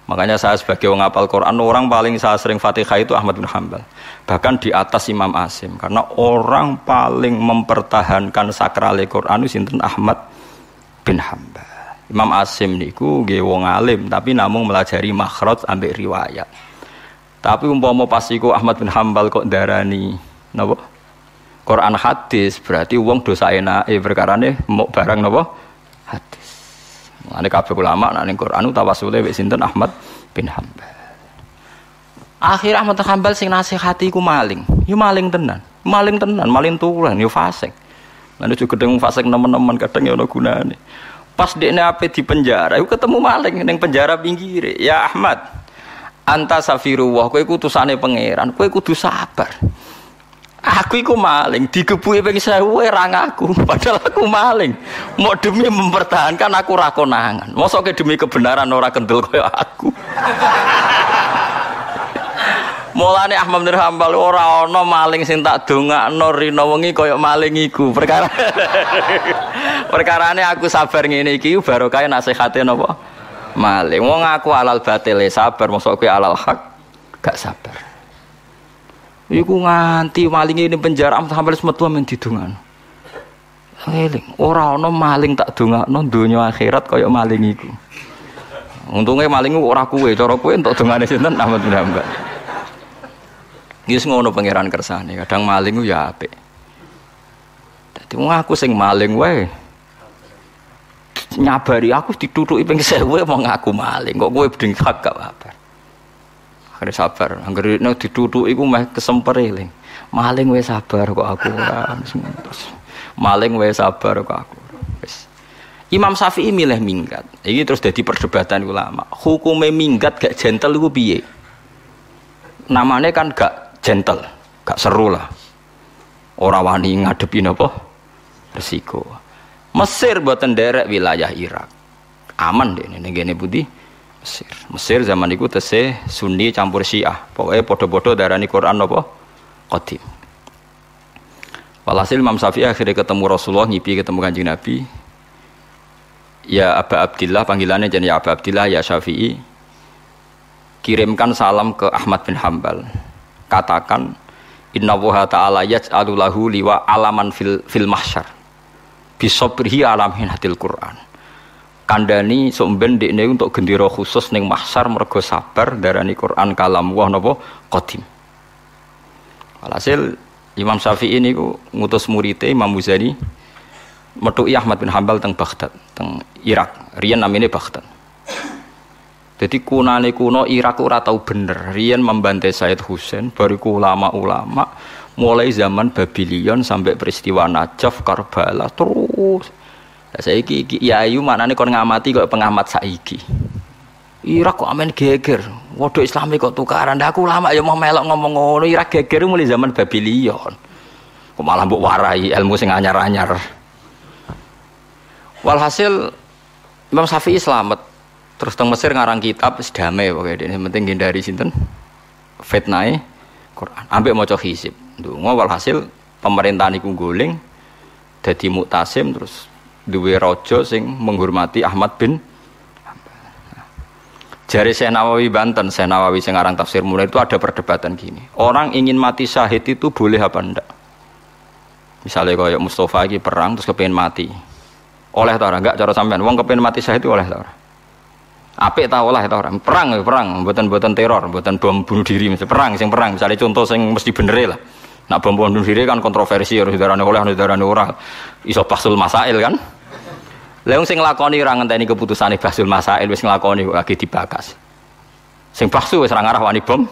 Makanya saya sebagai orang apal Quran orang paling saya sering fatihah itu Ahmad bin Hambal bahkan di atas Imam Asim. Karena orang paling mempertahankan sakral Quran itu sinten Ahmad bin Hambal Imam Asim niku nggih wong alim tapi namun melajari makhraj ambek riwayat tapi umpama pas iku Ahmad bin Hambal kok darani napa Quran hadis berarti uang dosa enak eh perkara nih mau barang nopo hadis. Ada kabeh ulama nak ning Quran tawasule wis sinten Ahmad bin Hambal. Akhir Ahmad bin Hambal sing nasihati ku maling. Yo maling tenan. Maling tenan, maling tulen yo fasik. Lalu juga gedeng fasik teman-teman kadang ya ono gunane. Pas dekne ape di penjara, aku ketemu maling ning penjara pinggir. Ya Ahmad, anta safirullah, kowe utusane pangeran, kowe kudu sabar. Aku iku maling, digebuki ping 1000 ora ngaku, *laughs* padahal aku maling. Mau demi mempertahankan aku ra konangan. Mosok demi kebenaran ora kendel kaya aku. *laughs* Mulane Ahmad bin Hambal ora ana maling sing tak dongakno rina wengi kaya maling iku. Perkara *laughs* Perkarane aku sabar ngene iki barokah nasihate napa? Maling. Wong aku alal batil sabar, mosok kowe alal hak gak sabar. Iku nganti maling ini penjara sampai semetu men didungan. Eling, ora ana maling tak dongakno donya akhirat kaya maling iku. Untungnya maling ora kuwe, cara kuwe entuk dongane sinten Ahmad bin Hambal. Wis ngono pangeran kersane, kadang maling ku ya apik. Dadi wong aku sing maling wae. Nyabari aku ditutuki ping 1000 mau ngaku maling, kok kowe bedeng gak apa akhirnya sabar. Angger nek dituthuk iku meh kesemper eling maling wis sabar kok aku ora maling wis sabar kok aku wis. Imam Syafi'i milih minggat. Ini terus jadi perdebatan ulama. Hukumnya minggat gak gentle itu piye? Namanya kan gak gentle gak seru lah. Ora wani ngadepi napa? Resiko. Mesir buatan derek wilayah Irak. Aman deh ning gene putih Mesir. Mesir zaman itu tesih Sunni campur Syiah. Pokoknya podo-podo darani Quran napa? Qadim. Walhasil Imam Syafi'i akhirnya ketemu Rasulullah, ngipi ketemu kanjeng Nabi. Ya Aba Abdillah, panggilannya jadi ya Aba Abdillah, ya Syafi'i. Kirimkan salam ke Ahmad bin Hambal. Katakan, Inna wuha ta'ala yaj'alu lahu liwa alaman fil, fil mahsyar. Bisobrihi alam hinatil Qur'an. Kandani sumben ini untuk gendera khusus ning mahsyar mergo sabar darani Quran kalam wah napa qadim. Walhasil Imam Syafi'i ini ku ngutus muridnya Imam Muzani metuki Ahmad bin Hambal teng Baghdad, teng Irak. Rian namanya Baghdad. Jadi kunane kuno Irak ora tahu bener. Rian membantai Said Husain, bariku ulama-ulama mulai zaman Babylon sampai peristiwa Najaf, Karbala terus Lah saiki iki ya ayu maknane kon ngamati kok pengamat saiki. Irak kok amen geger. Waduh Islami kok tukaran. Dah aku lama ya mau melok ngomong ngono. Irak geger mulai zaman Babylon. Kok malah mbok warai ilmu sing anyar-anyar. Walhasil Imam Syafi'i selamat. Terus teng Mesir ngarang kitab wis damai pokoke dene penting hindari sinten fitnah Quran. Ambek maca hisib. Ndonga walhasil pemerintahan iku guling dadi muktasim terus duwe raja sing menghormati Ahmad bin Jari Syekh Nawawi Banten, Syekh Nawawi sing aran tafsir mulai itu ada perdebatan gini. Orang ingin mati syahid itu boleh apa ndak? Misalnya kayak Mustafa lagi perang terus kepengen mati. Oleh ta enggak cara sampean wong kepengen mati syahid itu oleh ta ora? Apik ta oleh ta ora? Perang perang, mboten-mboten teror, mboten bom bunuh diri, mesti perang sing perang. Misalnya contoh sing mesti bener lah. Nak bom bunuh diri kan kontroversi harus darane oleh darane ora. Iso pasul masail kan? Leung sing nglakoni ora ngenteni keputusane Basul Masail wis nglakoni kok lagi dibakas. Sing baksu wis ora ngarah wani bom.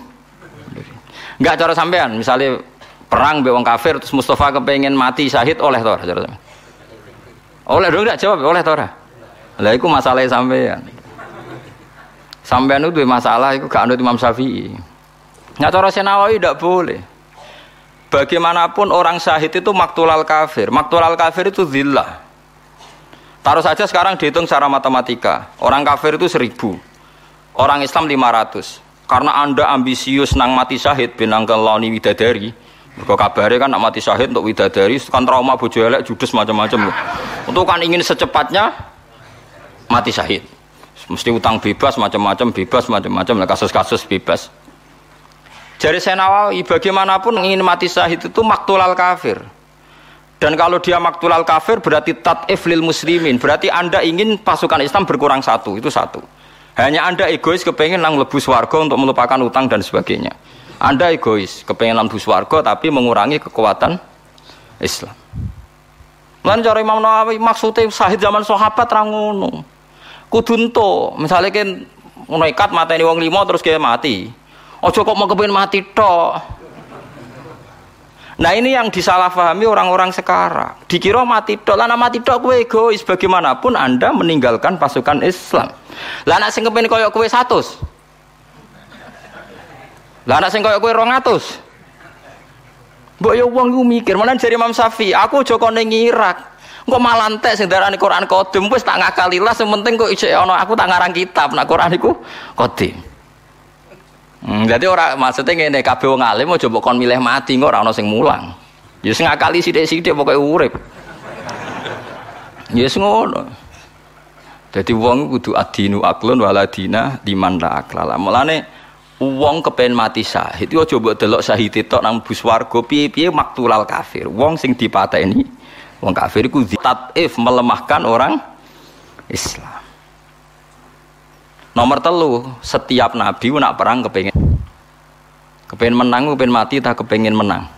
Enggak cara sampean, misalnya perang be wong kafir terus Mustafa kepengen mati syahid oleh to ora cara sampean. Oleh dong enggak jawab oleh to ora? Lah iku masalah sampean. Sampean itu masalah iku gak anut Imam Syafi'i. Nah cara Senawawi tidak boleh. Bagaimanapun orang syahid itu maktulal kafir. Maktulal kafir itu zillah. Taruh saja sekarang dihitung secara matematika. Orang kafir itu seribu. Orang Islam 500. Karena anda ambisius nang mati syahid binang keloni widadari. Mergo kabare kan nak mati syahid untuk widadari kan trauma bojo elek judes macam-macam. Untuk kan ingin secepatnya mati syahid. Mesti utang bebas macam-macam bebas macam-macam kasus-kasus bebas. Jadi saya Nawawi bagaimanapun ingin mati syahid itu maktulal kafir. Dan kalau dia maktulal kafir berarti tat'if lil muslimin. Berarti Anda ingin pasukan Islam berkurang satu, itu satu. Hanya Anda egois kepengen nang lebus warga untuk melupakan utang dan sebagainya. Anda egois, kepengen lebus warga tapi mengurangi kekuatan Islam. Lan cara Imam Nawawi maksudnya sahid zaman sahabat rangono. Kudunto, misalnya kan nekat mateni wong limo terus kayak mati. Ojo kok mau kepengen mati tok. Nah ini yang disalahpahami orang-orang sekarang. Dikira mati tok, lah mati tok kowe egois bagaimanapun Anda meninggalkan pasukan Islam. Lah anak sing kepen koyo kowe 100. Lah anak sing koyo kowe 200. Mbok yo wong iku mikir, mana jari Imam Syafi'i, aku Joko ning Irak. Engko malah entek sing darani Quran Qadim wis tak ngakalilah sementing kok isih ana aku tak ngarang kitab, nak Quran iku Qadim. Hmm, jadi orang maksudnya ngene kabeh wong alim aja mbok kon milih mati kok ora ana sing mulang. Ya sing ngakali sithik-sithik pokoke urip. Ya yes, ngono. Jadi wong kudu adinu aklun waladina liman la aklala. Mulane wong kepen mati syahid yo coba delok syahid tok nang bus warga piye-piye maktulal kafir. Wong sing dipateni wong kafir iku tatif melemahkan orang Islam. Nomor telu, setiap nabi nak perang kepengen kepengen menang, kepengen mati, tak kepengen menang.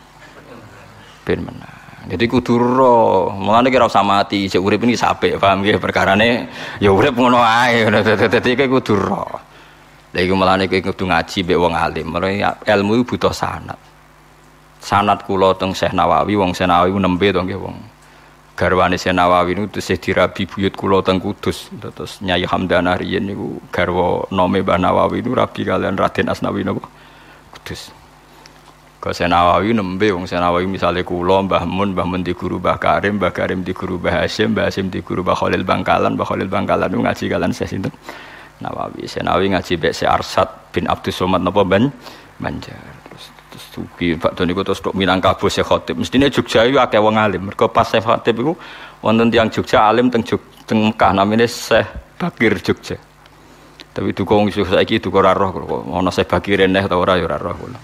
Kepengen menang. Jadi kudu ro, mulane kira usah mati, sik urip ini sampe, paham ya perkarane ya urip ngono ae, dadi kudu ro. Lha iku mulane kowe kudu ngaji mbek wong alim, ilmu butuh sanad. Sanad kula teng Syekh Nawawi, wong Syekh Nawawi nembe to nggih wong garwane Senawawi niku tesih dirabi buyut kula teng Kudus. Terus Nyai Hamdanah riyen niku garwa nome Mbah Nawawi niku rabi kalian Raden Asnawi napa Kudus. Kau Senawawi nembe wong Senawawi misalnya kulo Mbah Mun, Mbah Mun di guru Mbah Karim, Mbah Karim di guru Mbah Hasyim, Mbah Hasyim di guru Mbah Khalil Bangkalan, Mbah Khalil Bangkalan ngaji kalian saya sinten. Nawawi, Senawi ngaji Mbak Arsad bin Abdus Somad napa ban Banjar. Tuki Pak Doni terus tok Minangkabau Syekh Khatib. Mestine Jogja iku akeh wong alim. Mergo pas Syekh Khatib iku wonten tiyang Jogja alim teng Jog, teng Mekah namine Syekh Bakir Jogja. Tapi dukung saiki duka ora roh kok ana Syekh Bakir neh ta ora ya ora roh kula.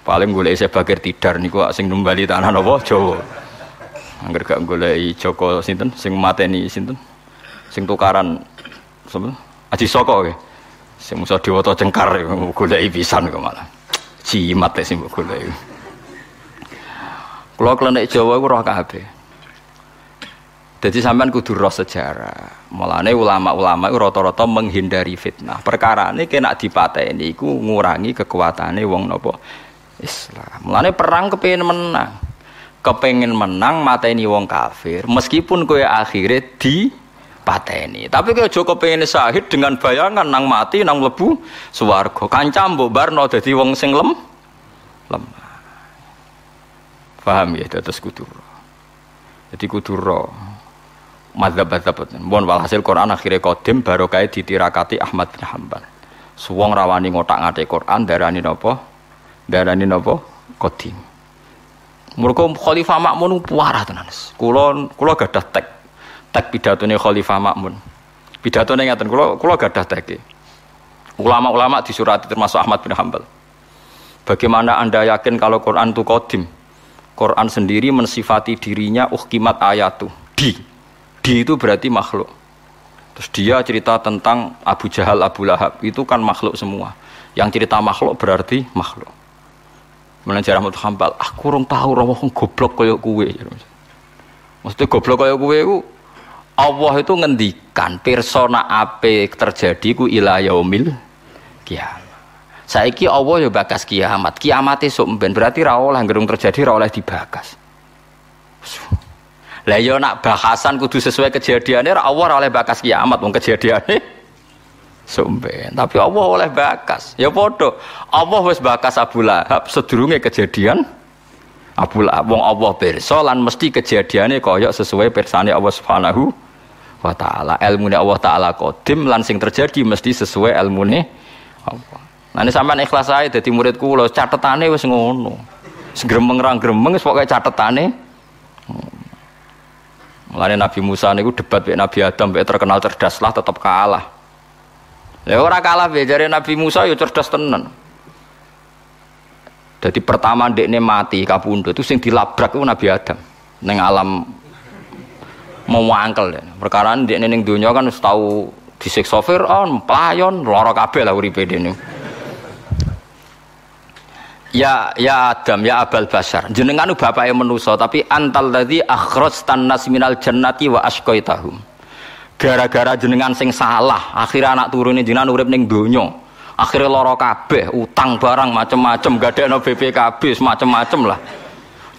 Paling golek Syekh Bakir Tidar niku sing numbali tanah napa Jawa. Angger gak golek Joko sinten sing mateni sinten sing tukaran sapa Aji Soko ke. Sing musa dewata cengkar goleki pisan kok malah. Jimat sing mbok goleki. Kula klenek Jawa iku roh kabeh. Jadi sampean kudu roh sejarah. Mulane ulama-ulama itu rata-rata menghindari fitnah. Perkara ini kena dipateni iku ngurangi kekuatane wong nopo Islam. Mulane perang kepengin menang. Kepengin menang mateni wong kafir, meskipun kowe akhirnya di pateni. Tapi kalau Joko pengen sahid dengan bayangan nang mati nang lebu swarga. Kanca mbok barno dadi wong sing lem lemah. Paham ya terus kudu. Jadi kudu ro. Madzhab-madzhab Bon walhasil Quran akhirnya kodim barokah ditirakati Ahmad bin Hambal. Suwong rawani ngotak-ngatik Quran darani napa? Darani napa? Kodim. Mereka Khalifah Makmun puarah tenan. Kulo kulo gadah tek tek pidatone Khalifah Makmun. Pidatone ngaten kula kula gadah teke. Ulama-ulama disurati termasuk Ahmad bin Hambal. Bagaimana Anda yakin kalau Quran itu kodim? Quran sendiri mensifati dirinya uhkimat ayatu. Di. Di itu berarti makhluk. Terus dia cerita tentang Abu Jahal, Abu Lahab. Itu kan makhluk semua. Yang cerita makhluk berarti makhluk. Mulai jarah Hambal, aku kurang tahu roh goblok kaya kue. Maksudnya goblok kaya kue itu Allah itu ngendikan persona ape terjadi ku ila yaumil kiamat. Saiki Allah ya bakas kiamat. Kiamat esuk mben berarti ra oleh gerung terjadi ra oleh dibakas. Lah ya nak bahasan kudu sesuai kejadiannya ra Allah oleh bakas kiamat wong kejadiannya *laughs* sumben. Tapi Allah oleh bakas. Ya padha. Allah wis bakas Abu Lahab sedurunge kejadian Abu Lahab wong Allah pirsa mesti kejadiannya kaya sesuai persane Allah Subhanahu wa taala. Ilmune Allah taala kodim lan sing terjadi mesti sesuai ilmune Allah. Nah ini sampean ikhlas ae dadi murid kula, catetane wis ngono. Segremeng ra gremeng wis pokoke catetane. Mulane Nabi Musa niku debat mek Nabi Adam mek terkenal cerdas lah tetap kalah. Ya ora kalah be jare Nabi Musa ya cerdas tenan. Jadi pertama dekne mati kapundhut itu sing dilabrak itu Nabi Adam ning alam mau angkel ya. Perkara di ning dunia kan harus tahu disiksa Fir'aun, pelayon, lara kabeh lah uripe dene. Ya ya Adam ya Abal Basar. Jenengan bapake manusa tapi antal tadi akhrajtan nas minal jannati wa asqaitahum. Gara-gara jenengan sing salah, akhirnya anak turune jenengan urip ning donya. Akhirnya lara kabeh, utang barang macem-macem, gadekno BPKB macem-macem lah.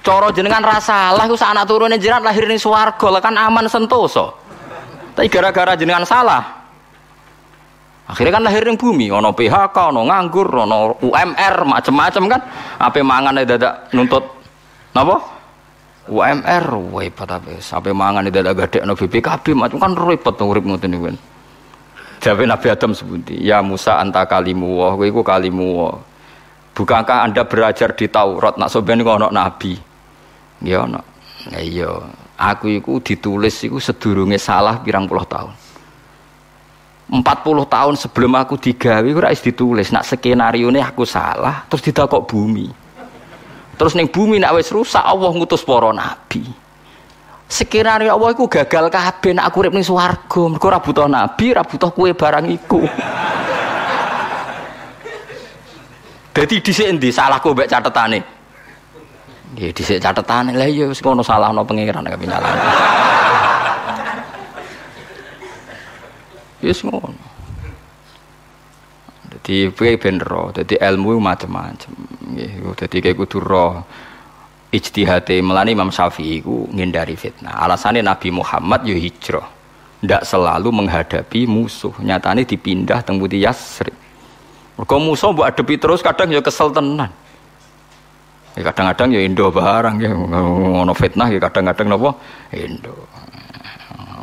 Coro jenengan rasa lah usah anak turunnya jenengan lahir ning lah kan aman sentoso. Tapi gara-gara jenengan salah. Akhirnya kan lahir bumi, ono PHK, ono nganggur, ono UMR, macam-macam kan. Apa mangan dadak nuntut napa? UMR, repot apa? Sampai mangan dadak gadekno BPKB, macam kan repot urip ngoten niku. Jawabe Nabi Adam sebuti, ya Musa anta kalimu wa, kowe kalimu wa. Bukankah Anda belajar di Taurat nak soben ono nabi? Ya ono. Iya. Aku iku ditulis iku sedurunge salah pirang puluh tahun. 40 tahun sebelum aku digawe ora wis ditulis nak skenario ini aku salah terus ditakok bumi. Terus ning bumi nak wis rusak Allah ngutus para nabi. Skenario Allah iku gagal kabeh nak aku urip ning swarga mergo ora butuh nabi, ora butuh kue barang iku. Dadi dhisik endi salahku mbek catetane? Ya dhisik catatan lah ya wis ngono salahno pangeran kami nyalahno. Wis ngono. Dadi piye ben ro, dadi ilmu macam-macam. Nggih, dadi kayak kudu ro ijtihate melani Imam Syafi'i iku ngindari fitnah. Alasannya Nabi Muhammad yo hijrah. Ndak selalu menghadapi musuh. Nyatane dipindah teng Yasrib. Mergo musuh mbok adepi terus kadang ya kesel tenan. Ya kadang-kadang ya Indo barang ya ngono fitnah ya kadang-kadang napa Indo.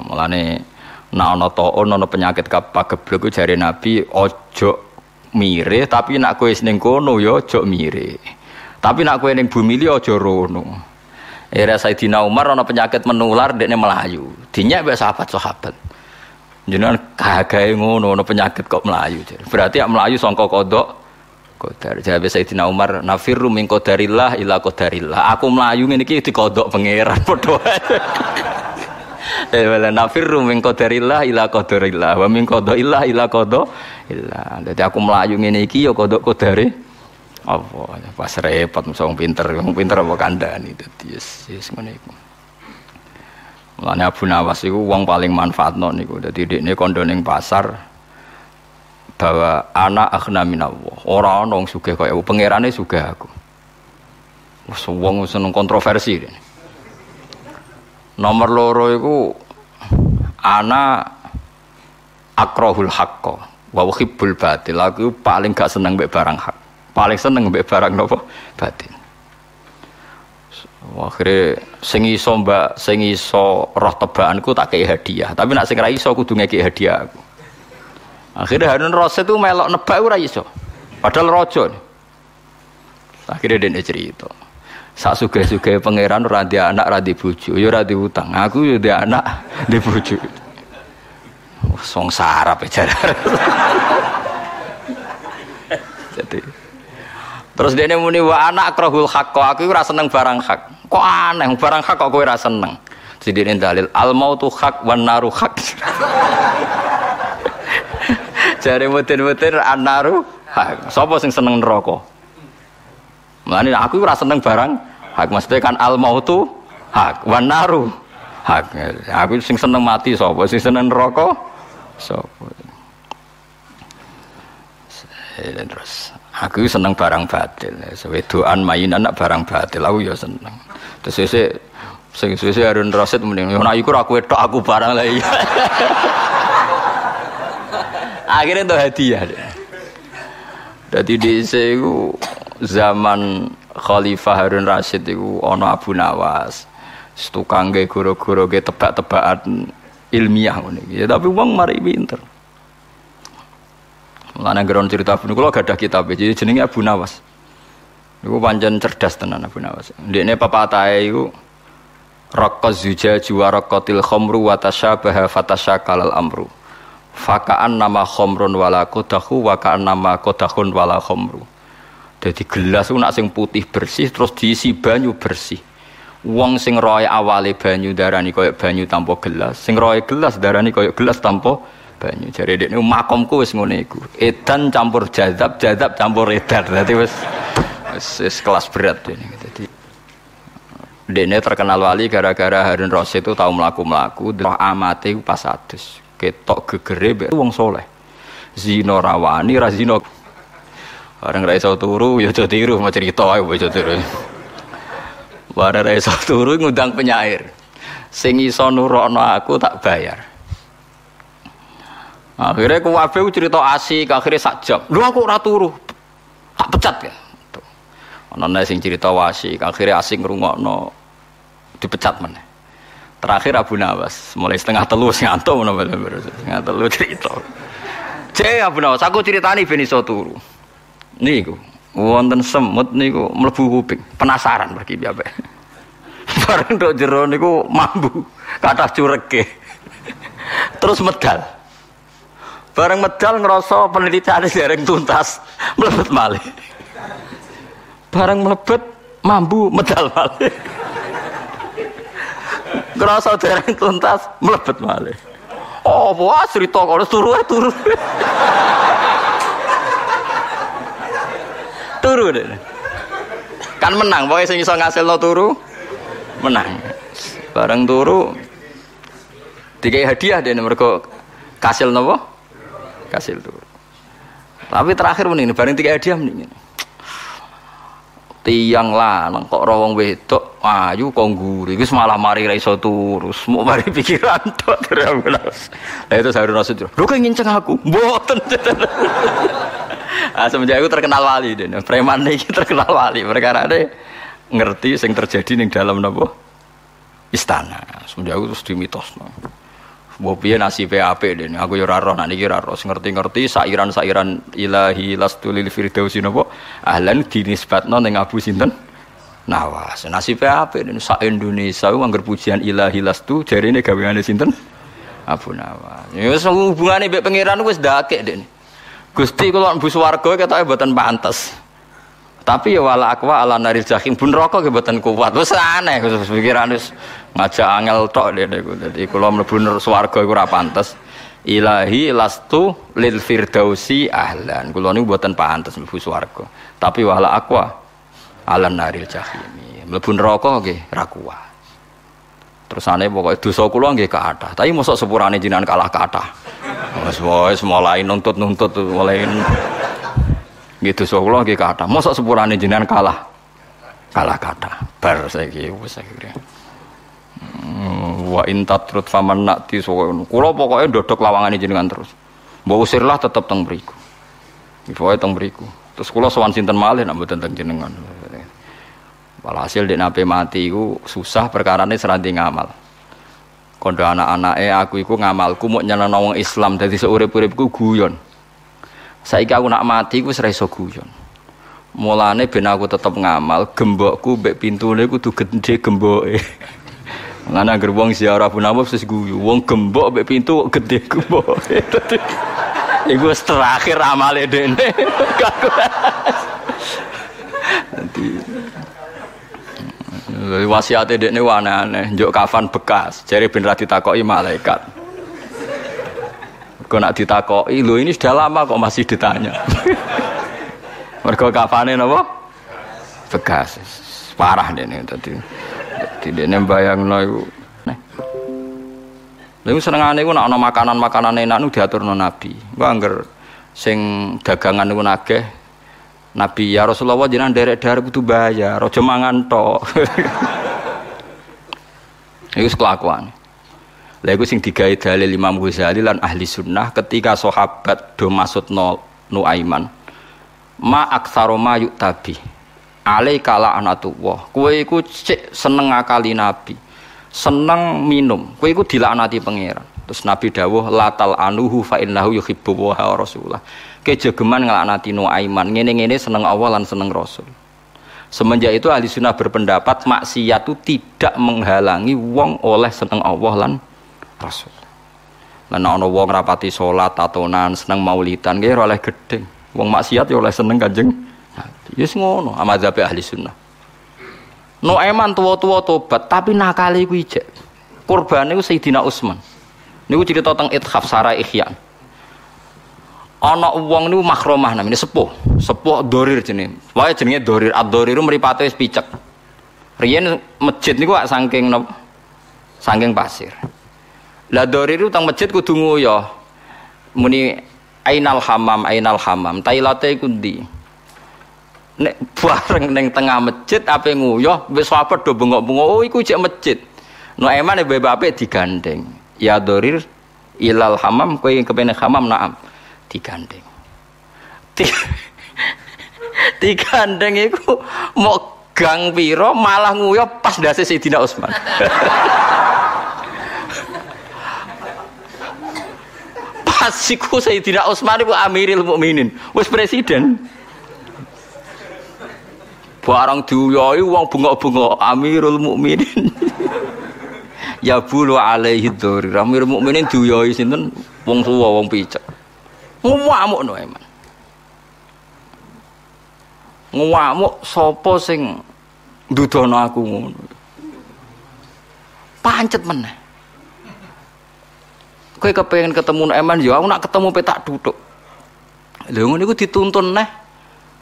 Mulane nek ana taun ana penyakit pageblek ku jare Nabi ojo mire tapi nak kowe ning kono ya ojo mire. Tapi nak kowe ning bumi li aja rono. Era Sayyidina Umar ana penyakit menular dekne melayu. Dinyak mbek sahabat-sahabat. Jenengan kagae ngono ana penyakit kok melayu. Berarti ya melayu sangka kodok Kodar. Jawab Sayyidina Umar, nafirru min qadarillah ila qadarillah. Aku melayu ngene iki dikodok pangeran *laughs* padha Eh wala nafirru min qadarillah ila qadarillah wa min qadaillah ila qadaillah. Dadi aku melayu ngene iki ya kodok kodare apa pas repot wong pinter, wong pinter apa kandhani dadi yes, yes ngene iku. Mulane Abu Nawas iku wong paling manfaatno niku. Dadi dekne kondo ning pasar bahwa anak akhna minallah. Ora ana wong sugih kaya aku, pangerane sugih aku. Wes wong seneng kontroversi. Nomor loro iku ana akrahul haqqo wa uhibbul batil. Aku paling gak seneng mbek barang hak. Paling seneng mbek barang nopo? Batin. Akhirnya sing iso mbak sing iso roh tebakanku tak kei hadiah. Tapi nak sing ra iso kudu ngekeki hadiah aku. Akhirnya Harun Rasid itu melok nebak ora iso. Padahal rojo. Akhirnya dia cerita. Sak suge-suge pangeran ora anak ora bojo, ya ora utang. Aku ya di anak di bojo. Song sarap ya *laughs* Jadi Terus dia muni wa anak krohul hak kok aku ora seneng barang hak. Kok aneh barang hak kok kowe ora seneng. Jadi ini dalil al mautu hak wan naru hak. *laughs* Jare mutin-mutin anaru hak. Sapa sing seneng neraka? Mulane aku ora seneng barang hak maksudnya kan al mautu hak wan naru hak. Aku sing seneng mati sapa? Sing seneng neraka sapa? terus aku seneng barang batil sewedoan mainan anak barang batil aku ya seneng terus sese sing sese Harun Rasid mending nek iku aku wedok aku barang lah iya *laughs* akhirnya itu hadiah jadi di itu zaman Khalifah Harun Rasid itu ono Abu Nawas tukang ge guru-guru ge tebak-tebakan ilmiah ini ya, tapi uang mari pinter. Mulane geron cerita Abu Nawas gak ada kitab jadi jenenge Abu Nawas. Iku panjang cerdas tenan Abu Nawas. Ndekne pepatahe iku Raqqaz zujaju wa raqqatil khamru wa tashabaha fatashakalal amru fakaan nama khomrun wala kodahu wakaan nama kodahun wala khomru jadi gelas nak sing putih bersih terus diisi banyu bersih. Wong sing roy awale banyu darani koyok banyu tanpa gelas sing roy gelas darani koyok gelas tanpa banyu. Jadi ini makomku wis ngono edan campur jadab jadab campur edan berarti wis wis kelas berat ini jadi Dene terkenal wali gara-gara Harun Rasid itu tahu melaku-melaku, roh amate pas adus ketok gegere mbek wong soleh. Zina rawani ra zina. Bareng ra iso turu ya aja tiru mau cerita ae aja tiru. Bareng ra iso turu ngundang penyair. Sing iso nurono aku tak bayar. Akhirnya ku wabe cerita asik akhirnya sak jam. Lu aku ora turu. Tak pecat ya? Ana sing cerita wasik akhirnya asing ngrungokno dipecat meneh Terakhir Abu Nawas, mulai setengah telu sing antuk mana setengah telu cerita. Cek Abu Nawas, aku ceritani ben iso turu. Niku, wonten semut niku mlebu kuping, penasaran pergi piye. *laughs* Bareng tok jero niku mambu, kathah cureke. *laughs* Terus medal. Bareng medal ngerasa penelitian dereng tuntas, mlebet malih. Bareng mlebet mambu medal malih. *laughs* Kerasa dereng tuntas melebet malih. Oh, wah cerita kok turu eh turu. *laughs* turu deh. Kan menang, pokoknya sing iso ngasilno turu menang. Bareng turu dikai hadiah deh mereka kasil nopo? Kasil turu. Tapi terakhir mending bareng tiga hadiah mending tiang lanang kok rawong wedok ayu kok ngguri wis malah mari ra iso turu mau mari *laughs* pikiran tok terus lah itu saya rasul lho kok nginceng aku? Mboten. *laughs* Ah semenjak aku terkenal wali deh preman iki *laughs* terkenal wali. Perkara deh ngerti sing terjadi ning dalam napa? Istana. Semenjak aku terus dimitosno. Mbok piye nasibe apik dene. Aku ya ora roh nak niki ora. Ngerti-ngerti sairan-sairan ilahi lastu lil firdausi napa ahlan dinisbatno ning Abu sinten? Nawas. Nasibe apik dene sak Indonesia ku angger pujian ilahi lastu jarine gaweane sinten? Abu Nawas. Ya wis hubungane mbek pangeran wis dakek dene. Gusti kula mlebu swarga ketoke mboten pantes. Tapi ya wala akwa ala naril jahim pun rokok ke buatan kuat. Wes aneh pikiran wis ngajak angel tok niku. Dadi kula mlebu swarga iku ora pantes. Ilahi lastu lil firdausi ahlan. Kula niku mboten pantes mlebu swarga. Tapi wala akwa ala naril jahim. Mlebu neraka nggih ra kuat. Terus aneh pokoknya dosa kula nggih kathah. Tapi mosok sepurane jenengan kalah kathah. Wis mulai nuntut-nuntut mulai Gitu so kula nggih kathah. Mosok sepurane jenengan kalah. Kalah kathah. Bar saiki wis akhire. Hmm, wa in tatrut faman nakti so kula pokoke ndodok lawangane jenengan terus. Mbok usirlah tetep teng mriku. Pokoke teng mriku. Terus kula sowan sinten malih nak jenengan. Walhasil dek nape mati iku susah perkarane seranti ngamal. Kondo anak-anake aku iku ngamalku mau wong Islam dadi seurip-uripku guyon. Saiki aku nak mati ku ora iso guyon. Mulane ben aku tetep ngamal, gembokku mbek pintune kudu gede gemboke. *laughs* Mulane anggere wong ziarah pun apa wis guyu, wong gembok mbek pintu gede gemboke. *laughs* Iku wis terakhir amale dene. Nanti wasiate dekne aneh-aneh, njuk kafan bekas, jare ben ra ditakoki malaikat. Kau nak ditakoi, lo ini sudah lama kok masih ditanya. *laughs* Mereka kapan napa? Bekas. Parah deh nih tadi. Tidak nih bayang lo Lalu seneng aneh gue nak makanan-makanan enak nu diatur nabi. Gue angger sing dagangan gue nageh. Nabi ya Rasulullah jangan derek-derek butuh bayar, rojo mangan to. *laughs* Itu kelakuan. Lha iku sing digawe dalil Imam Ghazali lan ahli sunnah ketika sahabat do maksud no Nuaiman. Ma aksaro ma yuk tabi. Alaika la'natullah. Kowe iku cek seneng akali nabi. Seneng minum. Kowe iku dilaknati pangeran. Terus Nabi dawuh latal anuhu fa innahu yuhibbu wa rasulullah. Kejegeman nglaknati Nuaiman. Ngene-ngene seneng Allah lan seneng Rasul. Semenjak itu ahli sunnah berpendapat maksiat itu tidak menghalangi wong oleh seneng Allah lan Rasul. Lan ana wong rapati salat, tatonan, seneng maulidan nggih oleh gedeng. Wong maksiat ya oleh seneng Kanjeng. Wis ngono amadzhab ahli sunnah. No eman tua-tua tobat, tapi nakali iku ijek. Kurbane iku Sayyidina Utsman. Niku cerita tentang ithaf Sarah Ihya. Ana wong niku makromah namanya sepuh, sepuh dorir jenenge. Wae jenenge dorir, ad-doriru mripate wis picek. Riyen masjid niku saking? Saking pasir. Lah doriru tang masjid kudu nguyo. Muni ainal hamam, ainal hamam. Tailate iku ndi? Nek bareng *laughs* ning tengah masjid ape nguyo, wis sahabat do bengok-bengok, oh iku cek masjid. No emane bapak digandeng. Ya dorir ilal hamam kowe kepene hamam naam digandeng. *laughs* Digandeng iku mau gang piro malah nguyo pas dasi Sayyidina Utsman. *laughs* pas iku Sayyidina Utsman iku Amiril Mukminin, wis presiden. Barang diuyoi wong bengok-bengok Amirul Mukminin. *laughs* ya bulu alaihi dzuri. Amirul Mukminin diuyoi sinten? Wong tuwa, wong picek. Ngamuk no eman. Ngamuk sapa sing ndudono aku ngono. Pancet meneh. Kowe kepengen ketemu Eman ya, aku nak ketemu petak duduk. Lha ngono iku dituntun neh.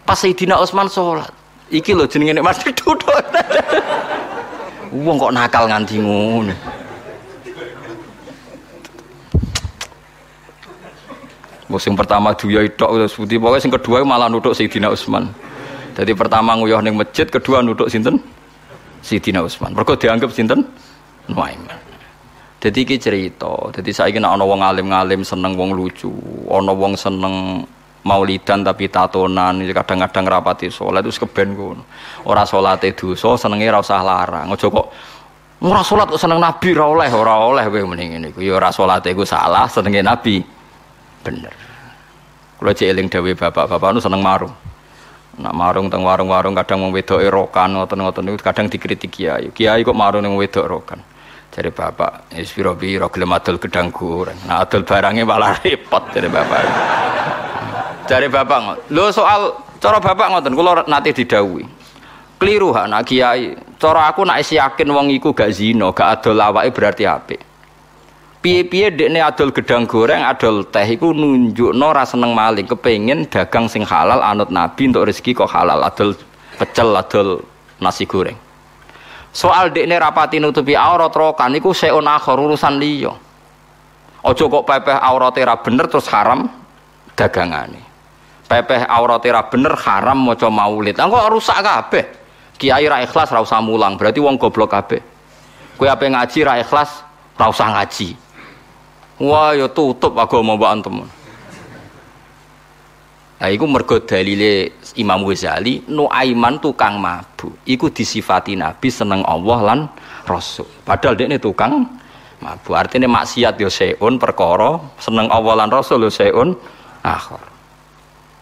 Pas Sayyidina Utsman sholat. Iki lho jenenge nek mati duduk. *laughs* Wong kok nakal nganti ngono. Musim pertama duya tok terus putih pokoknya sing kedua malah nutuk Sayyidina Utsman. Jadi pertama nguyuh ning masjid, kedua nutuk sinten? Sayyidina Utsman. Mergo dianggap sinten? Nuaiman. Jadi iki cerita. Jadi saya kira ana wong alim-alim seneng wong lucu, ana wong seneng maulidan tapi tatonan, kadang-kadang rapati sholat itu keben ngono. Ora salate dosa, senenge ora usah larang. Aja kok ora salat kok seneng Nabi ora oleh, ora oleh kowe mending iku. Ya ora salate iku salah, senenge Nabi. Bener. Kula cek dawuh bapak-bapak nu seneng marung. Nak marung teng warung-warung kadang wong wedok erokan ngoten-ngoten kadang dikritik kiai. Kiai kok marung ning wedok. Jadi bapak, wis piro-piro gelem adol gedang goreng. Nah adol barangnya malah *laughs* repot dari bapak. Dari bapak, lo soal cara bapak ngoten, kula nanti didhawuhi. Keliru hak nak kiai. Cara aku nak yakin wong iku gak zina, gak adol awake berarti apik. Piye-piye dekne adol gedang goreng, adol teh iku nunjukno seneng maling, kepengin dagang sing halal anut nabi untuk rezeki kok halal, adol pecel, adol nasi goreng. Soal dekne rapati nutupi aurat rokan niku seon akhir urusan liya. Ojo kok pepeh aurate ra bener terus haram dagangane. Pepeh aurate ra bener haram maca maulid. Kok rusak kabeh. Kiai ra ikhlas ra usah mulang, berarti wong goblok kabeh. Kowe ape ngaji ra ikhlas ra usah ngaji. Wah, ya tutup agama mbak antum. Nah, iku mergo dalile Imam Ghazali, Nuaiman tukang mabuk. Iku disifati Nabi seneng Allah lan Rasul. Padahal dia ini tukang mabuk. Artinya maksiat yo seun perkara, seneng Allah lan Rasul yo seun akhir.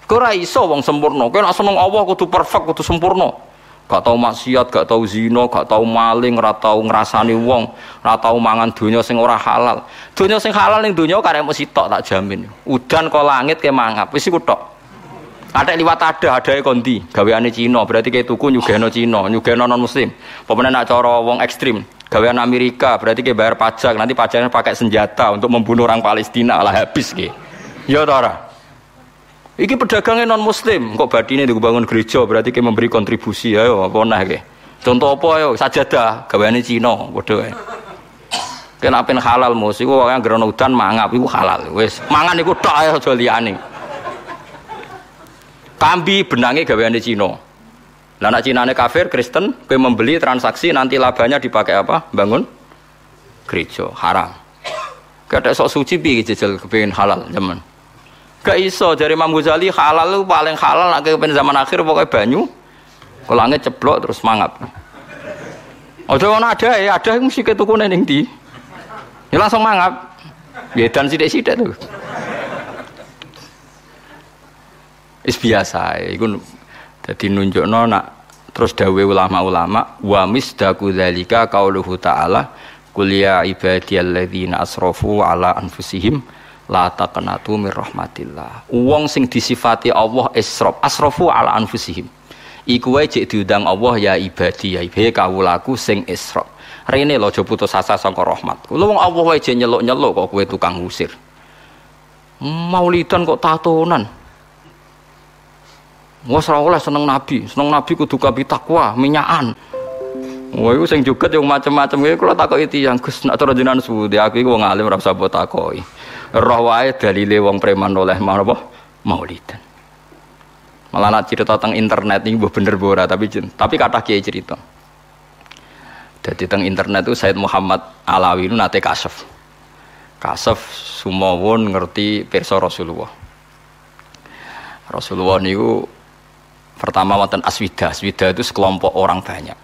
Kau iso wong sempurna. Kau seneng Allah kudu perfect, kudu sempurna. Gak tau maksiat, gak tau zina, gak tau maling, ora tau ngrasani wong, ora tau mangan donya sing ora halal. Donya sing halal ning donya mesti tok tak jamin. Udan kok langit ke mangap, wis iku tok. Ada liwat ada, ada kondi, gaweane Cina, berarti kayak tuku nyugeno Cina, nyugeno non Muslim. Pemenang nak coro wong ekstrim, gawean Amerika, berarti kayak bayar pajak, nanti pajaknya pakai senjata untuk membunuh orang Palestina, lah habis ke. Ya tora. Iki pedagangnya non Muslim, kok badine bangun gereja, berarti kayak memberi kontribusi, ayo apa nah ke. Contoh apa ayo, sajadah, gaweane Cina, bodoh ya. Kena halal mus, iku yang gerono udan mangap, iku halal, wes. Mangan iku tok ayo aja. Kambi benangnya gaweane Cina. Lah nak Cina kafir, Kristen, kowe membeli transaksi nanti labanya dipakai apa? Bangun gereja, haram. Gak ada sok suci bi jajal kepengin halal zaman. Gak iso dari Imam Ghazali halal lu paling halal nak kepen zaman akhir pokoknya banyu. Kalau langit ceblok terus mangap. Ojo ono ada ya, ada yang mesti ketukune ning ndi. Ya langsung mangap. Ya dan sidik-sidik tuh. Is biasa, iku dadi nunjukno nak terus dawe ulama-ulama wa misdaku dzalika qauluhu ta'ala qul ya ibadiyalladzina asrafu ala anfusihim la taqnatu mir rahmatillah. Wong sing disifati Allah israf, asrafu ala anfusihim. Iku wae cek Allah ya ibadi ya ibe kawulaku sing israf. Rene lho aja putus asa saka rahmat. Kulo wong Allah wae nyeluk-nyeluk kok kowe tukang usir. Maulidan kok tatonan. Wah ora oleh seneng Nabi, seneng Nabi kudu kabi takwa, minyakan. Wah iku sing juget yang macam-macam iki kula takoki tiyang Gus nak cara jenengan suwudi aku iku wong alim mbok takoki. Roh dalile wong preman oleh apa? Maulidan. Malah nak cerita tentang internet ini bener bora tapi tapi kata kiai cerita. Jadi tentang internet itu Said Muhammad Alawi itu nate kasef. Kasef sumawon ngerti perso Rasulullah. Rasulullah niku Pertama wonten aswida, aswida itu sekelompok orang banyak.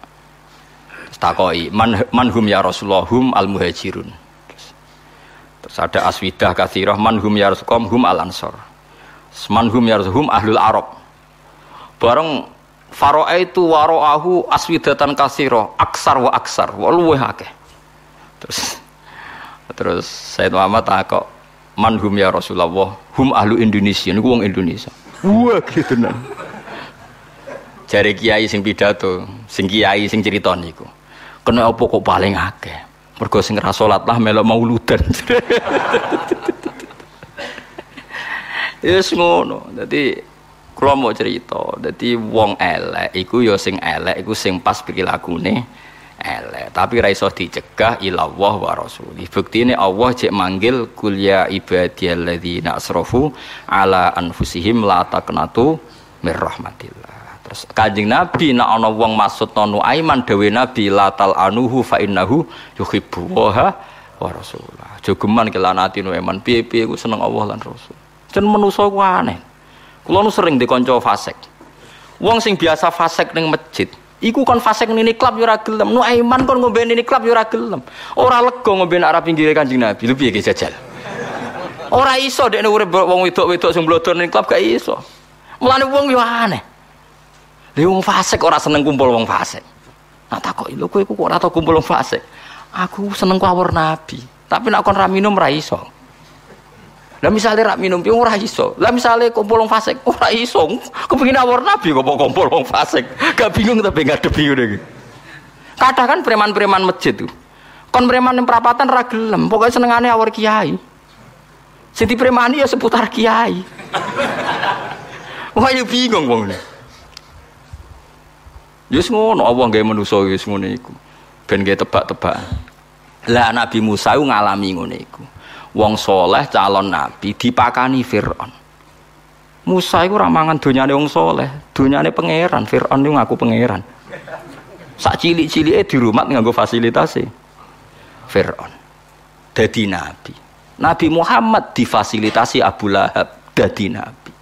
Takoi, man, manhum ya Rasulullah hum al muhajirun. Terus, terus ada aswida kathirah manhum ya Rasulullah hum al ansor. Manhum ya Rasulullah hum ahlul arab. Bareng Faro'a itu waro'ahu aswidatan kasiro aksar wa aksar wa luweh terus terus Said Muhammad takok manhum ya Rasulullah hum ahlu Indonesia ini wong Indonesia wah gitu nah Jari kiai sing pidato, sing kiai sing cerita niku. Kena apa kok paling akeh? Mergo sing ra salat lah melok mauludan. *laughs* Yes ngono. Dadi kula mau cerita, dadi wong elek iku ya sing elek iku sing pas lakune elek, tapi ra iso dicegah ilallah wa rasuli. Buktine Allah cek manggil kul ya ibadiyalladzina asrafu ala anfusihim la taqnatu mir rahmatillah. Kanjeng Nabi nak ana wong maksud nonu aiman dewe Nabi latal anuhu fa innahu yuhibbu wa wa rasulah. Jogeman kelanati nu eman piye-piye ku seneng Allah lan Rasul. Jen manusa ku aneh. Kulo nu sering dikonco fasek. Wong sing biasa fasek ning masjid, iku kon fasek ning klub yo ora gelem. Nu Aiman kon ngombe ning klub yo ora gelem. Ora lega ngombe arah pinggire Kanjeng Nabi. Lu piye jajal? Ora iso dekne urip wong wedok-wedok sing blodor ning klub gak iso. Mulane wong yo aneh. Lha wong fasik ora seneng kumpul wong fasik. Nah takoki lho kowe kok ora tau kumpul wong fasik. Aku seneng kawur Nabi, tapi nek kon ra minum ra iso. Lah misalnya rak minum piye ora iso. Lah misalnya kumpul wong fasik ora iso. Kepengin awor nabi kok kumpul wong fasik. Gak bingung tapi ngadepi ngene iki. Kadang kan preman-preman masjid tuh. Kon preman yang perapatan ra gelem, pokoke senengane awor kiai. Siti premani ya seputar kiai. *laughs* Wah, ya bingung wong. Yus ngono Allah gawe manusa wis ngono iku. Ben gawe tebak-tebakan. Lah Nabi Musa ngalami ngono iku. Wong soleh calon nabi dipakani Fir'aun. Musa itu ramangan donyane wong soleh donyane pangeran. Fir'aun itu ngaku pangeran. Sak cilik-cilike di rumah nganggo fasilitasi. Fir'aun. Dadi nabi. Nabi Muhammad difasilitasi Abu Lahab dadi nabi.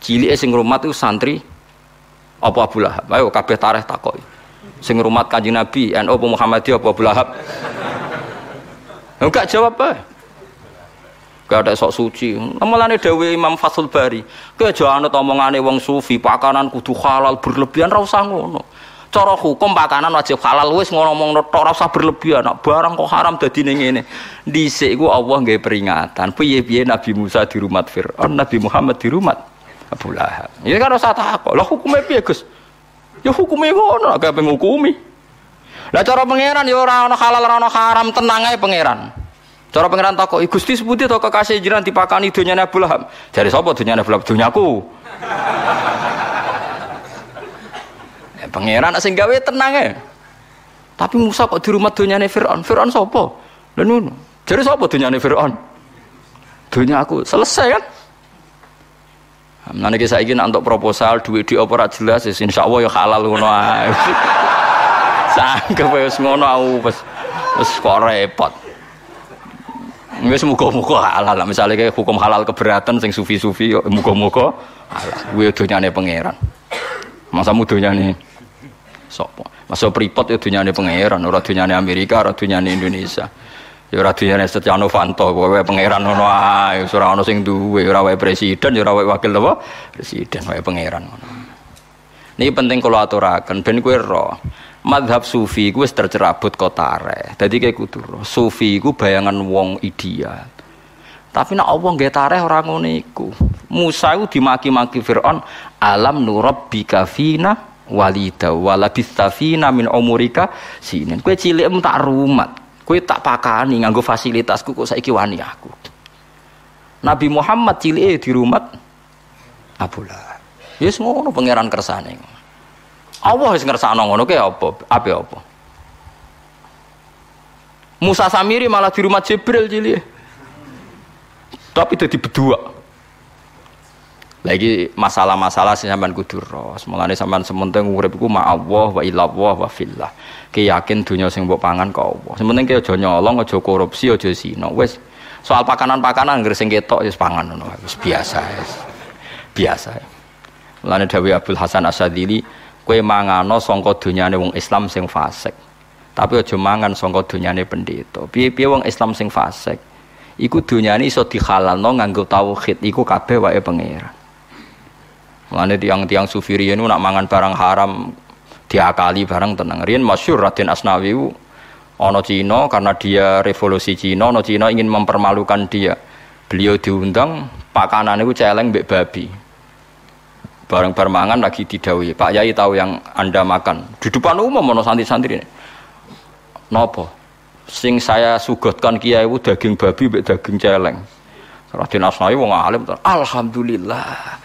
Cilik sing rumah itu santri apa Abu Lahab ayo kabeh tareh takoki sing rumah kanjeng Nabi NU Muhammadiyah apa Abu Lahab Enggak jawab apa? Gak ada sok suci. Amalane Dewi Imam Fathul Bari. Ke aja anut omongane wong sufi, pakanan kudu halal berlebihan ra usah ngono. Cara hukum pakanan wajib halal wis ngomong tok ora usah berlebihan. Nak barang kok haram dadi ning ngene. Dhisik iku Allah nggawe peringatan. Piye-piye Nabi Musa di rumah Firaun, Nabi Muhammad di rumah Abu Lahab. Ya kan usah takok. Lah hukume piye, Gus? Ya hukume ngono, gak pengukumi. Lah cara pangeran ya ora ana halal ora ana haram, tenang ae pangeran. Cara pangeran takok, "Gusti seputi to kekasih jiran dipakani donyane Abu Lahab?" Jare sapa donyane Abu Lahab? Donyaku. ya, pangeran sing gawe tenang ae. Tapi Musa kok di rumah donyane Firaun? Firaun sapa? Lha. Jare sapa donyane Firaun? Dunia aku selesai kan? Nanti saya ingin untuk proposal duit di opera jelas, insya Allah ya halal ngono *laughs* Sanggup wis ngono aku wis wis kok repot. Wis muga-muga halal. Misalnya kayak hukum halal keberatan sing sufi-sufi yo muga-muga halal. Kuwi donyane pangeran. Masa mudonyane sapa? Masa pripot ya donyane pangeran, ora donyane Amerika, ora donyane Indonesia. Ya ora donyane Setia Novanto, kowe pangeran ngono ae, ora ono sing duwe, ora wae presiden, ya ora wae wakil apa? Presiden wae pangeran ngono. Ini penting kalau aturakan, ben kue roh madhab sufi ku wis tercerabut kotare. Dadi kayak kudu sufi ku bayangan wong ideal. Tapi nak Allah nggak tareh orang ngono iku. Musa itu dimaki-maki Fir'aun, alam nurabbika fina walida walabitha fina min umurika sinin. Kue cilik tak rumat, kue tak pakani nganggo fasilitasku kok saiki wani aku. Nabi Muhammad cilik di rumah Abu Lahab. Yes ngono pangeran kersane. Allah wis ngersakno ngono ke apa? Apa apa? Musa Samiri malah di rumah Jibril cilik. Tapi jadi berdua. Lagi masalah-masalah sing sampean kudu ros. Mulane sampean sementing urip iku ma Allah wa illallah wa fillah. Ki yakin dunya sing mbok pangan kok Allah. Sementing ki aja nyolong, aja korupsi, aja zina. Wis soal pakanan-pakanan anggere sing ketok wis pangan ngono wis biasa. Biasa. Mulane Dawi Abdul Hasan Asadili Kue mangano songko dunyane wong Islam sing fasik. Tapi aja mangan songko dunyane pendeta. Piye-piye wong Islam sing fasik. Iku dunyane iso dihalalno nganggo tauhid. Iku kabeh wae pangeran. Mulane tiang-tiang sufi riyen nak mangan barang haram diakali barang tenang. Riyen masyhur Raden Asnawi ono Cina karena dia revolusi Cina, ono Cina ingin mempermalukan dia. Beliau diundang pakanan itu celeng mbek babi. Bareng bermangan lagi didawi Pak Yai tahu yang anda makan. Di depan umum mau santri-santri ini. Nopo sing saya sugotkan kiai itu daging babi be daging celeng. Raden Asnawi wong alim alhamdulillah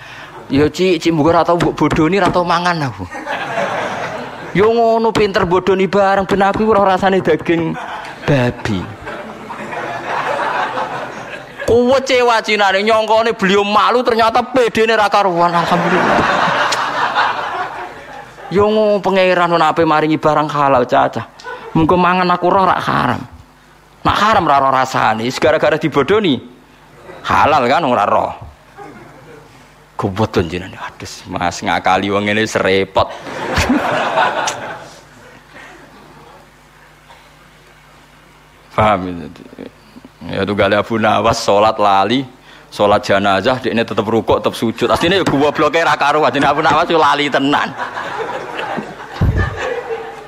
ya ci ci muga ratau bodoh ini ratau mangan aku yo ngono pinter bodoh nih bareng ben aku ora rasane daging babi Kecewa Cina nih nyongkone beliau malu ternyata pede nih raka ruan alhamdulillah. Yung pangeran nape maringi barang halal caca. Mungkin mangan aku roh rak haram. Nak haram raro rasani, gara-gara dibodoni halal kan ora roh. Kebetulan jenengan aduh Mas ngakali wong ini serepot. *laughs* Paham itu? Ya tuh gali Abu Nawas sholat lali, sholat jenazah, ini tetap rukuk, tetap sujud. Aslinya gua blokir akaruh, jadi Abu Nawas itu lali tenan. *laughs*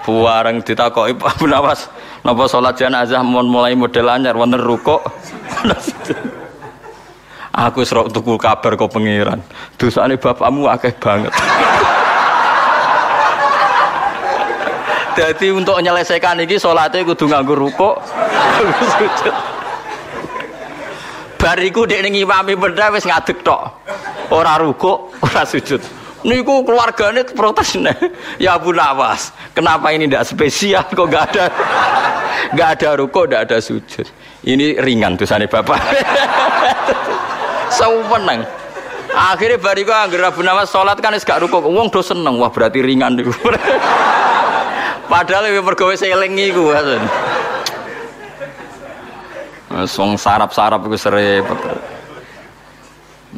Buareng ditakoi Abu Nawas, napa sholat jenazah mulai model anyar, wonten rukuk. *laughs* Aku serok tuku kabar kok pangeran. Dosane bapakmu akeh banget. Jadi untuk menyelesaikan ini sholatnya kudu nganggo rukuk. Bariku dek ning imami benda wis ngadeg tok. Ora rukuk, ora sujud. Niku keluarganya protes nih. Ya Abu Nawas, kenapa ini tidak spesial kok gak ada gak ada ruko, gak ada sujud. Ini ringan dosane bapak. *laughs* Sewenang. Akhirnya bariku anggar Abu Nawas sholat kan gak rukuk. Wong do seneng, wah berarti ringan niku. *laughs* Padahal lebih pergawe seling iku. Wong sarap-sarap iku serepet.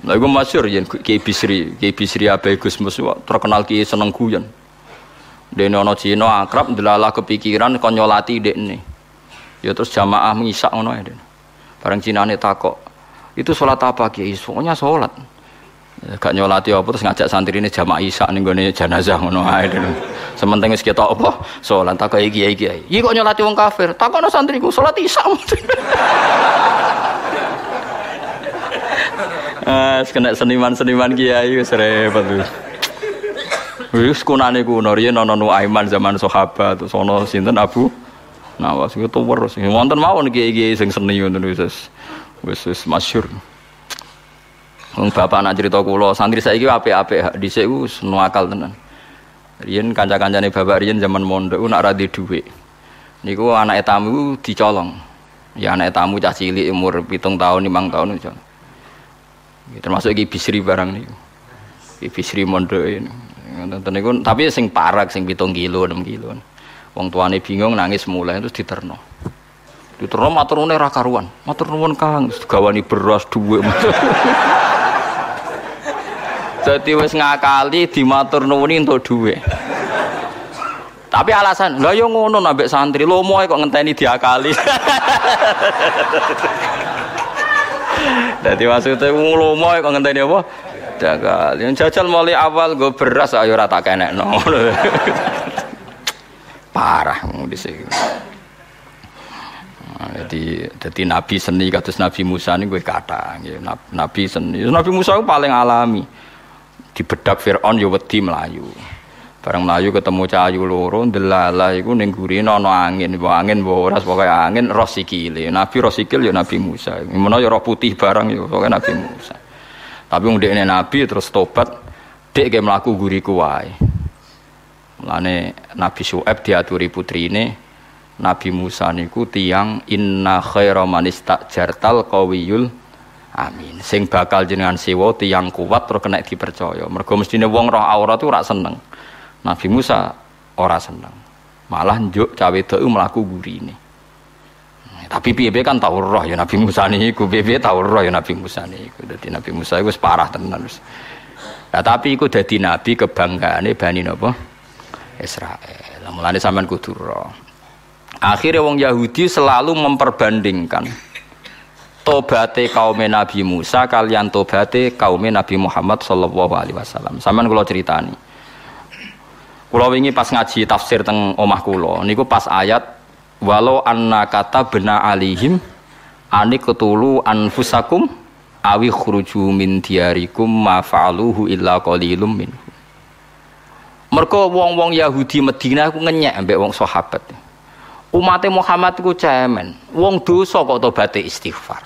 Lah iku masyhur yen Ki Bisri, Ki Bisri Abai Gus Mus terkenal ki seneng guyon. Dene ana Cina akrab ndelalah kepikiran kon nyolati dekne. Ya terus jamaah mengisak ngono ya. Bareng Cinane takok, "Itu salat apa Ki?" Soalnya salat. Ya, gak nyolati apa terus ngajak santri ini jamaah isak ning gone jenazah ngono ae. Sementing wis ketok apa? Salat tak kaya kiai kiai. Iki kok nyolati wong kafir. Takono santriku salat isak. *laughs* Ah, kena seniman-seniman kiai wis repot wis. Wis kunane kuno riyen ana zaman sahabat terus sinten Abu Nawas tuwer sing wonten mawon kiai-kiai sing seni ngoten wis wis wis masyhur. Wong bapak anak cerita kula, santri saiki apik-apik, dhisik ku nuakal tenan. Riyen kanca-kancane bapak riyen zaman mondok nak ra dhuwit. Niku anak tamu dicolong. Ya anak tamu cah cilik umur pitung tahun, limang tahun dicolong. Termasuk iki bisri barang niku. Iki bisri mondok ini. Ngoten niku tapi sing parak sing pitung kilo, enam kilo. Wong tuane bingung nangis mulai terus diterno. Diterno matur nuwun ra karuan. Matur nuwun Kang, gawani beras dhuwit. *laughs* Jadi wis ngakali dimatur nuwuni untuk dhuwit. Tapi alasan, lah yo ngono nambek santri, lomo kok ngenteni diakali. *laughs* Jadi maksudnya lomo kok ngenteni apa? Diakali. Yang jajal mulai awal gue beras ayo rata kenek no. *laughs* Parah di sini. Jadi jadi nabi seni kados nabi Musa ini gue kata nabi seni. Nabi Musa paling alami. Di bedak Fir'aun ya wedi melayu bareng melayu ketemu cahayu loro delala iku ning gurine angin. Mbok angin mbok ora pokoke angin roh sikile nabi roh sikil ya nabi Musa. Menawa ya roh putih barang ya pokoke nabi Musa. Tapi wong dekne nabi terus tobat dek ge mlaku guriku wae. Mulane Nabi Syuaib diaturi putrine Nabi Musa niku tiang inna khaira man istajartal qawiyul Amin. Sing bakal jenengan sewa tiang kuat terus kena dipercaya. Mergo mestine wong roh aurat itu ora seneng. Nabi Musa ora seneng. Malah njuk cawe wedok mlaku gurine. Tapi piye kan tau roh ya Nabi Musa niku, piye tau roh ya Nabi Musa niku. Dadi Nabi Musa iku parah tenan wis. Nah, tapi iku dadi nabi kebanggaane Bani napa? Israel. Mulane sampean kudu roh. Akhirnya wong Yahudi selalu memperbandingkan tobate kaum Nabi Musa kalian tobate kaum Nabi Muhammad sallallahu alaihi wasallam. Sampeyan kula critani. Kula wingi pas ngaji tafsir teng omah kula niku pas ayat walau anna kata bena alihim ani ketulu anfusakum awi khruju min diarikum ma fa'aluhu illa qalilum min. Mergo wong-wong Yahudi Madinah ku ngenyek ambek wong sahabat. Umat Muhammad ku cemen, wong dosa kok tobaté istighfar.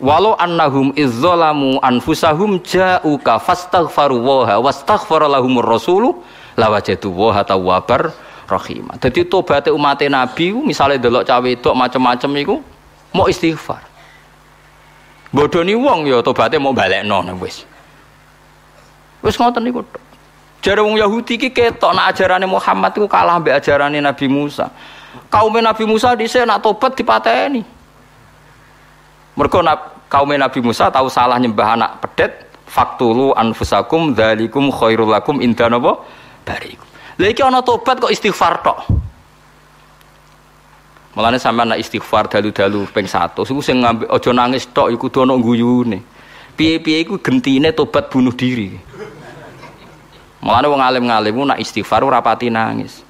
Walau annahum izzalamu anfusahum ja'uka fastaghfaru waha wastaghfara lahumur rasulu lawajadu waha tawwabar rahim. Dadi tobaté umat Nabi misalnya delok cawe wedok macam-macam iku mau istighfar. Bodoni wong ya tobaté mau balekno wis. Wis ngoten niku. Jare wong Yahudi iki ketok nak ajarane Muhammad iku kalah mbek ajarane Nabi Musa. Kaum Nabi Musa dhisik nak tobat dipateni. Mergo kaum Nabi Musa tahu salah nyembah anak pedet, faktulu anfusakum dzalikum khairul lakum inda napa barikum. Lha iki ana tobat kok istighfar tok. Mulane sampean nak istighfar dalu-dalu ping 100 iku sing ngambil aja nangis tok iku kudu ana guyune. Piye-piye iku gentine tobat bunuh diri. Mulane wong alim-alim nak istighfar ora pati nangis.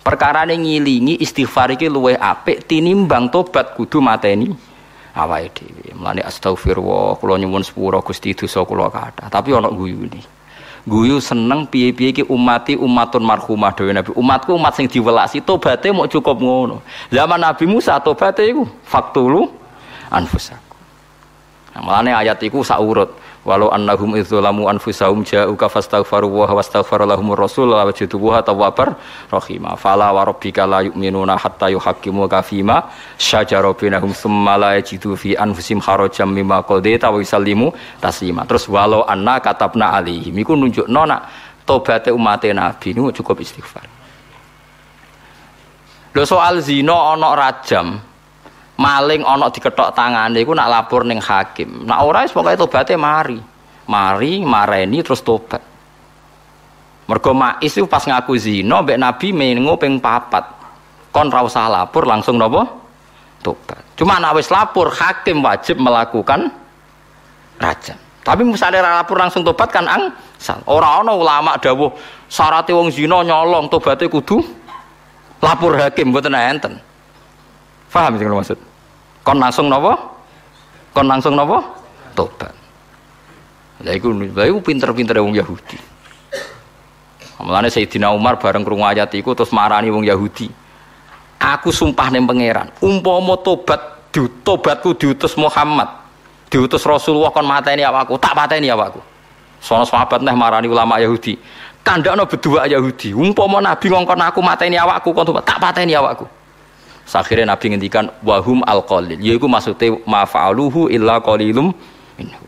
Perkara ngilingi istighfar iki luwih apik tinimbang tobat kudu mateni awake dhewe. Mulane astagfirullah kula nyuwun sepura Gusti dosa kula kathah, tapi ana guyune guyu seneng piye-piye iki umati umatun marhumah dewe Nabi. Umatku umat sing diwelasi tobaté mau cukup ngono. Zaman Nabi Musa tobaté iku faktulu anfusaku. Nah, malane ayat iku sak urut walau annahum idzalamu anfusahum ja'uka fastaghfaru wa wastaghfara lahumur rasul wa wajidu wa tawwabar rahima. Fala wa rabbika la yu'minuna hatta yuhaqqimu ka fima syajara bainahum thumma la yajidu fi anfusim harajan mimma qadaita wa yusallimu taslima. Terus walau anna katabna alaihim iku nunjukno nak tobaté umat nabi niku cukup istighfar. Lho soal zina ana rajam maling ana diketok tangane iku nak lapor ning hakim. Nak ora wis pokoke tobaté mari. Mari mareni terus tobat. Mergo Ma'is itu pas ngaku zina mbek Nabi mengo papat. Kon ra lapor langsung napa? Tobat. Cuma nak wis lapor hakim wajib melakukan rajam. Tapi misalnya lapor langsung tobat kan angsal. Ora ana ulama dawuh syarat wong zina nyolong tobaté kudu lapor hakim mboten enten. Faham sing maksud? Kon langsung nopo? Kon langsung nopo? Tobat. Lah iku lha iku pinter-pintere wong Yahudi. Mulane Sayyidina Umar bareng krungu ayat iku terus marani wong Yahudi. Aku sumpah ning pangeran, umpama tobat tobatku diutus Muhammad, diutus Rasulullah kon mateni awakku, tak pateni awakku. Sono sahabat neh marani ulama Yahudi. Kandakno berdua Yahudi, umpama Nabi ngongkon aku mateni awakku kon tak pateni awakku. Akhirnya Nabi ngendikan wahum al qalil. Yaiku maksudnya mafa'aluhu illa qalilum minhu.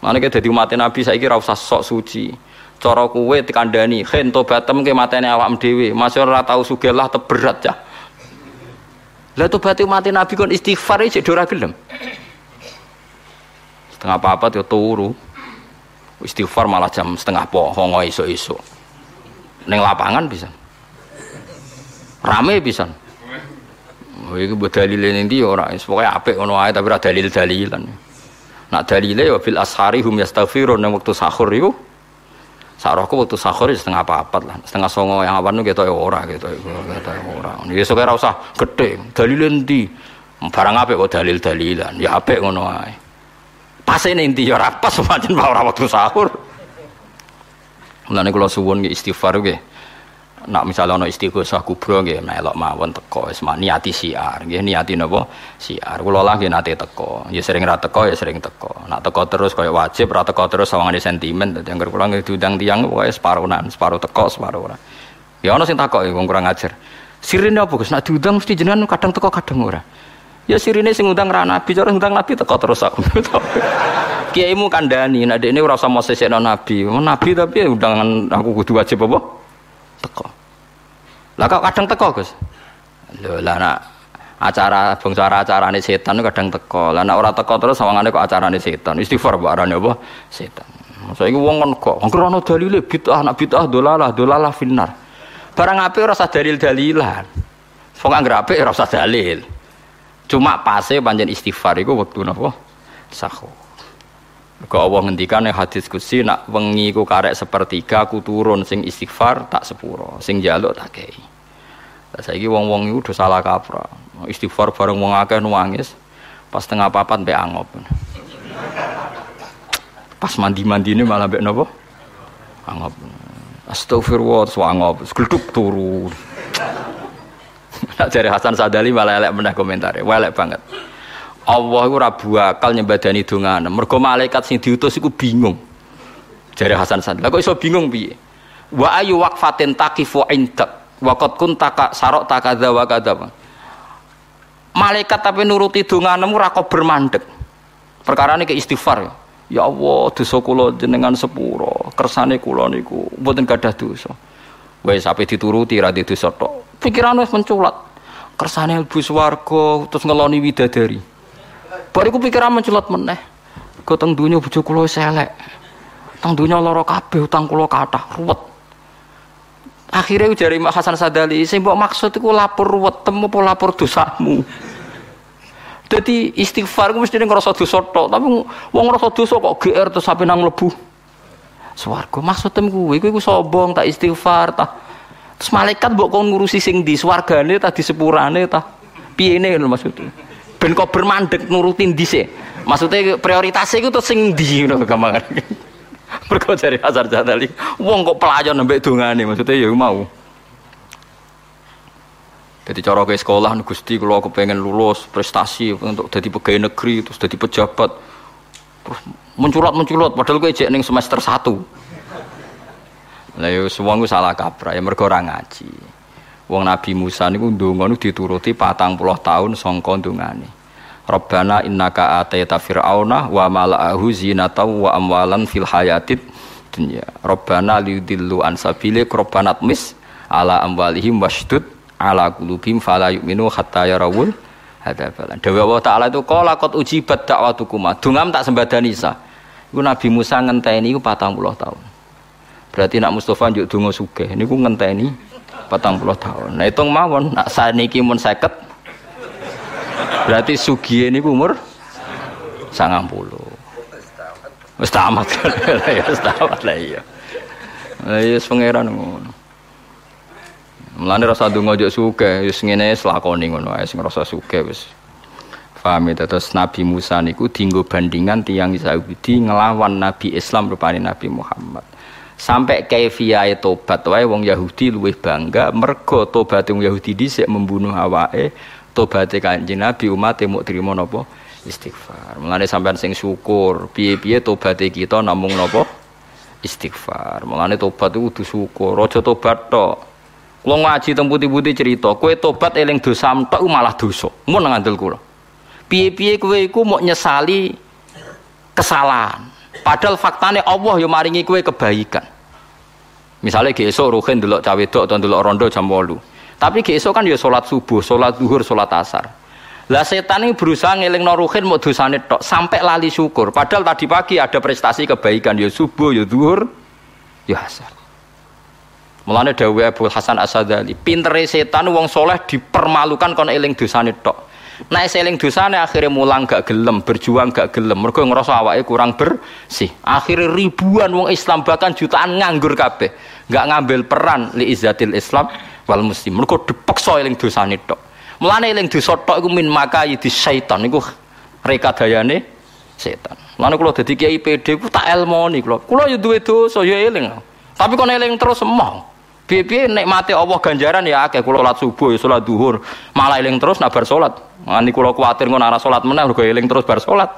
Mana kita jadi umat Nabi saya kira usah sok suci. Cara kuwe dikandani, khen tobatem ke matene awak dhewe. Masih tau sugelah teberat ya. Lah tobat umat Nabi kon istighfar cek ora gelem. Setengah apa-apa yo turu. Istighfar malah jam setengah pohon iso-iso. Neng lapangan bisa. Rame bisa. Oh, itu buat dalil ini orang, pokoknya apik ngono ae tapi ada dalil dalilan. Nak dalile ya fil ashari hum yastaghfirun nang waktu sahur itu. Sarahku waktu sahur ya setengah apa lah, setengah songo yang awan itu kita ya ora gitu, ya ora. Ya sekarang usah gede, dalil nanti. Barang apa kok dalil dalilan, ya apik ngono ae. Pas ini inti ya pas *laughs* semacam ora waktu sahur. Mulane kula suwun istighfar nggih nak misalnya ono istighosah kubro nggih melok mawon teko wis niati siar nggih niati napa siar. Kula lagi nate teko. Ya sering ra teko ya sering teko. Nak teko terus kaya wajib ra teko terus sawangane sentimen. Dadi anggere kula nggih diundang tiyang pokoke separuhan separuh teko separuh ora. Ya ono sing takok wong kurang ajar. Sirine apa Gus? Nak diundang mesti jenengan kadang teko kadang ora. Ya sirine sing undang ra nabi cara undang nabi teko terus aku. *laughs* Kiaimu kandani nek dekne ora usah mau nabi. Nabi tapi undangan aku kudu wajib apa teko. Lah kok kadang teko, Gus? Lho, lah nak acara bangsa acarane setan kadang teko. Lah nak ora teko terus sawangane kok acarane setan. Istighfar mbok arane apa? Setan. Saiki wong kon kok angger ana dalile bid'ah nak bid'ah dolalah dolalah finnar. Barang apik ora usah dalil-dalilan. Wong angger apik ora usah dalil. Cuma pase panjen istighfar iku wektu napa? Sahur. Kau Allah ngendikan yang hadis kusi nak wengi ku karek sepertiga ku turun sing istighfar tak sepuro, sing jaluk tak kei. Lah saiki wong-wong iku udah salah kaprah. Istighfar bareng wong akeh nangis. Pas tengah papat mbek angop. Pas mandi-mandi ini malah mbek napa? Angop. Astagfirullah terus angop, gleduk turu. Nak jare Hasan Sadali malah elek meneh komentare, elek banget. Allah itu rabu akal nyembadani dongan. Mergo malaikat sing diutus iku bingung. Jare Hasan Sandi. Kok iso bingung piye? Wa ayu waqfatin taqifu indak. Wa qad kuntaka sarok takadza wa. Malaikat tapi nuruti donganmu ora kok bermandek. Perkara ini ke istighfar ya. Ya Allah, dosa kula jenengan sepuro, kersane kula niku mboten gadah dosa. Wis sampai dituruti ra dosa tok. Pikiran wis menculat. Kersane mlebu swarga terus ngeloni widadari. Bariku pikiran menculat meneh. Kau teng dunia bojo selek. Teng dunia lara kabeh utang kula kathah ruwet. Akhirnya jari Mak Hasan Sadali, sing mbok maksud iku lapor ruwet temu apa lapor dosamu. Jadi istighfar ku mesti ngerasa dosa tok, tapi wong ngerasa dosa kok GR terus sampe nang lebu. Swarga maksudem kuwi kuwi ku sombong tak istighfar tak. Terus malaikat mbok kon ngurusi sing di swargane ta di sepurane ta. Piyene ngono maksudnya. Ben kok bermandek nurutin dhisik. Maksudnya prioritasnya itu terus sing di ngono gampangan. *laughs* Mergo jare Hasan Sadali, wong kok pelayan nembek dongane maksudnya ya mau. Jadi cara ke sekolah Gusti kalau aku pengen lulus prestasi untuk jadi pegawai negeri terus jadi pejabat terus menculat menculat padahal gue neng semester satu. Lah yo semua gue salah kaprah ya mergo ngaji. Wong Nabi Musa niku ndonga niku dituruti patang puluh tahun sangka ndongane. Rabbana innaka ataita fir'auna wa mala'ahu zinata wa amwalan fil hayatid dunya. Rabbana liudillu an sabilik rabbana tmis ala amwalihim wasdud ala kulubim fala yu'minu hatta yarawul hadafalan. Dewa Allah Ta'ala itu qala qad ujibat da'watukuma. Dungam tak sembadani sa. Iku Nabi Musa ngenteni iku 40 tahun. Berarti nak Mustafa njuk donga sugih niku ngenteni 40 tahun. Nah hitung mawon nak saniki mun 50 berarti sugihe niku umur 90. Wis tamat. Ya *laughs* wis lah iya. Lah iya pangeran ngono. Mulane rasa ndonga yo suke, wis ngene selakoni ngono ae sing rasa suke wis. Paham ya, terus Nabi Musa niku dinggo bandingan tiang Yahudi ngelawan Nabi Islam rupane Nabi Muhammad. Sampai kaifiyae tobat wae wong Yahudi luwih bangga mergo tobat wong Yahudi dhisik membunuh awake, tobaté Kanjeng Nabi umat mau trimo napa? Istighfar. Mulane sampean sing syukur, piye-piye tobaté kita namung napa? Istighfar. Mulane tobat itu kudu syukur, aja tobat tok. Kulo ngaji teng putih-putih cerita, kowe tobat eling dosa tok malah dosa. Mun ngandel kula. Piye-piye kowe iku mau nyesali kesalahan. Padahal faktanya Allah yo maringi kowe kebaikan. Misalnya esok ruhin delok cawe dok atau delok rondo jam 8. Tapi esok kan ya sholat subuh, sholat duhur, sholat asar. Lah setan ini berusaha ngeling ruhin mau dosane tok sampai lali syukur. Padahal tadi pagi ada prestasi kebaikan ya subuh, ya duhur, ya asar. Mulane dawuh Abu Hasan Asadali, pintere setan wong soleh dipermalukan kon eling dosane tok. Nek eling dosane akhirnya mulang gak gelem, berjuang gak gelem, mergo ngerasa awake kurang bersih. Akhirnya ribuan wong Islam bahkan jutaan nganggur kabeh, gak ngambil peran li izzatil Islam wal muslim. Mergo dipaksa eling dosane tok. Mulane eling dosa tok iku min makayidi syaitan iku rekadayane setan. Mulane kula dadi kiai PD ku tak elmoni kula. Kula ya duwe dosa ya eling. Tapi kon eling terus mau. Piye-piye nikmate Allah ganjaran ya akeh kula salat subuh ya salat duhur, malah eling terus nak bar salat. Nganti kula kuwatir ngono arah salat meneh mergo eling terus bar salat.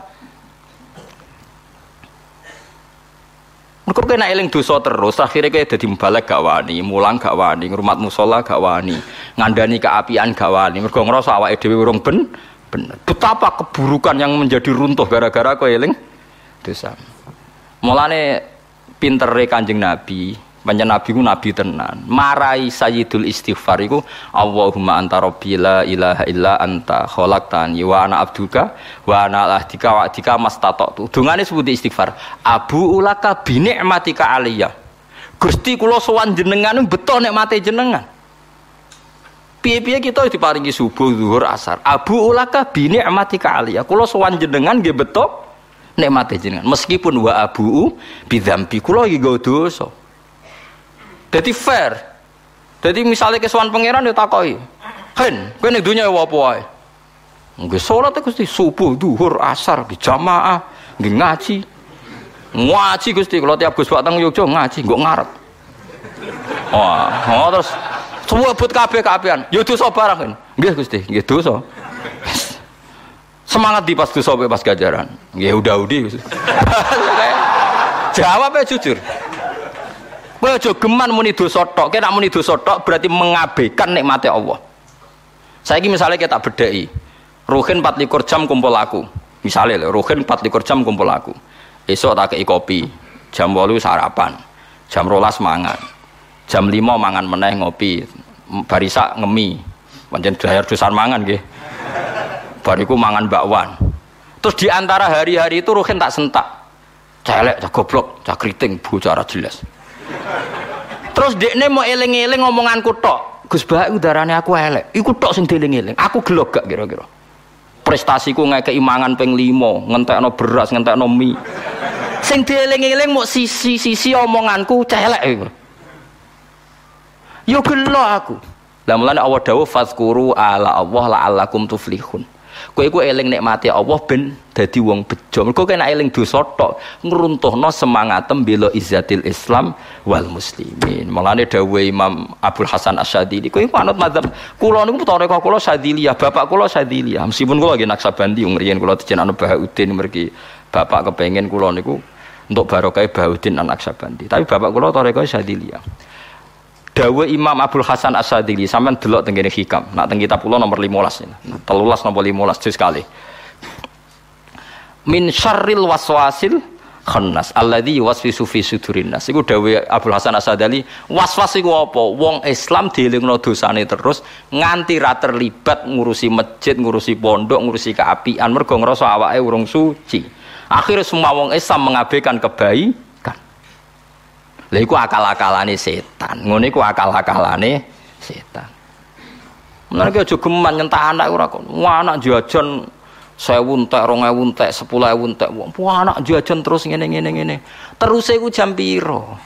Mergo kena eling dosa terus, akhirnya kayak dadi balik gak wani, mulang gak wani, ngrumat musola gak wani, ngandani keapian gak wani, mergo ngerasa awake dhewe urung ben bener. Betapa keburukan yang menjadi runtuh gara-gara kowe eling dosa. Mulane pintere Kanjeng Nabi, Banyak nabi ku nabi tenan. Marai sayyidul istighfar iku Allahumma anta rabbi la ilaha illa anta khalaqtani wa ana abduka wa ana ahdika wa adika mastata'tu. Dungane sebut istighfar. Abu ulaka bi ni'matika aliyya. Gusti kula sowan jenengan beto nikmate jenengan. Piye-piye kita diparingi subuh, zuhur, asar. Abu ulaka bi ni'matika aliyya. Kula sowan jenengan nggih beto nikmate jenengan. Meskipun wa abu bidzambi kula iki dosa. Jadi fair. Jadi misalnya kesuwan pangeran ya takoi. Hen, kowe ning dunya apa wae? Nggih salat Gusti subuh, duhur, asar, nggih jamaah, nggih ngaji. Ngaji Gusti kalau tiap Gus Pak teng ngaji, nggo ngarep. Wah, oh, terus semua but kabeh kabehan. Yo dosa barang kan. Nggih Gusti, nggih dosa. Semangat di pas dosa pas gajaran. Nggih udah-udi. *laughs* Jawabnya jujur. Kowe aja geman muni dosa tok. Kena muni dosa tok berarti mengabaikan nikmati Allah. Saiki misalnya kita bedai. Ruhin 24 jam kumpul aku. Misalnya lho, Ruhin 24 jam kumpul aku. Esok tak kei kopi. Jam 8 sarapan. Jam 12 mangan. Jam 5 mangan meneh ngopi. Barisa ngemi. Pancen dayar dosan mangan nggih. Bariku mangan bakwan. Terus di antara hari-hari itu Ruhin tak sentak. Celek, cak goblok, cak keriting, jelas. Terus dekne mau eling-eling ngomonganku tok. Gus Baik udarane aku elek. Iku tok sing dieling-eling. Aku gelok gak kira-kira. Prestasiku nggak keimangan peng limo, ngentekno beras, ngentekno mie. Sing dieling-eling mau sisi-sisi omonganku celek iku. Yo gelo aku. Lah mulane Allah dawuh fazkuru ala Allah la'allakum tuflihun. Kowe iku eling nikmati Allah ben dadi wong bejo. Mergo kena eling dosa tok ngruntuhno semangatem bela izzatil Islam wal muslimin. Mulane dawuh Imam Abdul Hasan Asyadili, kowe iku anut mazhab kula niku toreko kula Syadiliyah, bapak kula Syadiliyah. Meskipun kula nggih Naksabandi wong riyen kula dijen anu Bahauddin mergi bapak kepengen kula niku untuk barokah Bahauddin anak Naksabandi. Tapi bapak kula toreko Syadiliyah. Dawe Imam Abdul Hasan As-Sadili sampean delok teng hikam. Nak teng kitab kula nomor 15 ini. 13 nomor 15 juz sekali. Min syarril waswasil khannas alladzi yuwaswisu fi sudurin nas. Iku dawe Abdul Hasan As-Sadili, waswas iku apa? Wong Islam dielingno dosane terus nganti ra terlibat ngurusi masjid, ngurusi pondok, ngurusi keapian mergo ngrasa awake urung suci. Akhirnya semua wong Islam mengabaikan kebaikan Lha iku akal-akalane setan. Ngono iku akal-akalane setan. Ki aja geman nyentak anak ora kok. Anak jajan 1000 entek, 2000 entek, 10000 entek. Anak jajan terus ngene ngene. Terus iku jam piro?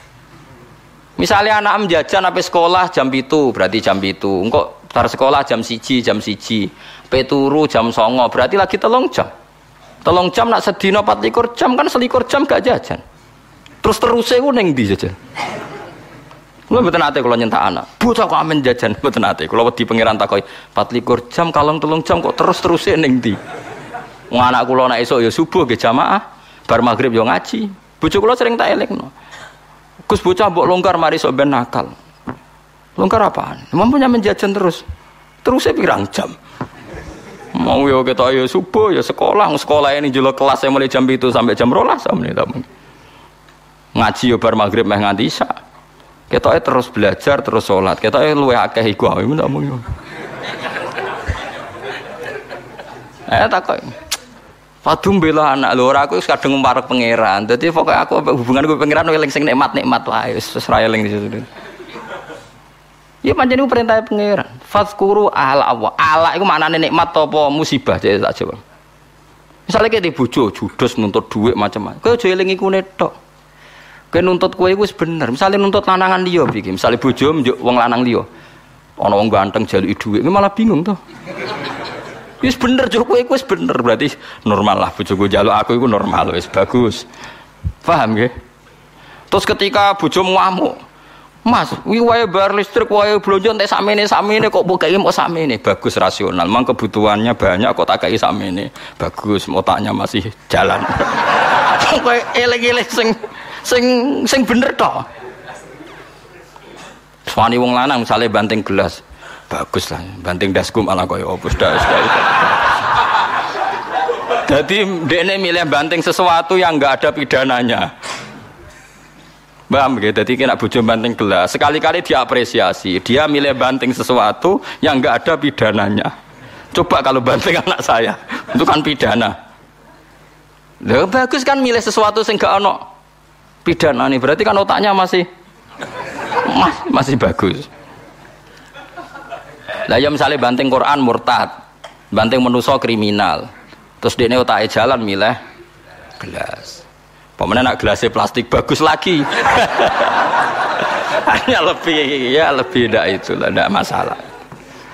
Misalnya anak jajan sampai sekolah jam itu berarti jam itu. Engkau tar sekolah jam siji jam siji. Peturu jam songo berarti lagi telung jam. Telung jam nak sedino 24 jam kan selikur jam gak jajan. Terus terus saya neng di jajan. Kulo mboten ate kalau nyentak anak. Bocah kok amen jajan *laughs* mboten ate. Kulo wedi pangeran takoki, likur jam kalong telung jam kok terus terus neng di. Wong anak kula nek esuk ya subuh nggih jamaah, bar maghrib yo ya ngaji. Bojo kula sering tak elingno. Gus bocah mbok longgar mari sok ben nakal. Longgar apaan? Mampunya menjajan terus. Terusnya pirang jam. Mau yo kita yo subuh ya sekolah, sekolah ini juga kelas yang mulai jam itu sampai jam rolas sama nih ngaji yo bar maghrib meh nganti isya ketoke terus belajar terus sholat ketoke luwe akeh iku ae mun ngomong eh takok Fadum bela anak lho ora aku kadung mparek pangeran. Dadi pokoke aku hubungan gue pangeran eling sing nikmat-nikmat wae wis ra eling di situ. Ya pancen iku perintah pangeran. Fadkuru ala Allah. Ala iku maknane nikmat apa musibah jadi tak jawab. Misalnya kayak di bojo judes nuntut duit macam-macam. Kau aja eling iku netok. Kowe nuntut kowe iku wis bener. Nuntut lanangan liya iki, misale bojo njuk wong lanang liya. Ana wong ganteng jaluki dhuwit, malah bingung tuh. Wis bener kowe iku wis bener berarti normal lah bojoku jaluk aku iku normal wis bagus. Paham nggih? Terus ketika bojomu ngamuk, Mas, wi wae bar listrik wae blonjo entek sakmene sakmene kok mbok kei mau sakmene bagus rasional. Mang kebutuhannya banyak kok tak kei sakmene. Bagus, otaknya masih jalan. *laughs* Kowe elek-elek sing sing sing bener toh Suami wong lanang misalnya banting gelas bagus lah banting dasku malah kaya opus das jadi dene milih banting sesuatu yang enggak ada pidananya Paham gitu? Jadi kena bojo banting gelas. Sekali-kali diapresiasi. Dia milih banting sesuatu yang enggak ada pidananya. Coba kalau banting *laughs* anak saya, itu kan pidana. Loh, bagus kan milih sesuatu sing gak ono pidana nih berarti kan otaknya masih mas, masih bagus. Lah ya misalnya banting Quran murtad banting menuso kriminal terus dia otaknya jalan milih gelas. Pemenang nak gelasnya plastik bagus lagi. *laughs* Hanya lebih ya lebih tidak itu tidak masalah.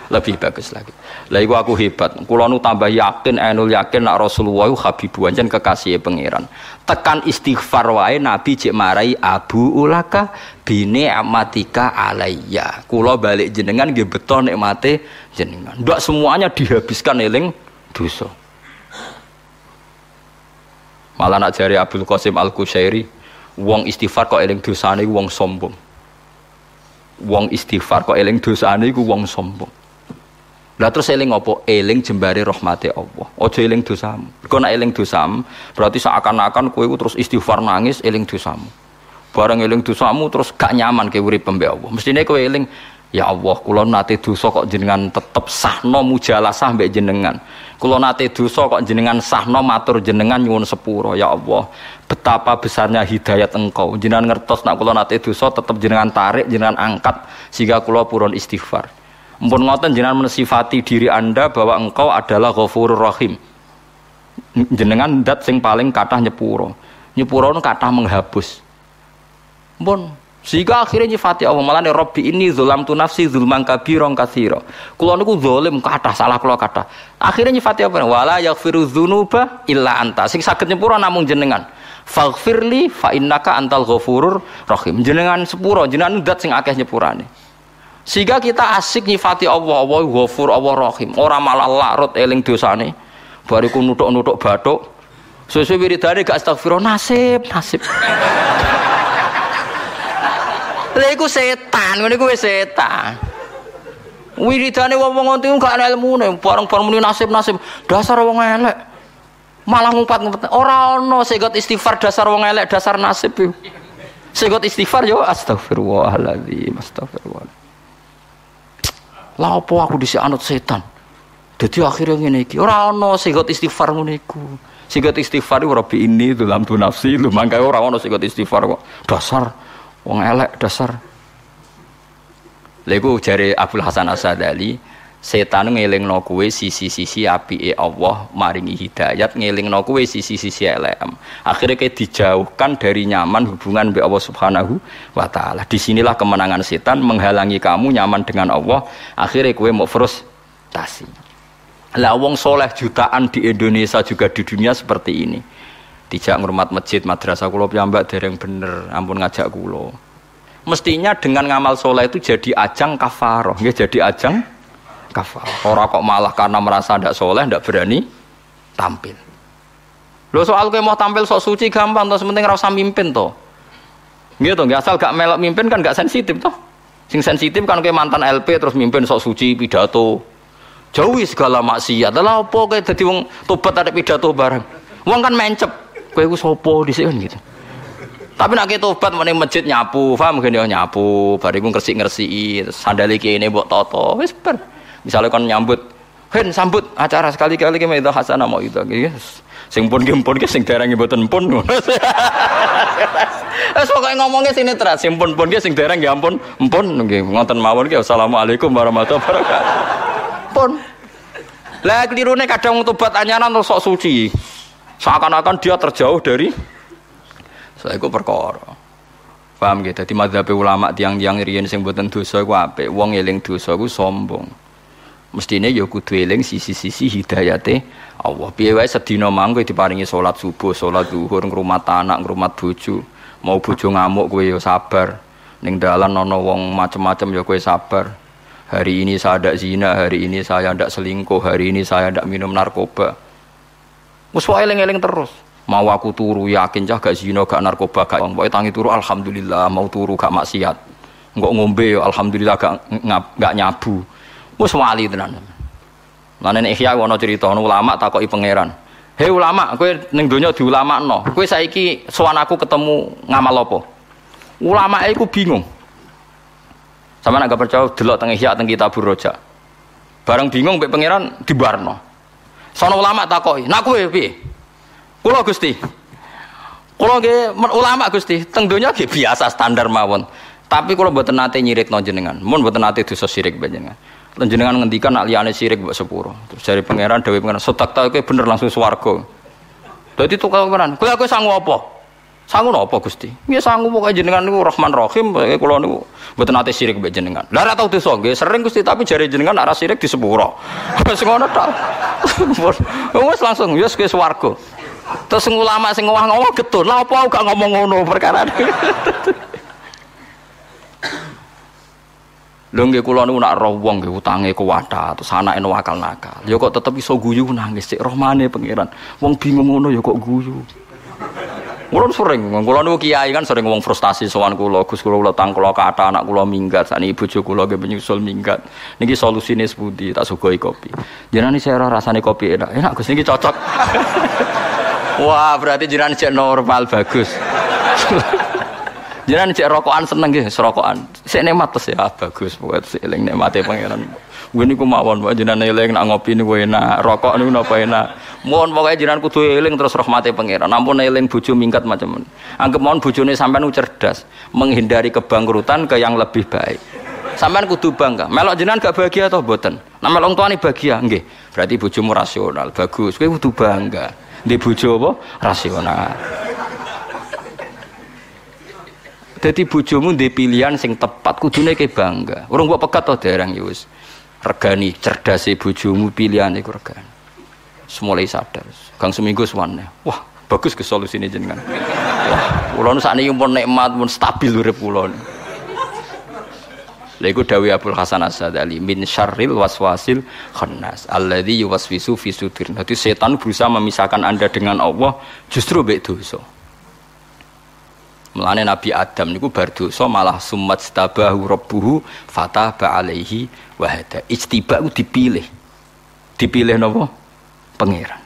Lebih bagus lagi lah iku aku hebat. Kula nu tambah yakin ainul yakin nak Rasulullah habibu anjen kekasih pangeran. Tekan istighfar wae nabi cek marai abu ulaka bine amatika alayya kula balik jenengan nggih beto nikmate jenengan. Ndak semuanya dihabiskan eling dosa. Malah nak jari Abdul Qasim Al Kushairi wong istighfar kok eling dosane wong sombong. Wong istighfar kok eling dosane iku wong sombong lah terus eling apa? Eling jembare rahmati Allah. Aja eling dosamu. Kau nak eling dosamu, berarti seakan-akan kowe terus istighfar nangis eling dosamu. Barang eling dosamu terus gak nyaman ke urip pembe Allah. Mestine kowe eling Ya Allah, kula nate dosa kok jenengan tetep sahno mujalasah mbek jenengan. Kula nate dosa kok jenengan sahno matur jenengan nyuwun sepuro. Ya Allah, betapa besarnya hidayat Engkau. Jenengan ngertos nak kula nate dosa tetep jenengan tarik, jenengan angkat sehingga kula purun istighfar. Mpun ngoten jenengan mensifati diri Anda bahwa Engkau adalah Ghafurur Rahim. Jenengan dat sing paling kathah nyepuro. Nyepuro kathah menghapus. Mpun sehingga akhirnya nyifati Allah malah nih Robbi ini zulam tu nafsi zulman kabirong kasiro. Kulo niku zolim kata salah kulo kata. Akhirnya nyifati apa? Wala yaghfiru dzunuba illa anta. Sing saged nyepuro namung jenengan. Faghfirli fa innaka antal ghafurur rahim. Jenengan sepuro, jenengan dat sing akeh nyepurane. Sehingga kita asik nyifati Allah, Allah ghafur, Allah rahim. Orang malah larut eling dosane. Bariku nutuk-nutuk batuk. Sesuai wiridane gak astagfirullah nasib, nasib. *laughs* Lha iku setan, ngene kuwi setan. Wiridane wong-wong ngono iku gak ana ilmune, bareng-bareng muni nasib-nasib. Dasar wong elek. Malah ngumpat-ngumpet. Ora ana segot istighfar dasar wong elek, dasar nasib iku. Segot istighfar yo astagfirullahaladzim, astagfirullah. Lah apa aku dhisik anut setan? Jadi akhirnya ngene iki. Ora ana segot istighfar ngene iku. Segot istighfar iku rabbi ini dalam tu nafsi, lu mangka ora ana segot istighfar kok. Dasar Wong elek dasar. Lego jari Abdul Hasan Asadali, setan ngelingno kowe sisi-sisi apike Allah maringi hidayat ngelingno kowe sisi-sisi elek. Akhirnya kayak dijauhkan dari nyaman hubungan dengan Allah Subhanahu wa taala. Di sinilah kemenangan setan menghalangi kamu nyaman dengan Allah. Akhirnya kowe mau frustasi. Lah wong soleh jutaan di Indonesia juga di dunia seperti ini tidak ngurmat masjid madrasah kulo piyambak dereng bener ampun ngajak kulo mestinya dengan ngamal soleh itu jadi ajang kafaroh ya jadi ajang kafaroh orang kok malah karena merasa tidak soleh tidak berani tampil. Lo soal gue mau tampil sok suci gampang tuh sementing rasa mimpin tuh gitu nggak asal gak melok mimpin kan gak sensitif tuh sing sensitif kan kayak mantan LP terus mimpin sok suci pidato. Jauhi segala maksiat. Lah apa kayak jadi wong tobat ada pidato bareng? Wong kan mencep. Kowe ku sapa dhisik kan gitu. Tapi nak tobat meneng masjid nyapu, paham ya nyapu, bariku ngresik-ngresiki, sandali kene mbok toto, wis ber. Misalnya kon nyambut, "Hen sambut acara sekali-kali ki itu hasanah mau itu." Yes. Sing pun ki pun sing dereng mboten pun. *laughs* Wis pokoke ngomongnya sinetron, sing pun pun ki sing dereng ya ampun, empun nggih. Ngoten mawon ki assalamualaikum warahmatullahi wabarakatuh. Pun. Lah kelirune kadang tobat anyaran terus sok suci. Seakan-akan dia terjauh dari saya itu perkara. Paham gitu? Di madhab ulama tiang-tiang riyen sing boten dosa iku apik, wong eling dosa iku sombong. Mestine ya kudu eling sisi-sisi hidayate Allah. Piye wae sedina mangko diparingi salat subuh, salat zuhur, ngrumat anak, ngrumat bojo. Mau bojo ngamuk kowe ya sabar. Ning dalan ana wong macem-macem ya kowe sabar. Hari ini saya tidak zina, hari ini saya tidak selingkuh, hari ini saya tidak minum narkoba. Mus eling-eling terus. Mau aku turu yakin cah gak zina, gak narkoba, gak wong. tangi turu alhamdulillah, mau turu gak maksiat. Enggak ngombe alhamdulillah gak gak nyabu. Mus wali tenan. Lan nek ihya ana cerita ulama takoki pangeran. Hei ulama, kowe ning donya diulamakno. Kowe saiki sowan aku ketemu ngamal apa? Ulama iku bingung. Sama nak gak percaya delok teng ihya teng kitabur roja. Bareng bingung mbek pangeran dibarno. Sono ulama takoki, "Nak kowe piye?" Kula Gusti. Kula nggih ulama Gusti, teng donya nggih biasa standar mawon. Tapi kula mboten nate nyirikno jenengan. Mun mboten nate dosa sirik panjenengan. Lan jenengan ngendikan nak liyane sirik mbok sepuro. Terus dari pangeran dawuh pangeran, "Sedak ta kowe bener langsung swarga." Dadi tukang pangeran, "Kowe aku sangu apa?" Sangu napa Gusti? Ya sangu pokoke jenengan niku Rahman Rahim, pokoke kula niku mboten ate sirik mbek jenengan. Lah ora tau dosa sering Gusti tapi jare jenengan ora sirik di sepuro. *laughs* Wis ngono tok. *laughs* Wis langsung ya wis swarga. Terus ulama sing ngowah-ngowah getun, lah apa gak ngomong ngono perkara. *laughs* Lho nggih kula niku nak roh wong nggih utange kuwata, terus anake wakal nakal. Ya kok tetep iso guyu nangis sik rohmane pangeran. Wong bingung ngono ya kok guyu. Kulo sering, kulo niku kiai kan sering ngomong frustasi sowan kulo, Gus kulo letang kulo kata anak kulo minggat, sani bojo kulo ge menyusul minggat. Niki solusine sepundi tak sugoi kopi. Jenengan saya ora rasane kopi enak. Enak Gus niki cocok. *laughs* Wah, berarti jenengan cek normal bagus. *laughs* Jenengan cek rokokan seneng nggih, serokokan. Sik nikmat terus ya bagus, buat sik eling nikmate pangeran. Gue niku mawon wae jenengan eling nak ngopi niku enak, rokok niku napa enak. Mohon pokoke jenengan kudu eling terus rahmate pangeran. Ampun eling bojo mingkat macam-macam. Anggap mohon bojone sampean cerdas, menghindari kebangkrutan ke yang lebih baik. Sampean kudu bangga. Melok jenengan gak bahagia atau boten? Nah melok tuane bahagia, nggih. Berarti bojomu rasional, bagus. Kowe kudu bangga. Di bojo apa? Rasional. Jadi bojomu di pilihan sing tepat kudune ke bangga. Urung kok pekat to dereng ya wis. Regani cerdase bojomu pilihan iku regani. Semulai sadar. Gang seminggu suwane. Wah, bagus ke solusine jenengan. Wah, kula nu sakniki pun nikmat pun stabil urip kula. Lha iku dawuh Abdul Hasan As-Sadali min syarril waswasil khannas alladzi yuwaswisu fi. Dadi setan berusaha memisahkan Anda dengan Allah justru mbek dosa. Mulane Nabi Adam niku bar dosa malah sumat stabahu rabbuhu fataba alaihi wa hada. Ijtiba dipilih. Dipilih napa? Pangeran.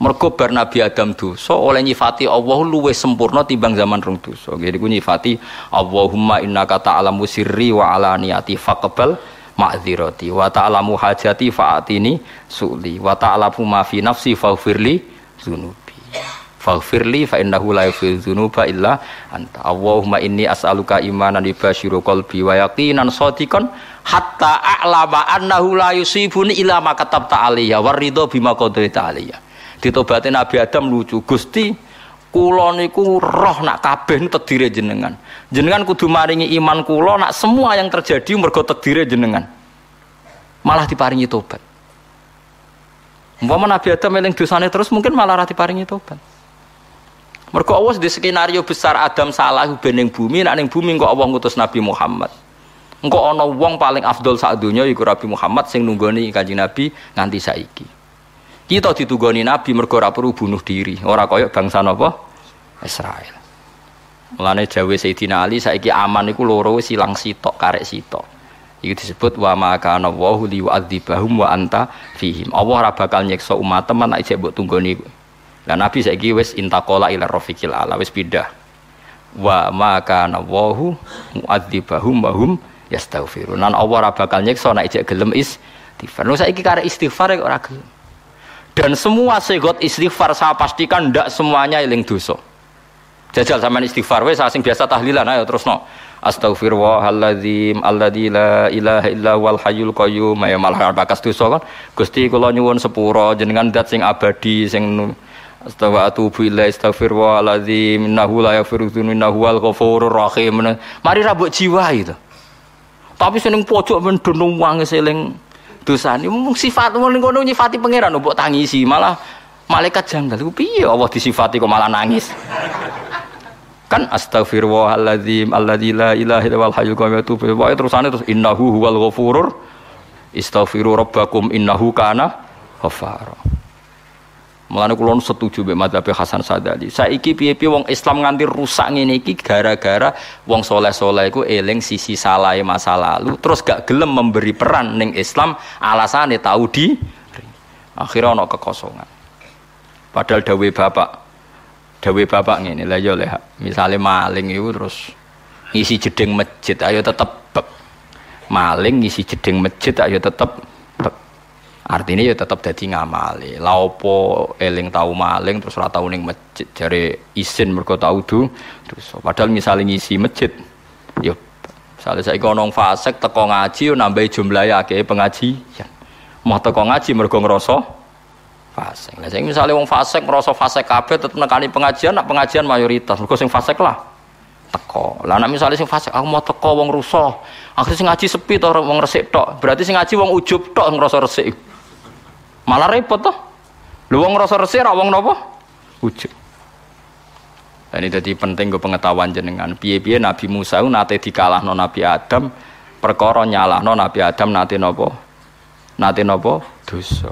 Mergo bar Nabi Adam dosa oleh nyifati Allah luwih sempurna timbang zaman rong dosa. Jadi ku nyifati Allahumma innaka ta'lamu sirri wa alaniyati faqbal ma'dzirati wa ta'lamu hajati fa'atini su'li wa ta'lamu ma fi nafsi faghfirli dzunubi faghfirli fa innahu la yaghfiru dzunuba illa anta. Allahumma inni as'aluka imanan yubashiru qalbi wa yaqinan shadiqan hatta a'lama annahu la yusibuni illa ma katabta alayya waridho bima qadaita alayya ditobate Nabi Adam lucu Gusti kula niku roh nak kabeh takdire jenengan. Jenengan kudu maringi iman kula nak semua yang terjadi mergo takdire jenengan. Malah diparingi tobat. Umpama Nabi Adam eling terus mungkin malah ra diparingi tobat. Mergo Allah di skenario besar Adam salah bening bumi, nak ning bumi kok Allah ngutus Nabi Muhammad. Engko ana wong paling afdol sak donya iku Nabi Muhammad sing nunggoni Kanjeng Nabi nganti saiki. Kita ditunggoni Nabi mergo ora perlu bunuh diri, ora koyok bangsa napa? Israel. Mulane jawe Sayyidina Ali saiki aman iku loro silang sitok karek sitok. Iku disebut wa ma kana wa liyu'adzibahum wa anta fihim. Allah ora bakal nyiksa umat teman nek mbok tunggoni lah Nabi saiki wis intakola ila rafiqil ala wis pindah. Wa ma kana wahu mu'adzibahum wa hum yastaghfirun. Nan Allah ora bakal nyiksa nek ijek gelem istighfar. Nu saiki karek istighfar kok ora gelem. Dan semua segot istighfar saya pastikan ndak semuanya eling dosa. Jajal sama istighfar wis asing biasa tahlilan ayo terus no. Astaghfirullahaladzim alladzi la ilaha illa wal hayyul qayyum ya malah bakas dosa kan. Gusti kula nyuwun sepuro jenengan dat sing abadi sing Astawa atubu ila astaghfirullahaladzim innahu la yaghfiru dzunub innahu wal ghafurur rahim. Mari rabuk jiwa itu. Tapi seneng pojok men dono wong seling dosane mung sifat mung ngono nyifati pangeran mbok tangisi malah malaikat janggal ku piye Allah disifati kok malah nangis. kan astaghfirullahaladzim alladzi la ilaha illa wal hayyul qayyum atubu ilaihi terusane terus innahu huwal ghafurur istaghfiru rabbakum innahu kana ghafara Mulane kula setuju mbek madzhab Hasan Sadali. Saiki piye-piye wong Islam nganti rusak ngene iki gara-gara wong soleh-soleh iku eling sisi salah masa lalu terus gak gelem memberi peran ning Islam alasane tahu di akhirnya ono kekosongan. Padahal dawe bapak dawe bapak ngene lah ya leh misale maling itu terus ngisi jeding masjid ayo tetep maling ngisi jeding masjid ayo tetep Artinya ya tetap jadi ngamali. Laupo eling tahu maling terus ora tau ning masjid jare isin mergo tau du. Terus padahal misalnya ngisi masjid ya misalnya saya nong fasek teko ngaji nambahi jumlah ya kayak pengajian. Mau teko ngaji mergo ngerasa fasek. Lah saya misalnya wong fasek ngerasa fasek kabeh tetep nekani pengajian, nak pengajian mayoritas mergo sing fasek lah teko. Lah nek misalnya sing fasik aku mau teko wong rusuh, akhirnya sing ngaji sepi to wong resik tok. Berarti sing ngaji wong ujub tok ngrasa resik. Malah repot toh. Lu wong ngrasa resik ra wong napa? Ujug. Ini jadi penting gue pengetahuan jenengan. Piye-piye Nabi Musa nate dikalahno Nabi Adam, perkara nyalahno Nabi Adam nate nopo? Nate nopo? Dosa.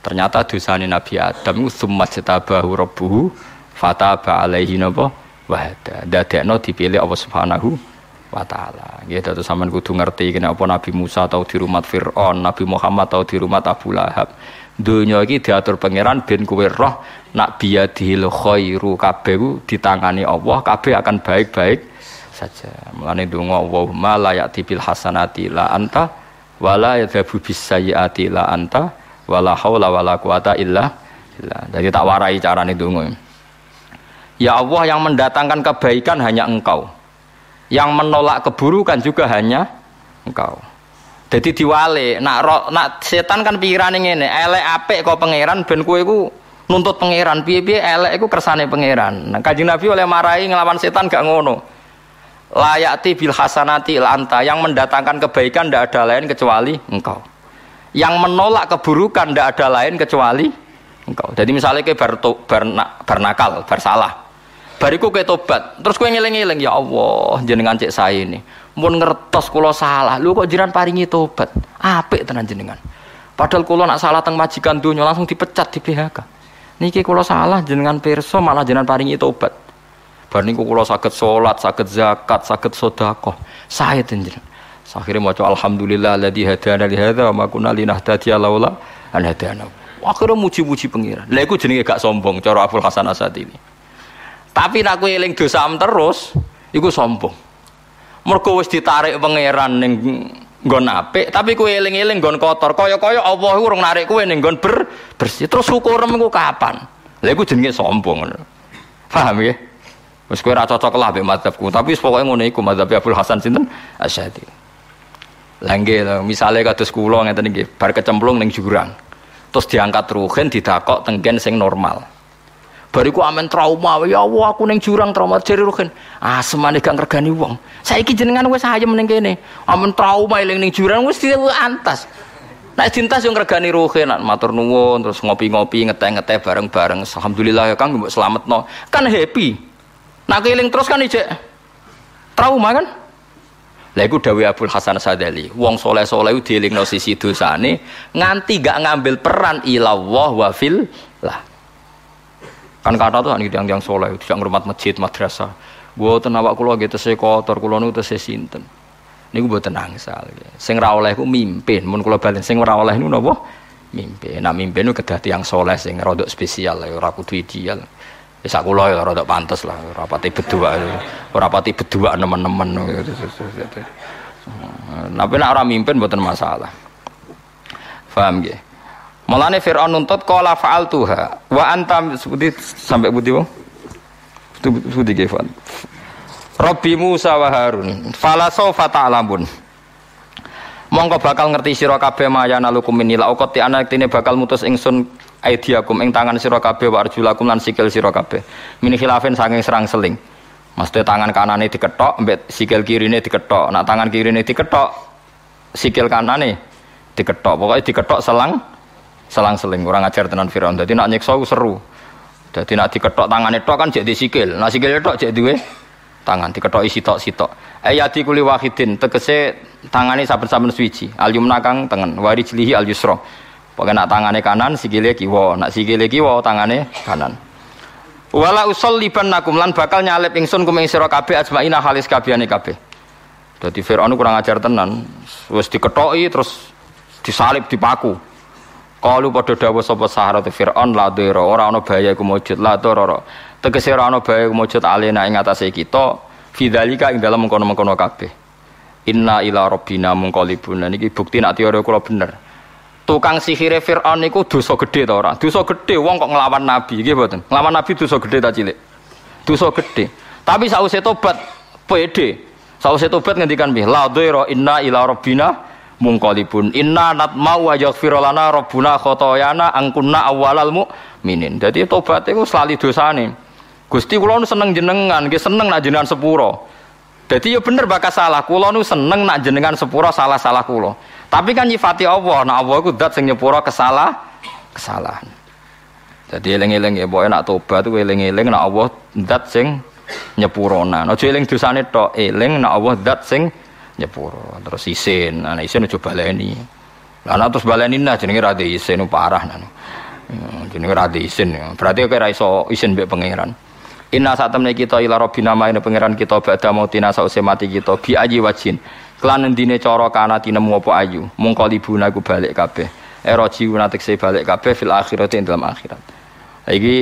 Ternyata dosane Nabi Adam itu summa jatabahu rabbuhu fataba alaihi nopo? Wahada. Dadekno dipilih Allah Subhanahu wa taala. Nggih dados sampean kudu ngerti kenapa Nabi Musa tau di rumah Firaun, Nabi Muhammad tau di rumah Abu Lahab. Donya iki diatur pangeran ben kowe roh nak biyadil khairu kabeh ditangani Allah kabeh akan baik-baik saja. Mulane donga Allahumma la ya'ti bil hasanati la anta wala yadhabu bis sayyiati la anta wala haula wala quwata illa billah. Jadi tak warai carane donga. Ya Allah yang mendatangkan kebaikan hanya Engkau. Yang menolak keburukan juga hanya Engkau. Jadi diwale, nak ro, nak setan kan pikiran ngene, elek apik kok pangeran ben kowe iku nuntut pangeran, piye-piye elek iku kersane pangeran. Nah, Kanjeng Nabi oleh marahi ngelawan setan gak ngono. Layati bil hasanati lanta yang mendatangkan kebaikan tidak ada lain kecuali engkau. Yang menolak keburukan tidak ada lain kecuali engkau. Jadi misalnya ke bar, bar, nakal, bar salah. Bariku ke tobat, terus kue ngiling-ngiling ya Allah jenengan cek saya ini. Mun ngertos kula salah. Lu kok jiran paringi tobat? Apik tenan jenengan. Padahal kula nak salah teng majikan dunia langsung dipecat di PHK niki kula salah jenengan perso malah jenengan paringi tobat. Bar niku kula saged salat saged zakat saged sedekah. Saya jenengan. Akhirnya mau alhamdulillah alladzi hadana li hadza wa ma kunna linahtadiya laula an hadana. Akhirnya muji-muji pengiran. Iku jenenge gak sombong cara Abdul Hasan ini tapi nak kowe eling dosa terus iku sombong. Mergo wis ditarik pangeran ning nggon apik tapi kowe eling-eling nggon kotor. Kaya-kaya Allah iku urung narik kowe ning nggon ber, bersih. Terus syukurem iku kapan? Lha iku jenenge sombong. Paham ya wis kowe ora cocok lah mbek madzhabku tapi pokoke ngono iku madzhab Abdul Hasan sinten? Asyadi. Langge misale kados kula ngeten iki bar kecemplung ning jurang. Terus diangkat ruhen didakok tenggen sing normal Bariku amen trauma, ya Allah aku neng jurang trauma jari rugen. Ah semane gak ngergani wong. Saiki jenengan wis ayem ning kene. Amen trauma eling ning jurang wis antas. Nek cintas yang ngergani rugen, matur nuwun terus ngopi-ngopi ngeteh-ngeteh bareng-bareng. Alhamdulillah ya Kang mbok slametno. Kan happy. Nak eling terus kan ijek trauma kan? Lah iku dawuh Abdul Hasan Sadali. Wong soleh-soleh dielingno sisi dosane nganti gak ngambil peran ilallah wa fil lah. Kan kata tuh yang yang soleh, tidak ngurmat masjid, madrasah. Buat awak kulo gitu saya kotor, kulo nu saya sinten. Ini gue tenang sal. Sing ra oleh ku mimpin, mun kulo balen sing ra oleh nu nopo mimpin. Nah mimpin nu kedah tiang soleh sing rodok spesial, ora kudu ideal. Aku lho ya rodok pantes lah, ora pati berdua, ora pati berdua nemen-nemen. Tapi nak ora mimpin buatan masalah. Faham gak? Mulane Fir'aun nuntut qala fa'al tuha wa antam seperti sampai budi wong. Budi kefan. Rabbi Musa wa Harun fala sawfa ta'lamun. Mongko bakal ngerti sira kabeh maya nalukum minila ukot ti anak tine bakal mutus ingsun aidiakum ing tangan sira kabeh wa arjulakum lan sikil sira kabeh. Min khilafin saking serang seling. Maksudnya tangan kanane diketok, mbek sikil kirine diketok. Nak tangan kirine diketok, sikil kanane diketok. Pokoknya diketok selang selang-seling orang ajar tenan Firaun. Jadi nak nyiksa seru. Jadi nak diketok tangan itu kan jadi sikil. Nak sikil itu jadi dua tangan diketok isi tok sitok. Ayati kuli wahidin tegese tangane saben-saben suci. Al yumna kang tengen, wari jlihi al yusra. Pokoke nak tangane kanan sikile kiwa, nak sikile kiwa tangane kanan. Wala usol liban nakum lan bakal nyalip ingsun kuming sira kabeh ajmaina halis kabehane kabeh. Dadi Firaun kurang ajar tenan, wis diketoki terus disalib dipaku. Kalu padha dawuh sapa Saharat Firaun la dira ora ana bahaya iku mujud la dira. Tegese ora ana bahaya iku mujud alena ing atase kita fidzalika ing dalem mengkono-mengkono kabeh. Inna ila rabbina munqalibun. Niki bukti nek teori kula bener. Tukang sihire Firaun niku dosa gedhe ta ora? Dosa gedhe wong kok nglawan nabi nggih mboten. Nglawan nabi dosa gedhe ta cilik? Dosa gedhe. Tapi sausé tobat pede. Sausé tobat ngendikan piye? La dira inna ila rabbina mungkolibun. Inna natmau wa yaghfir lana rabbuna khotoyana angkunna awalal mukminin dadi tobat iku selali dosane. Gusti kula nu seneng jenengan nggih seneng nak jenengan sepuro. Dadi ya bener bakal salah. Kula nu seneng nak jenengan sepuro salah-salah kula. Tapi kan nyifati Allah nak Allah iku zat sing nyepuro kesalah kesalahan. Jadi eling-eling ya boy nak tobat tuh eling-eling nak Allah zat sing nyepurona. Aja eling dosane tok eling nak Allah zat sing nyepuro terus isin anak isin coba baleni anak terus baleni nah jenenge rada isin parah nah jenenge rada isin berarti kayak raiso isin be pangeran Inna saat temen kita ila robbina main pangeran kita ba'da mautina sause mati kita bi aji wajin. Kelan endine cara kana tinemu apa ayu. Mungko libuna ku balik kabeh. Eroji natekse balik kabeh fil akhirati ing dalam akhirat. Iki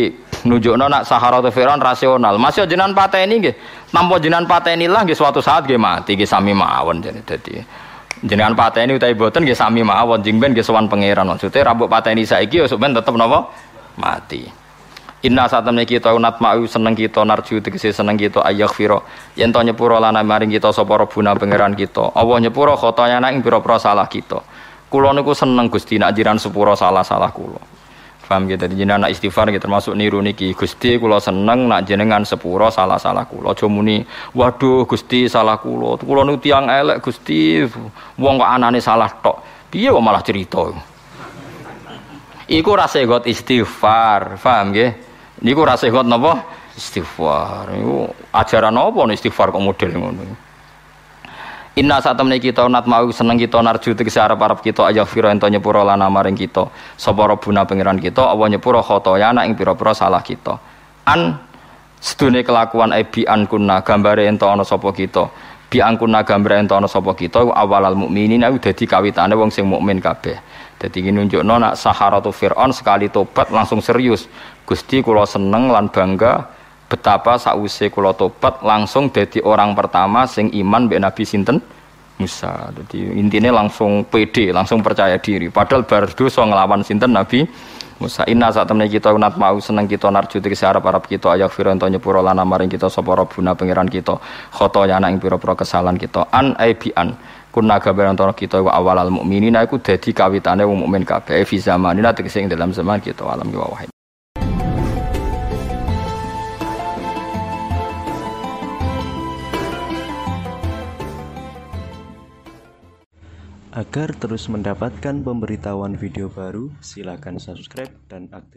nunjukno nak Sahara Fir'aun rasional. Masih jenengan pateni nggih. Tanpa jenengan pateni lah nggih suatu saat nggih mati nggih sami mawon jadi dadi. Jenengan pateni utawi boten nggih sami mawon jeng ben nggih sowan pangeran. Maksudnya rambut pateni saiki ya ben tetep napa? Mati. Inna temen kita unat mau seneng kita narju tegese seneng kita ayah firo yen to nyepuro lana maring kita sapa robuna pangeran kita Allah nyepuro khotanya nak ing pira-pira salah kita kula niku seneng Gusti nak jiran sepuro salah-salah kula paham gitu jenengan nak istighfar gitu termasuk niru niki Gusti kula seneng nak jenengan sepuro salah-salah kula aja waduh Gusti salah kula kula niku tiang elek Gusti wong kok anane salah tok piye kok malah cerita Iku rasa got istighfar, paham nggih? Niku rasa sehat napa? Istighfar. Niku ajaran apa istighfar kok model ngono. Inna temen kita nat mau seneng kita narju tegese arep-arep kita aja fira ento nyepuro lana maring kita. Sapa robuna pangeran kita apa nyepuro khotoya anak ing pira-pira salah kita. An sedune kelakuan ebi an kunna gambare ento ana sapa kita. Bi an kunna gambare ento ana sapa kita awalal mukminin aku dadi kawitane wong sing mukmin kabeh. Dadi iki nunjukno nak Saharatu Firaun sekali tobat langsung serius. Gusti kula seneng lan bangga betapa sause kula tobat langsung jadi orang pertama sing iman mbek Nabi sinten Musa. Jadi intinya langsung pede, langsung percaya diri. Padahal bar dosa ngelawan sinten Nabi Musa. Inna saat temen kita unat mau seneng kita narju tegese arep-arep kita ayak firon to nyepuro lana maring kita sapa Rabbuna pangeran kita. Khoto ya ana ing pira-pira kesalahan kita. An aibian kunna gabaran antara kita wa awalal mukminin iku dadi kawitane wong mukmin kabeh fi zamanina tegese ing dalam zaman kita alam wa Agar terus mendapatkan pemberitahuan video baru, silakan subscribe dan aktifkan